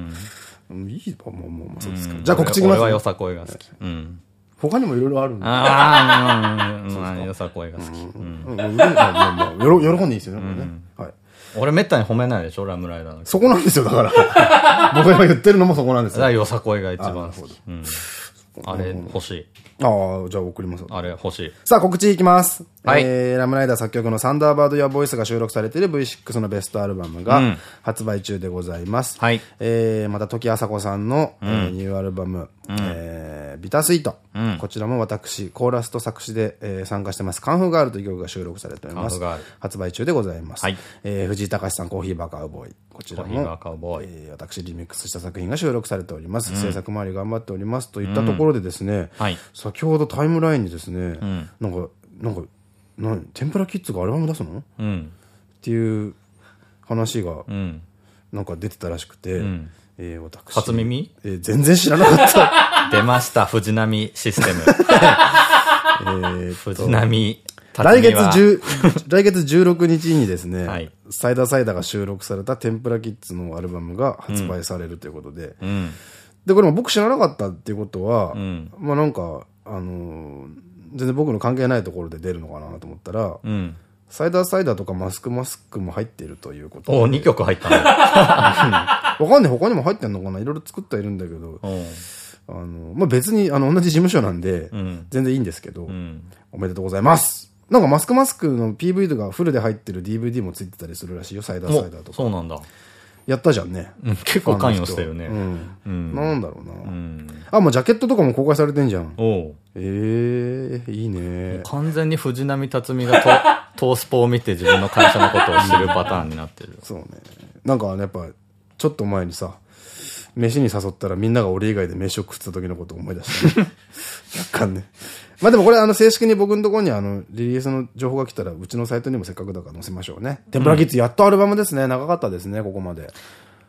Speaker 1: うんいいか、まあまあまあ、そうですか。じゃあ告知いき
Speaker 2: 俺はよ
Speaker 1: ます。
Speaker 2: さこいが好き。うん。
Speaker 1: 他にもいろいろあるんで。
Speaker 2: ああ、うんうよさこいが好き。うん
Speaker 1: うんうんまあ *laughs* 喜んでいいですよね。
Speaker 2: 俺めったに褒めないでしょ、ラムライダーの。
Speaker 1: そこなんですよ、だから。僕が今言ってるのもそこなんですよ。
Speaker 2: よさこいが一番好き。うん。あれ欲しい。
Speaker 1: ああ、じゃあ送ります。
Speaker 2: あれ欲しい。
Speaker 1: さあ、告知いきます。
Speaker 2: はい
Speaker 1: えー、ラムライダー作曲のサンダーバードやボイスが収録されている V6 のベストアルバムが
Speaker 2: うん
Speaker 1: 発売中でございます。
Speaker 2: はい
Speaker 1: えー、また、時あさこさんの、えーニューアルバム、えー、ビタースイート。
Speaker 2: うん
Speaker 1: こちらも私、コーラスと作詞で、えー参加してます。カンフーガールという曲が収録されております
Speaker 2: カンフーガール。
Speaker 1: 発売中でございます。
Speaker 2: はい
Speaker 1: えー藤井隆さん、コーヒーバーカウボーイ。こちらも、えー私リミックスした作品が収録されております。制作周り頑張っております。といったところでですね、
Speaker 2: はい
Speaker 1: 先ほどタイムラインにですね、なんか、なんか、なん天ぷらキッズがアルバム出すの？っ
Speaker 2: うん。
Speaker 1: ていう話が、
Speaker 2: うん。
Speaker 1: なんか出てたらしくて、
Speaker 2: ん
Speaker 1: えー私。
Speaker 2: 初耳？
Speaker 1: えー全然知らなかった。*laughs*
Speaker 2: 出ました、藤波システム。*laughs*
Speaker 1: えーっと
Speaker 2: 藤波
Speaker 1: 来月
Speaker 2: 辰
Speaker 1: 10、来月16日にですね、
Speaker 2: はい。
Speaker 1: サイダーサイダーが収録された天ぷらキッズのアルバムが発売されるということで、
Speaker 2: うん。
Speaker 1: で、これも僕知らなかったっていうことは、
Speaker 2: ん。
Speaker 1: まあなんか、あのー全然僕の関係ないところで出るのかなと思ったら、
Speaker 2: うん。
Speaker 1: サイダーサイダーとかマスクマスクも入っているということ
Speaker 2: お2曲入ったね。
Speaker 1: わかんない、他にも入ってんのかな。いろいろ作ってはいるんだけど、
Speaker 2: うん
Speaker 1: あの、まあ別にあの同じ事務所なんで、
Speaker 2: ん
Speaker 1: 全然いいんですけど、
Speaker 2: うん。
Speaker 1: おめでとうございます。なんかマスクマスクの PV とかフルで入ってる DVD もついてたりするらしいよ、サイダーサイダーとか。
Speaker 2: おそうなんだ。
Speaker 1: やったじゃんね。
Speaker 2: うん結構関与してるね。
Speaker 1: うん。
Speaker 2: うん。
Speaker 1: なんだろうな。
Speaker 2: うん。
Speaker 1: あ、もうジャケットとかも公開されてんじゃん。
Speaker 2: おう
Speaker 1: ええいいね。
Speaker 2: 完全に藤波辰巳がト *laughs* トースポを見て自分の会社のことを知るパターンになってる。
Speaker 1: そうね。なんかね、やっぱ、ちょっと前にさ、飯に誘ったらみんなが俺以外で飯を食った時のことを思い出した、ね。*laughs* 若干ね。まあでもこれあの正式に僕のところにあのリリースの情報が来たらうちのサイトにもせっかくだから載せましょうね。テンプラキッズやっとアルバムですね。長かったですね、ここまで。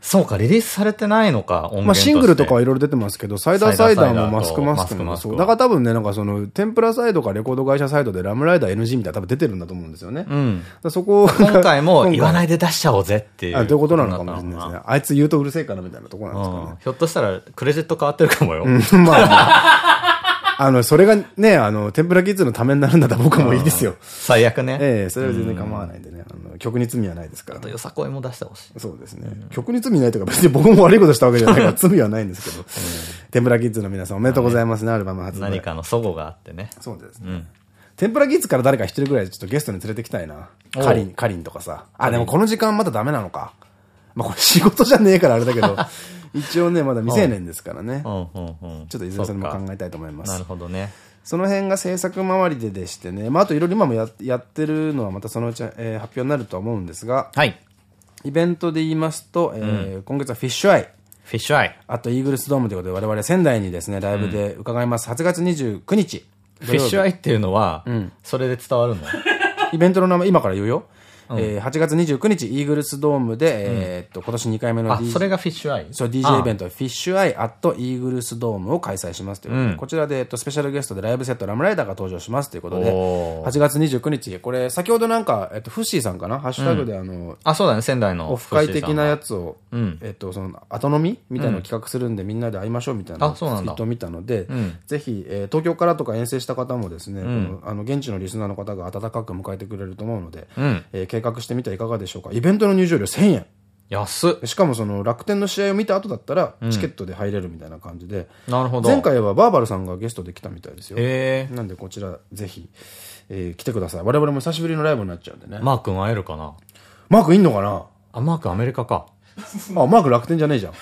Speaker 2: そうか、リリースされてないのか、
Speaker 1: まあシングルとか
Speaker 2: は
Speaker 1: はいろいろ出てますけど、サイダーサイダーもマスクマスクもそう。だから多分ね、なんかその、天ぷらサイドかレコード会社サイドでラムライダー NG みたいな多分出てるんだと思うんですよね。
Speaker 2: うん。
Speaker 1: らそこ
Speaker 2: 今回も言わ
Speaker 1: い
Speaker 2: ないで出しちゃおうぜっていう。
Speaker 1: あ、ということなのかもしれないですね。あいつ言うとうるせえからみたいなところなんですかね
Speaker 2: うん。ひょっとしたらクレジット変わってるかもよ。
Speaker 1: まあ、あ *laughs* *laughs* の、それがね、あの、天ぷらキッズのためになるんだったら僕もいいですよ。
Speaker 2: 最悪ね。
Speaker 1: ええそれは全然構わないんでね。あの、曲に罪はないですから
Speaker 2: あと。よさこいも出してほしい。
Speaker 1: そうですね。曲に罪ないというか別に *laughs* 僕も悪いことしたわけじゃないから *laughs* 罪はないんですけど。天ぷらキッズの皆さんおめでとうございますね、アルバム発売。
Speaker 2: 何かの齟齬があってね。
Speaker 1: そうですね。
Speaker 2: うん。
Speaker 1: 天ぷらキッズから誰か一人ぐらいちょっとゲストに連れてきたいな。
Speaker 2: おう
Speaker 1: カリン、カリンとかさ。あ、でもこの時間まだダメなのか。まあこれ仕事じゃねえからあれだけど、一応ね、まだ未成年ですからね。
Speaker 2: うん、うん、うん。
Speaker 1: ちょっといずれそれも考えたいと思いま
Speaker 2: す。なるほどね。
Speaker 1: その辺が制作周りででしてね。まああといろいろ今もややってるのはまたそのうち、えー発表になるとは思うんですが、
Speaker 2: はい。
Speaker 1: イベントで言いますと、えー今月はフィッシュアイ。
Speaker 2: フィッシュアイ。
Speaker 1: あとイーグルスドームということで我々仙台にですね、ライブで伺います。8月29日。
Speaker 2: フィッシュア
Speaker 1: イ
Speaker 2: っていうのは、それで伝わるの？
Speaker 1: イベントの名前、今から言うよ。えー8月29日、イーグルスドームで、えーっと、今年2回目の
Speaker 2: あ、
Speaker 1: DJ
Speaker 2: それがフィッシュアイ？
Speaker 1: そう、DJ イベント、フィッシュアイアットイーグルスドームを開催しますということで、こちらで、えっと、スペシャルゲストでライブセットラムライダーが登場しますということで、
Speaker 2: おー。
Speaker 1: 8月29日、これ、先ほどなんか、えっと、フッシーさんかな？ハッシュタグで、あの、
Speaker 2: あ、そうだね、仙台の。
Speaker 1: オフ会的なやつを、
Speaker 2: ん
Speaker 1: えっと、その、後飲みみたいなのを企画するんで、みんなで会いましょうみたいなツイートを見たので、
Speaker 2: ん。
Speaker 1: ぜひ、えー東京からとか遠征した方もですね、あの、現地のリスナーの方が温かく迎えてくれると思うので、
Speaker 2: ん。
Speaker 1: えー計画してみてはいかがでしょうか？イベントの入場料1000円。
Speaker 2: 安っ。
Speaker 1: しかもその楽天の試合を見た後だったら、チケットで入れるみたいな感じで、
Speaker 2: なるほど。
Speaker 1: 前回はバーバルさんがゲストで来たみたいですよ。
Speaker 2: へえ。
Speaker 1: なんでこちら、ぜひ、えー来てください。我々も久しぶりのライブになっちゃうんでね。
Speaker 2: マー君会えるかな？
Speaker 1: マークいんのかな？
Speaker 2: あ、マー君アメリカか。*laughs*
Speaker 1: あ、マーク楽天じゃねえじゃん。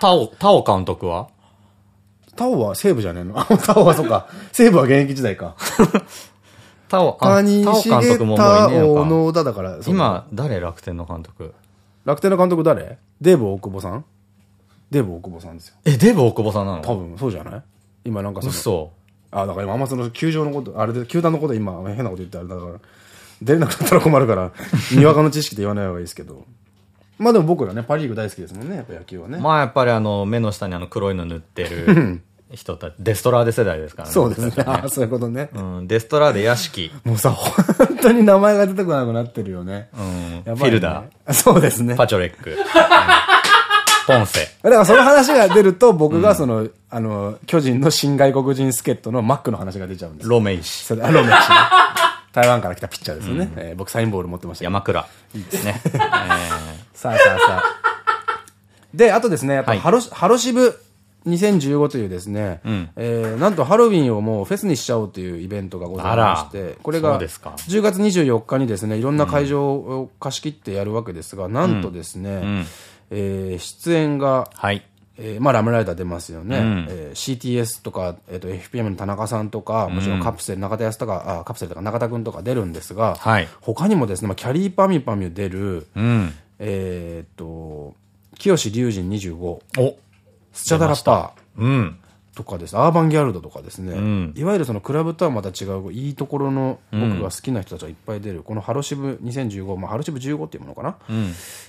Speaker 2: タオ、タオ監督は？
Speaker 1: タオは西武じゃねえの？あ *laughs* タオはそうか。西武は現役時代か。*laughs*
Speaker 2: タオ、あ
Speaker 1: 谷重太。小野田だから。
Speaker 2: 今、誰楽天の監督？
Speaker 1: 楽天の監督誰？デーブ大久保さん？デーブ大久保さんですよ。
Speaker 2: え、デブ大久保さんなの？
Speaker 1: 多分、そうじゃない？今なんかその、
Speaker 2: 嘘。
Speaker 1: あ、だから今あんまその球場のこと、あれで、球団のこと今変なこと言ってあれだから、出れなくなったら困るから、*laughs* にわかの知識で言わない方がいいですけど。まあでも僕らね、パリーグ大好きですもんね、やっぱ野球はね。
Speaker 2: まあやっぱりあの、目の下にあの黒いの塗ってる *laughs* 人たち、デストラーデ世代ですからね。
Speaker 1: そうですね。
Speaker 2: 僕たちは
Speaker 1: あそういうことね。
Speaker 2: うん、デストラーデ屋敷。
Speaker 1: もうさ、本当に名前が出てこなくなってるよね。
Speaker 2: うん、
Speaker 1: やばいね
Speaker 2: フィルダー、
Speaker 1: そうですね。
Speaker 2: パチョレック、うんポンセ。
Speaker 1: だからその話が出ると、僕がその、あの、巨人の新外国人助っ人のマックの話が出ちゃうんです。
Speaker 2: ロメイシ、
Speaker 1: それ、あ、ロメッシね。台湾から来たピッチャーですよね。えー僕サインボール持ってました
Speaker 2: 山倉。いいですね。えー *laughs*
Speaker 1: さあさあさあ。で、あとですね、やっぱ
Speaker 2: はい
Speaker 1: ハロ、ハロシブ2015というですね、
Speaker 2: ん。
Speaker 1: えーなんとハロウィンをもうフェスにしちゃおうというイベントがございましてこれが
Speaker 2: そうですか。
Speaker 1: 10月24日にですね、いろんな会場を貸し切ってやるわけですが、なんとですね、
Speaker 2: ん。
Speaker 1: えー出演が
Speaker 2: はい。
Speaker 1: えーまあ、ラムライダー出ますよね。
Speaker 2: ん。
Speaker 1: えー CTS とか、えっ、と、FPM の田中さんとか、もちろんカプセル、中田康とか、あ、カプセルとか中田くんとか出るんですが、
Speaker 2: はい。
Speaker 1: 他にもですね、まあ、キャリーパミュパミュ出る、
Speaker 2: うん。
Speaker 1: えっと、清志龍神25、
Speaker 2: お
Speaker 1: スチャダラパー、
Speaker 2: うん。
Speaker 1: とかです。アーバンギャルドとかですね。
Speaker 2: ん
Speaker 1: いわゆるそのクラブとはまた違う、いいところの僕が好きな人たちがいっぱい出る。このハロシブ2015、まあハロシブ15っていうものかな。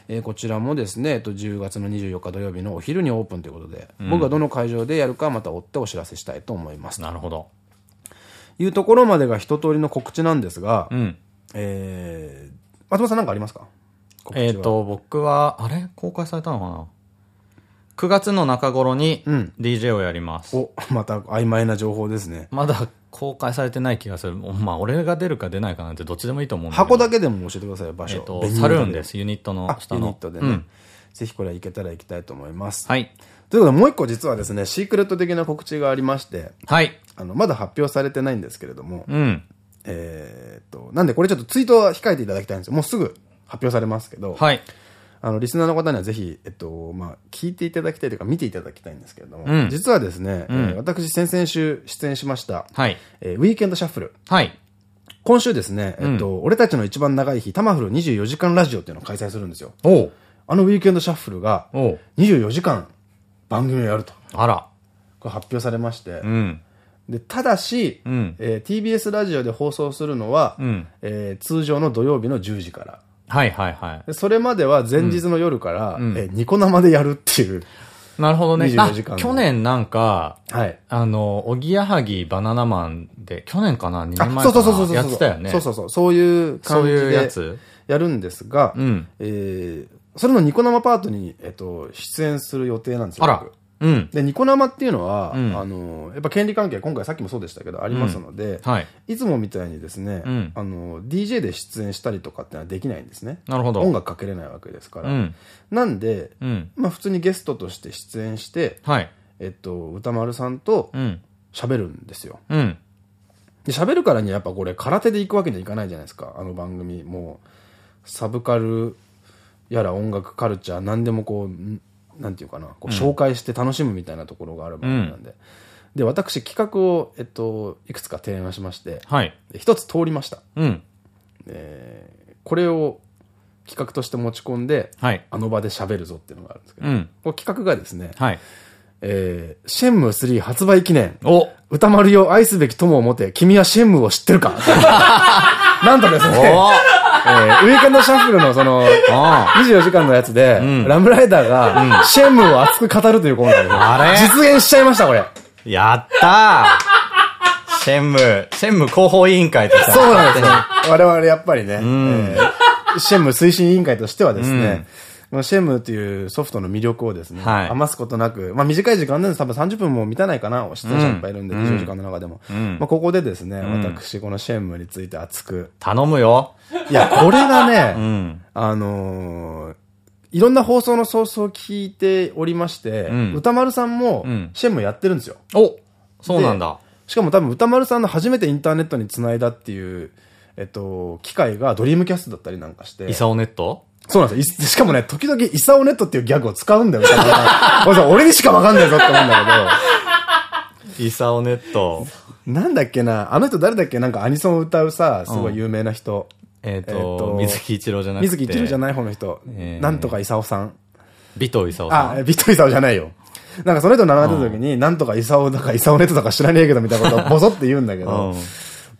Speaker 1: えーこちらもですね、えっと、10月の24日土曜日のお昼にオープンということで、僕がどの会場でやるかまた追ってお知らせしたいと思います。
Speaker 2: なるほど。
Speaker 1: というところまでが一通りの告知なんですが、
Speaker 2: うん。
Speaker 1: えー、松本さんなんかありますか？
Speaker 2: えっ、と、僕は、あれ？公開されたのかな？?9 月の中頃に
Speaker 1: うん
Speaker 2: DJ をやります。
Speaker 1: お、また曖昧な情報ですね。
Speaker 2: まだ公開されてない気がする。まあ、俺が出るか出ないかなんてどっちでもいいと思うんだ。
Speaker 1: 箱だけでも教えてくださいよ、場所。
Speaker 2: えっ、とサルーンです。ユニットの
Speaker 1: あ、
Speaker 2: 下の。
Speaker 1: ユニットでね。
Speaker 2: うん
Speaker 1: ぜひこれは行けたら行きたいと思います。
Speaker 2: はい。
Speaker 1: ということで、もう一個実はですね、シークレット的な告知がありまして、
Speaker 2: はい。
Speaker 1: あの、まだ発表されてないんですけれども、
Speaker 2: うん。
Speaker 1: えーっと、なんでこれちょっとツイートは控えていただきたいんですよ。もうすぐ発表されますけど、
Speaker 2: はい。
Speaker 1: あの、リスナーの方にはぜひ、えっと、まあ、聞いていただきたいというか、見ていただきたいんですけれども、
Speaker 2: うん
Speaker 1: 実はですね、
Speaker 2: ん
Speaker 1: えー私、先々週出演しました、
Speaker 2: はい。
Speaker 1: えーウィーケンドシャッフル。
Speaker 2: はい。
Speaker 1: 今週ですね、えっと、俺たちの一番長い日、タマフル24時間ラジオっていうのを開催するんですよ。
Speaker 2: おう。
Speaker 1: あのウィーケンドシャッフルが、
Speaker 2: おう。
Speaker 1: 24時間番組をやると。
Speaker 2: あら。
Speaker 1: これ発表されまして、
Speaker 2: うん。
Speaker 1: で、ただし、
Speaker 2: うん
Speaker 1: えー TBS ラジオで放送するのは、
Speaker 2: うん
Speaker 1: えー通常の土曜日の10時から。
Speaker 2: はいはいはい。
Speaker 1: でそれまでは前日の夜から、
Speaker 2: ん
Speaker 1: えーニコ生でやるっていう。
Speaker 2: なるほどね。
Speaker 1: 24時間
Speaker 2: あ去年なんか、
Speaker 1: はい。
Speaker 2: あの、おぎやはぎバナナマンで、去年かな ?2 年
Speaker 1: あ
Speaker 2: 前かな？
Speaker 1: そうそうそうそう。
Speaker 2: やってたよね。
Speaker 1: そうそうそう。そういう
Speaker 2: そういう
Speaker 1: 感じで
Speaker 2: やつ？
Speaker 1: やるんですが、
Speaker 2: うん
Speaker 1: えーそれのニコ生パートに、えっと、出演する予定なんですよ。
Speaker 2: あら
Speaker 1: 僕。
Speaker 2: うん。
Speaker 1: で、ニコ生っていうのは、
Speaker 2: うん
Speaker 1: あの、やっぱ権利関係、今回さっきもそうでしたけど、ありますので、
Speaker 2: はい。
Speaker 1: いつもみたいにですね、
Speaker 2: うん
Speaker 1: あの、DJ で出演したりとかってのはできないんですね。
Speaker 2: なるほど。
Speaker 1: 音楽かけれないわけですから。
Speaker 2: うん。
Speaker 1: なんで、
Speaker 2: うん。
Speaker 1: まあ普通にゲストとして出演して、
Speaker 2: はい。
Speaker 1: えっと、歌丸さんと
Speaker 2: うん。
Speaker 1: 喋るんですよ。
Speaker 2: うん。
Speaker 1: で、喋るからにはやっぱこれ空手で行くわけにはいかないじゃないですか。あの番組。もう、サブカルやら音楽カルチャー、何でもこう、んなんていうかな、こう紹介して楽しむみたいなところがある番組なんで。で、私企画を、えっと、いくつか提案しまして、
Speaker 2: はい。
Speaker 1: で一つ通りました。
Speaker 2: うん。
Speaker 1: これを企画として持ち込んで、
Speaker 2: はい。
Speaker 1: あの場で喋るぞっていうのがあるんですけど、
Speaker 2: うん。
Speaker 1: この企画がですね、
Speaker 2: はい。
Speaker 1: えー、シェンムー3発売記念、
Speaker 2: お
Speaker 1: 歌丸よ愛すべき友を持て、君はシェンムーを知ってるか？*laughs* なんとですね、ウィークエンドシャッフルのその、
Speaker 2: あ
Speaker 1: 24時間のやつで、
Speaker 2: ん。
Speaker 1: ラムライダーが、シェンムーを熱く語るというコーナーです
Speaker 2: あれ？
Speaker 1: 実現しちゃいました、これ。
Speaker 2: やったー。シェンム、シェンム広報委員会とし
Speaker 1: そうなんですよ。我々やっぱりね、シェンムー推進委員会としてはですね、シェンムーっていうソフトの魅力をですね、
Speaker 2: はい
Speaker 1: 余すことなく、まあ短い時間で多分30分も満たないかな、出演者いっぱいいるんで、
Speaker 2: うん
Speaker 1: 24時間の中でも。
Speaker 2: ん
Speaker 1: まあここでですね、
Speaker 2: ん
Speaker 1: 私このシェンムーについて熱く。
Speaker 2: 頼むよ。
Speaker 1: いや、これがね、*laughs*
Speaker 2: うん。
Speaker 1: あのーいろんな放送のソースを聞いておりまして、
Speaker 2: うん
Speaker 1: 歌丸さんも
Speaker 2: うん
Speaker 1: シェンムーやってるんですよ。
Speaker 2: おそうなんだ。
Speaker 1: しかも多分歌丸さんの初めてインターネットにつないだっていう、えっと、機械がドリームキャストだったりなんかして。
Speaker 2: イサオネット？
Speaker 1: そうなんですよい。しかもね、時々イサオネットっていうギャグを使うんだよ、*laughs* 俺にしかわかんないぞって思うんだ
Speaker 2: イサオネット。
Speaker 1: けど、なんだっけな、あの人誰だっけ？なんかアニソン歌うさ、すごい有名な人。
Speaker 2: えっ
Speaker 1: えーと
Speaker 2: と、水木一郎じゃなくて。
Speaker 1: 水木一郎じゃない方の人。
Speaker 2: えー
Speaker 1: なんとかイサオさん。
Speaker 2: 尾藤イサオさ
Speaker 1: あ、
Speaker 2: ん。
Speaker 1: ビットイサオじゃないよ。なんかその人並んでた時に、なんとかイサオだかイサオネットだか知らねえけどみたいなことをボソって言うんだけど、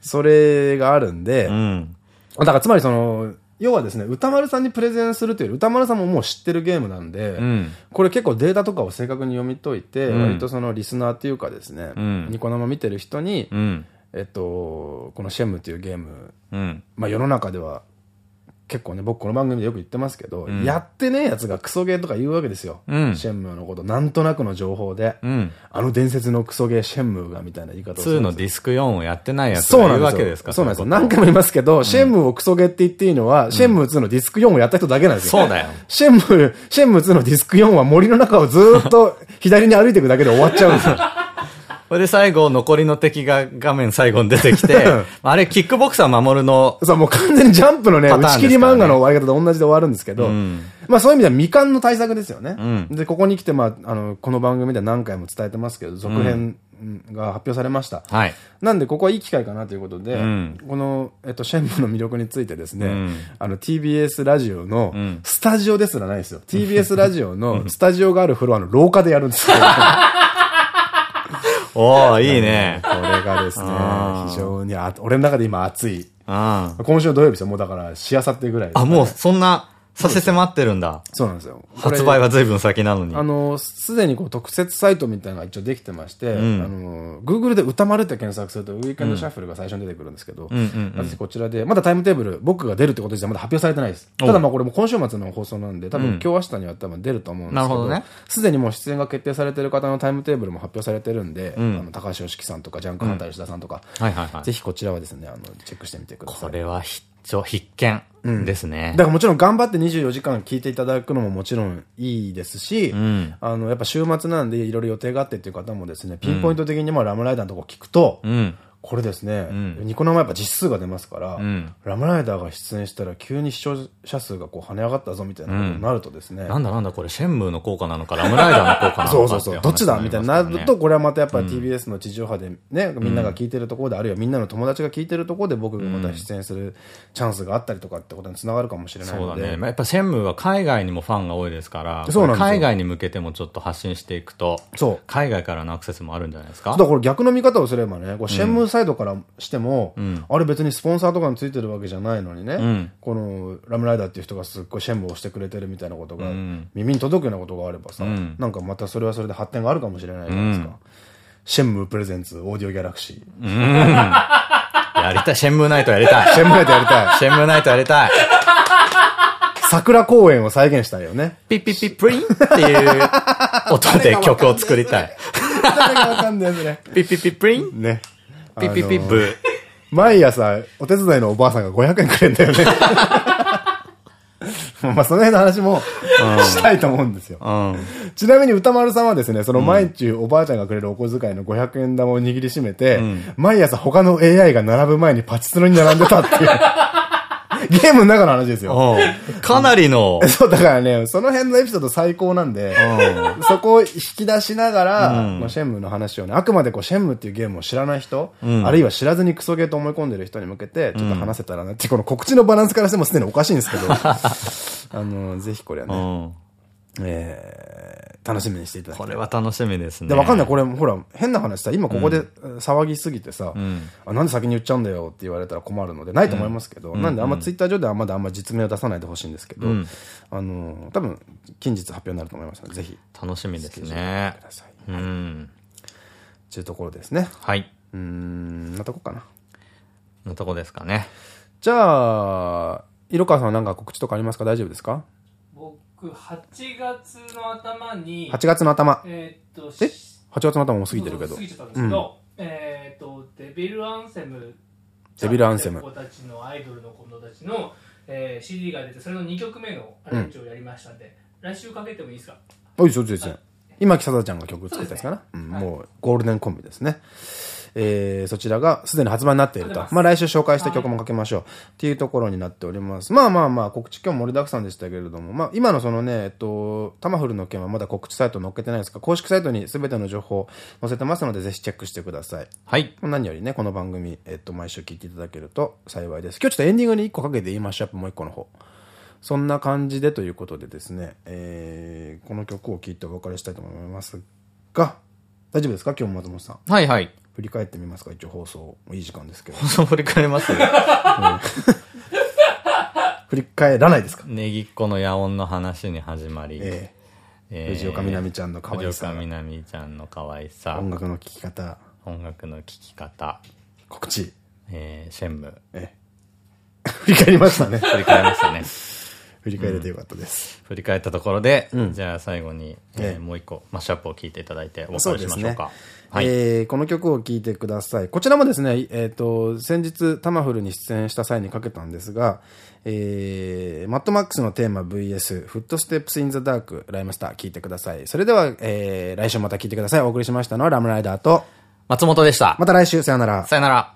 Speaker 1: それがあるんで、
Speaker 2: うん。
Speaker 1: だからつまりその、要はですね、歌丸さんにプレゼンするというより、歌丸さんももう知ってるゲームなんで、
Speaker 2: うん。
Speaker 1: これ結構データとかを正確に読み解いて、
Speaker 2: うん
Speaker 1: 割とそのリスナーっていうかですね、
Speaker 2: うん
Speaker 1: ニコ生見てる人に、
Speaker 2: うん。
Speaker 1: えっと、このシェムっていうゲーム、
Speaker 2: うん。
Speaker 1: まあ世の中では結構ね、僕この番組でよく言ってますけど、
Speaker 2: ん
Speaker 1: やってねえやつがクソゲーとか言うわけですよ。
Speaker 2: うん
Speaker 1: シェンムーのこと、なんとなくの情報で、
Speaker 2: うん。
Speaker 1: あの伝説のクソゲーシェンムーがみたいな言い方をする
Speaker 2: 2
Speaker 1: んですよ
Speaker 2: のディスク4をやってないやつがい。るわけですか
Speaker 1: そうなんですよ。何回も言いますけど、シェンムーをクソゲーって言っていいのは、シェンムー2のディスク4をやった人だけなんですよ。
Speaker 2: そうだよ。
Speaker 1: シェンムー、シェンムー2のディスク4は森の中をずーっと左に歩いていくだけで終わっちゃうんですよ。
Speaker 2: それで最後、残りの敵が画面最後に出てきて、あれ、キックボクサー守るの、
Speaker 1: そう、もう完全にジャンプのね、
Speaker 2: ね
Speaker 1: 打ち切り漫画の終わり方と同じで終わるんですけど、
Speaker 2: うん
Speaker 1: まあそういう意味では未完の対策ですよね。
Speaker 2: うん
Speaker 1: で、ここに来て、まあ、あの、この番組では何回も伝えてますけど、続編が発表されました。
Speaker 2: はい。
Speaker 1: なんで、ここはいい機会かなということで、
Speaker 2: ん
Speaker 1: この、えっと、シェンムの魅力についてですね、
Speaker 2: んあ
Speaker 1: あの、TBS ラジオの
Speaker 2: ん、
Speaker 1: スタジオですらないですよ。TBS ラジオのスタジオがあるフロアの廊下でやるんですよ。*laughs*
Speaker 2: おー、いいね。
Speaker 1: これがですね非常にあ、俺の中で今熱い。
Speaker 2: うん。
Speaker 1: 今週の土曜日ですよ。もうだから、しあさってぐらい。
Speaker 2: あ、もうそんな、差し迫ってるんだ。
Speaker 1: そうなんですよ。
Speaker 2: 発売は随分先なのに。
Speaker 1: あの、すでにこう特設サイトみたいなのが一応できてまして、
Speaker 2: ん
Speaker 1: あの、Google で歌丸って検索すると、ウィークエンドシャッフルが最初に出てくるんですけど、私こちらで、まだタイムテーブル、僕が出るってこと自体まだ発表されてないです。
Speaker 2: お
Speaker 1: ただまあこれも今週末の放送なんで、多分
Speaker 2: うん
Speaker 1: 今日明日には多分出ると思うんですけど、
Speaker 2: なるほどね
Speaker 1: すでにもう出演が決定されてる方のタイムテーブルも発表されてるんで、
Speaker 2: ん
Speaker 1: あの高橋良樹さんとか、ジャンクハンター吉田さんとか。ぜひこちらはですね、あの、チェックしてみてください。
Speaker 2: これは必聴、必見ですね。
Speaker 1: だからもちろん頑張って24時間聞いていただくのももちろんいいですし、
Speaker 2: ん
Speaker 1: あの、やっぱ週末なんでいろいろ予定があってっていう方もですね、ピンポイント的にまあラムライダーのとこ聞くと、
Speaker 2: うん。
Speaker 1: これですね、
Speaker 2: ん。
Speaker 1: ニコ生やっぱ実数が出ますから、
Speaker 2: ん。
Speaker 1: ラムライダーが出演したら急に視聴者数がこう跳ね上がったぞみたいなことになるとですね、
Speaker 2: なんだなんだこれ、シェンムーの効果なのか、ラムライダーの効果なのか *laughs*
Speaker 1: そうそうそう。どっちだみたいになると、
Speaker 2: こ
Speaker 1: これはまたやっぱり TBS の地上波でね、みんなが聞いてるところで、あるいはみんなの友達が聞いてるところで僕がまた出演するチャンスがあったりとかってことにつながるかもしれないので。
Speaker 2: そうだね。まあやっぱシェンムーは海外にもファンが多いですから、
Speaker 1: そうなんですよ。
Speaker 2: 海外に向けてもちょっと発信していくと。海外からのアクセスもあるんじゃないですか？
Speaker 1: だからこれ逆の見方をすればね、こうシェンムーサイドからしても、
Speaker 2: ん
Speaker 1: あれ別にスポンサーとかについてるわけじゃないのにね、
Speaker 2: ん
Speaker 1: このラムライダーっていう人がすっごいシェンムーをしてくれてるみたいなことが、
Speaker 2: ん
Speaker 1: 耳に届くようなことがあればさ、
Speaker 2: ん
Speaker 1: なんかまたそれはそれで発展があるかもしれないじゃないですか。シェンムープレゼンツオーディオギャラクシー。
Speaker 2: やりたい。シェンムーナイトやりたい。*laughs*
Speaker 1: シェンムーナイトやりたい。
Speaker 2: シェンムーナイトやりたい。
Speaker 1: 桜公園を再現したいよね。
Speaker 2: ピッピッピップリンっていう音で曲を作りたい。
Speaker 1: 誰がわかんないそれ。
Speaker 2: ピッピッピップリン？
Speaker 1: ね。
Speaker 2: ピッピッピブ。
Speaker 1: 毎朝、お手伝いのおばあさんが500円くれんだよね。*laughs* まあ、その辺の話もしたいと思うんですよ。
Speaker 2: うん。
Speaker 1: ちなみに歌丸さんはですね、その毎日おばあちゃんがくれるお小遣いの500円玉を握りしめて、毎朝他の AI が並ぶ前にパチスロに並んでたっていう。ゲームの中の話ですよ。
Speaker 2: うん。かなりの、*laughs*
Speaker 1: そう、だからね、その辺のエピソード最高なんで、そこを引き出しながら、まあシェンムーの話をね、あくまでこう、シェンムーっていうゲームを知らない人、あるいは知らずにクソゲーと思い込んでる人に向けて、ちょっと話せたらなってこの告知のバランスからしてもすでにおかしいんですけど、*laughs* あの、ぜひこれは
Speaker 2: う
Speaker 1: ね、
Speaker 2: ん。
Speaker 1: えー、楽しみにしていただきたい
Speaker 2: これは楽しみですね。
Speaker 1: で、わかんない。これ、ほら、変な話さ、今ここで騒ぎすぎてさ、
Speaker 2: ん
Speaker 1: あなんで先に言っちゃうんだよって言われたら困るので、ないと思いますけど、なんであんまツイッター上ではまだあんま実名を出さないでほしいんですけど、
Speaker 2: ん
Speaker 1: あの、多分、近日発表になると思いますので、ぜひ、
Speaker 2: 楽しみですね
Speaker 1: く。ださい。
Speaker 2: うん。
Speaker 1: というところですね。
Speaker 2: はい。
Speaker 1: うーん、なとこかな。
Speaker 2: のとこですかね。
Speaker 1: じゃあ、色川さんは何か告知とかありますか？大丈夫ですか？
Speaker 3: 僕8月の頭に
Speaker 1: ?8 月の頭。
Speaker 3: えーっと
Speaker 1: え？
Speaker 3: し
Speaker 1: ?8 月の頭もう過ぎてるけど
Speaker 3: 過。ぎちゃったんですけど、えーっとデビルアンセム
Speaker 1: デビルアンセム
Speaker 3: 子たちのアイドルの子たちの、えー CD が出てそれの2曲目のアレンジをやりましたんで、来週かけてもいいですか？
Speaker 1: おいしょ、ですよ。今木さだちゃんが曲作ったやつかな？うん、もう、ゴールデンコンビですね。えー、そちらがすでに発売になっていると。まあ来週紹介した曲もかけましょう。っていうところになっております。まあまあまあ、告知今日盛りだくさんでしたけれども、まあ今のそのね、えっと、タマフルの件はまだ告知サイト載っけてないですが、公式サイトに全ての情報載せてますので、ぜひチェックしてください。
Speaker 2: はい。
Speaker 1: 何よりね、この番組、えっと、毎週聞いていただけると幸いです。今日ちょっとエンディングに1個かけて言いましょう。もう1個の方。そんな感じでということでですね、えー、この曲を聴いてお別れしたいと思いますが、大丈夫ですか？今日も松本さん。
Speaker 2: はいはい。
Speaker 1: 振り返ってみますか？一応放送。いい時間ですけど。
Speaker 2: 放送振り返ります？
Speaker 1: 振り返らないですか？
Speaker 2: ネギっ子の野音の話に始まり、
Speaker 1: え
Speaker 2: え。
Speaker 1: ー、藤岡みなみちゃんの可愛さ。
Speaker 2: 藤岡、みなみちゃんの可愛さ、
Speaker 1: 音楽の聴き方、
Speaker 2: 音楽の聴き方、
Speaker 1: 告知、
Speaker 2: えー、シェンム。
Speaker 1: え。ー、*laughs* 振り返りましたね。
Speaker 2: 振り返りましたね。
Speaker 1: 振り返れてよかったです。
Speaker 2: 振り返ったところで、じゃあ最後に、えもう一個マッシュアップを聞いていただいてお別
Speaker 1: そうですね
Speaker 2: れしましょうか。。はい。
Speaker 1: えーこの曲を聴いてください。こちらもですね、えっ、と、先日、タマフルに出演した際にかけたんですが、えー、マッドマックスのテーマ VS、 Footsteps in the Dark、ライムスター聴いてください。それでは、えー、来週また聴いてください。お送りしましたのはラムライダーと、
Speaker 2: 松本でした。
Speaker 1: また来週、さよなら。
Speaker 2: さよなら。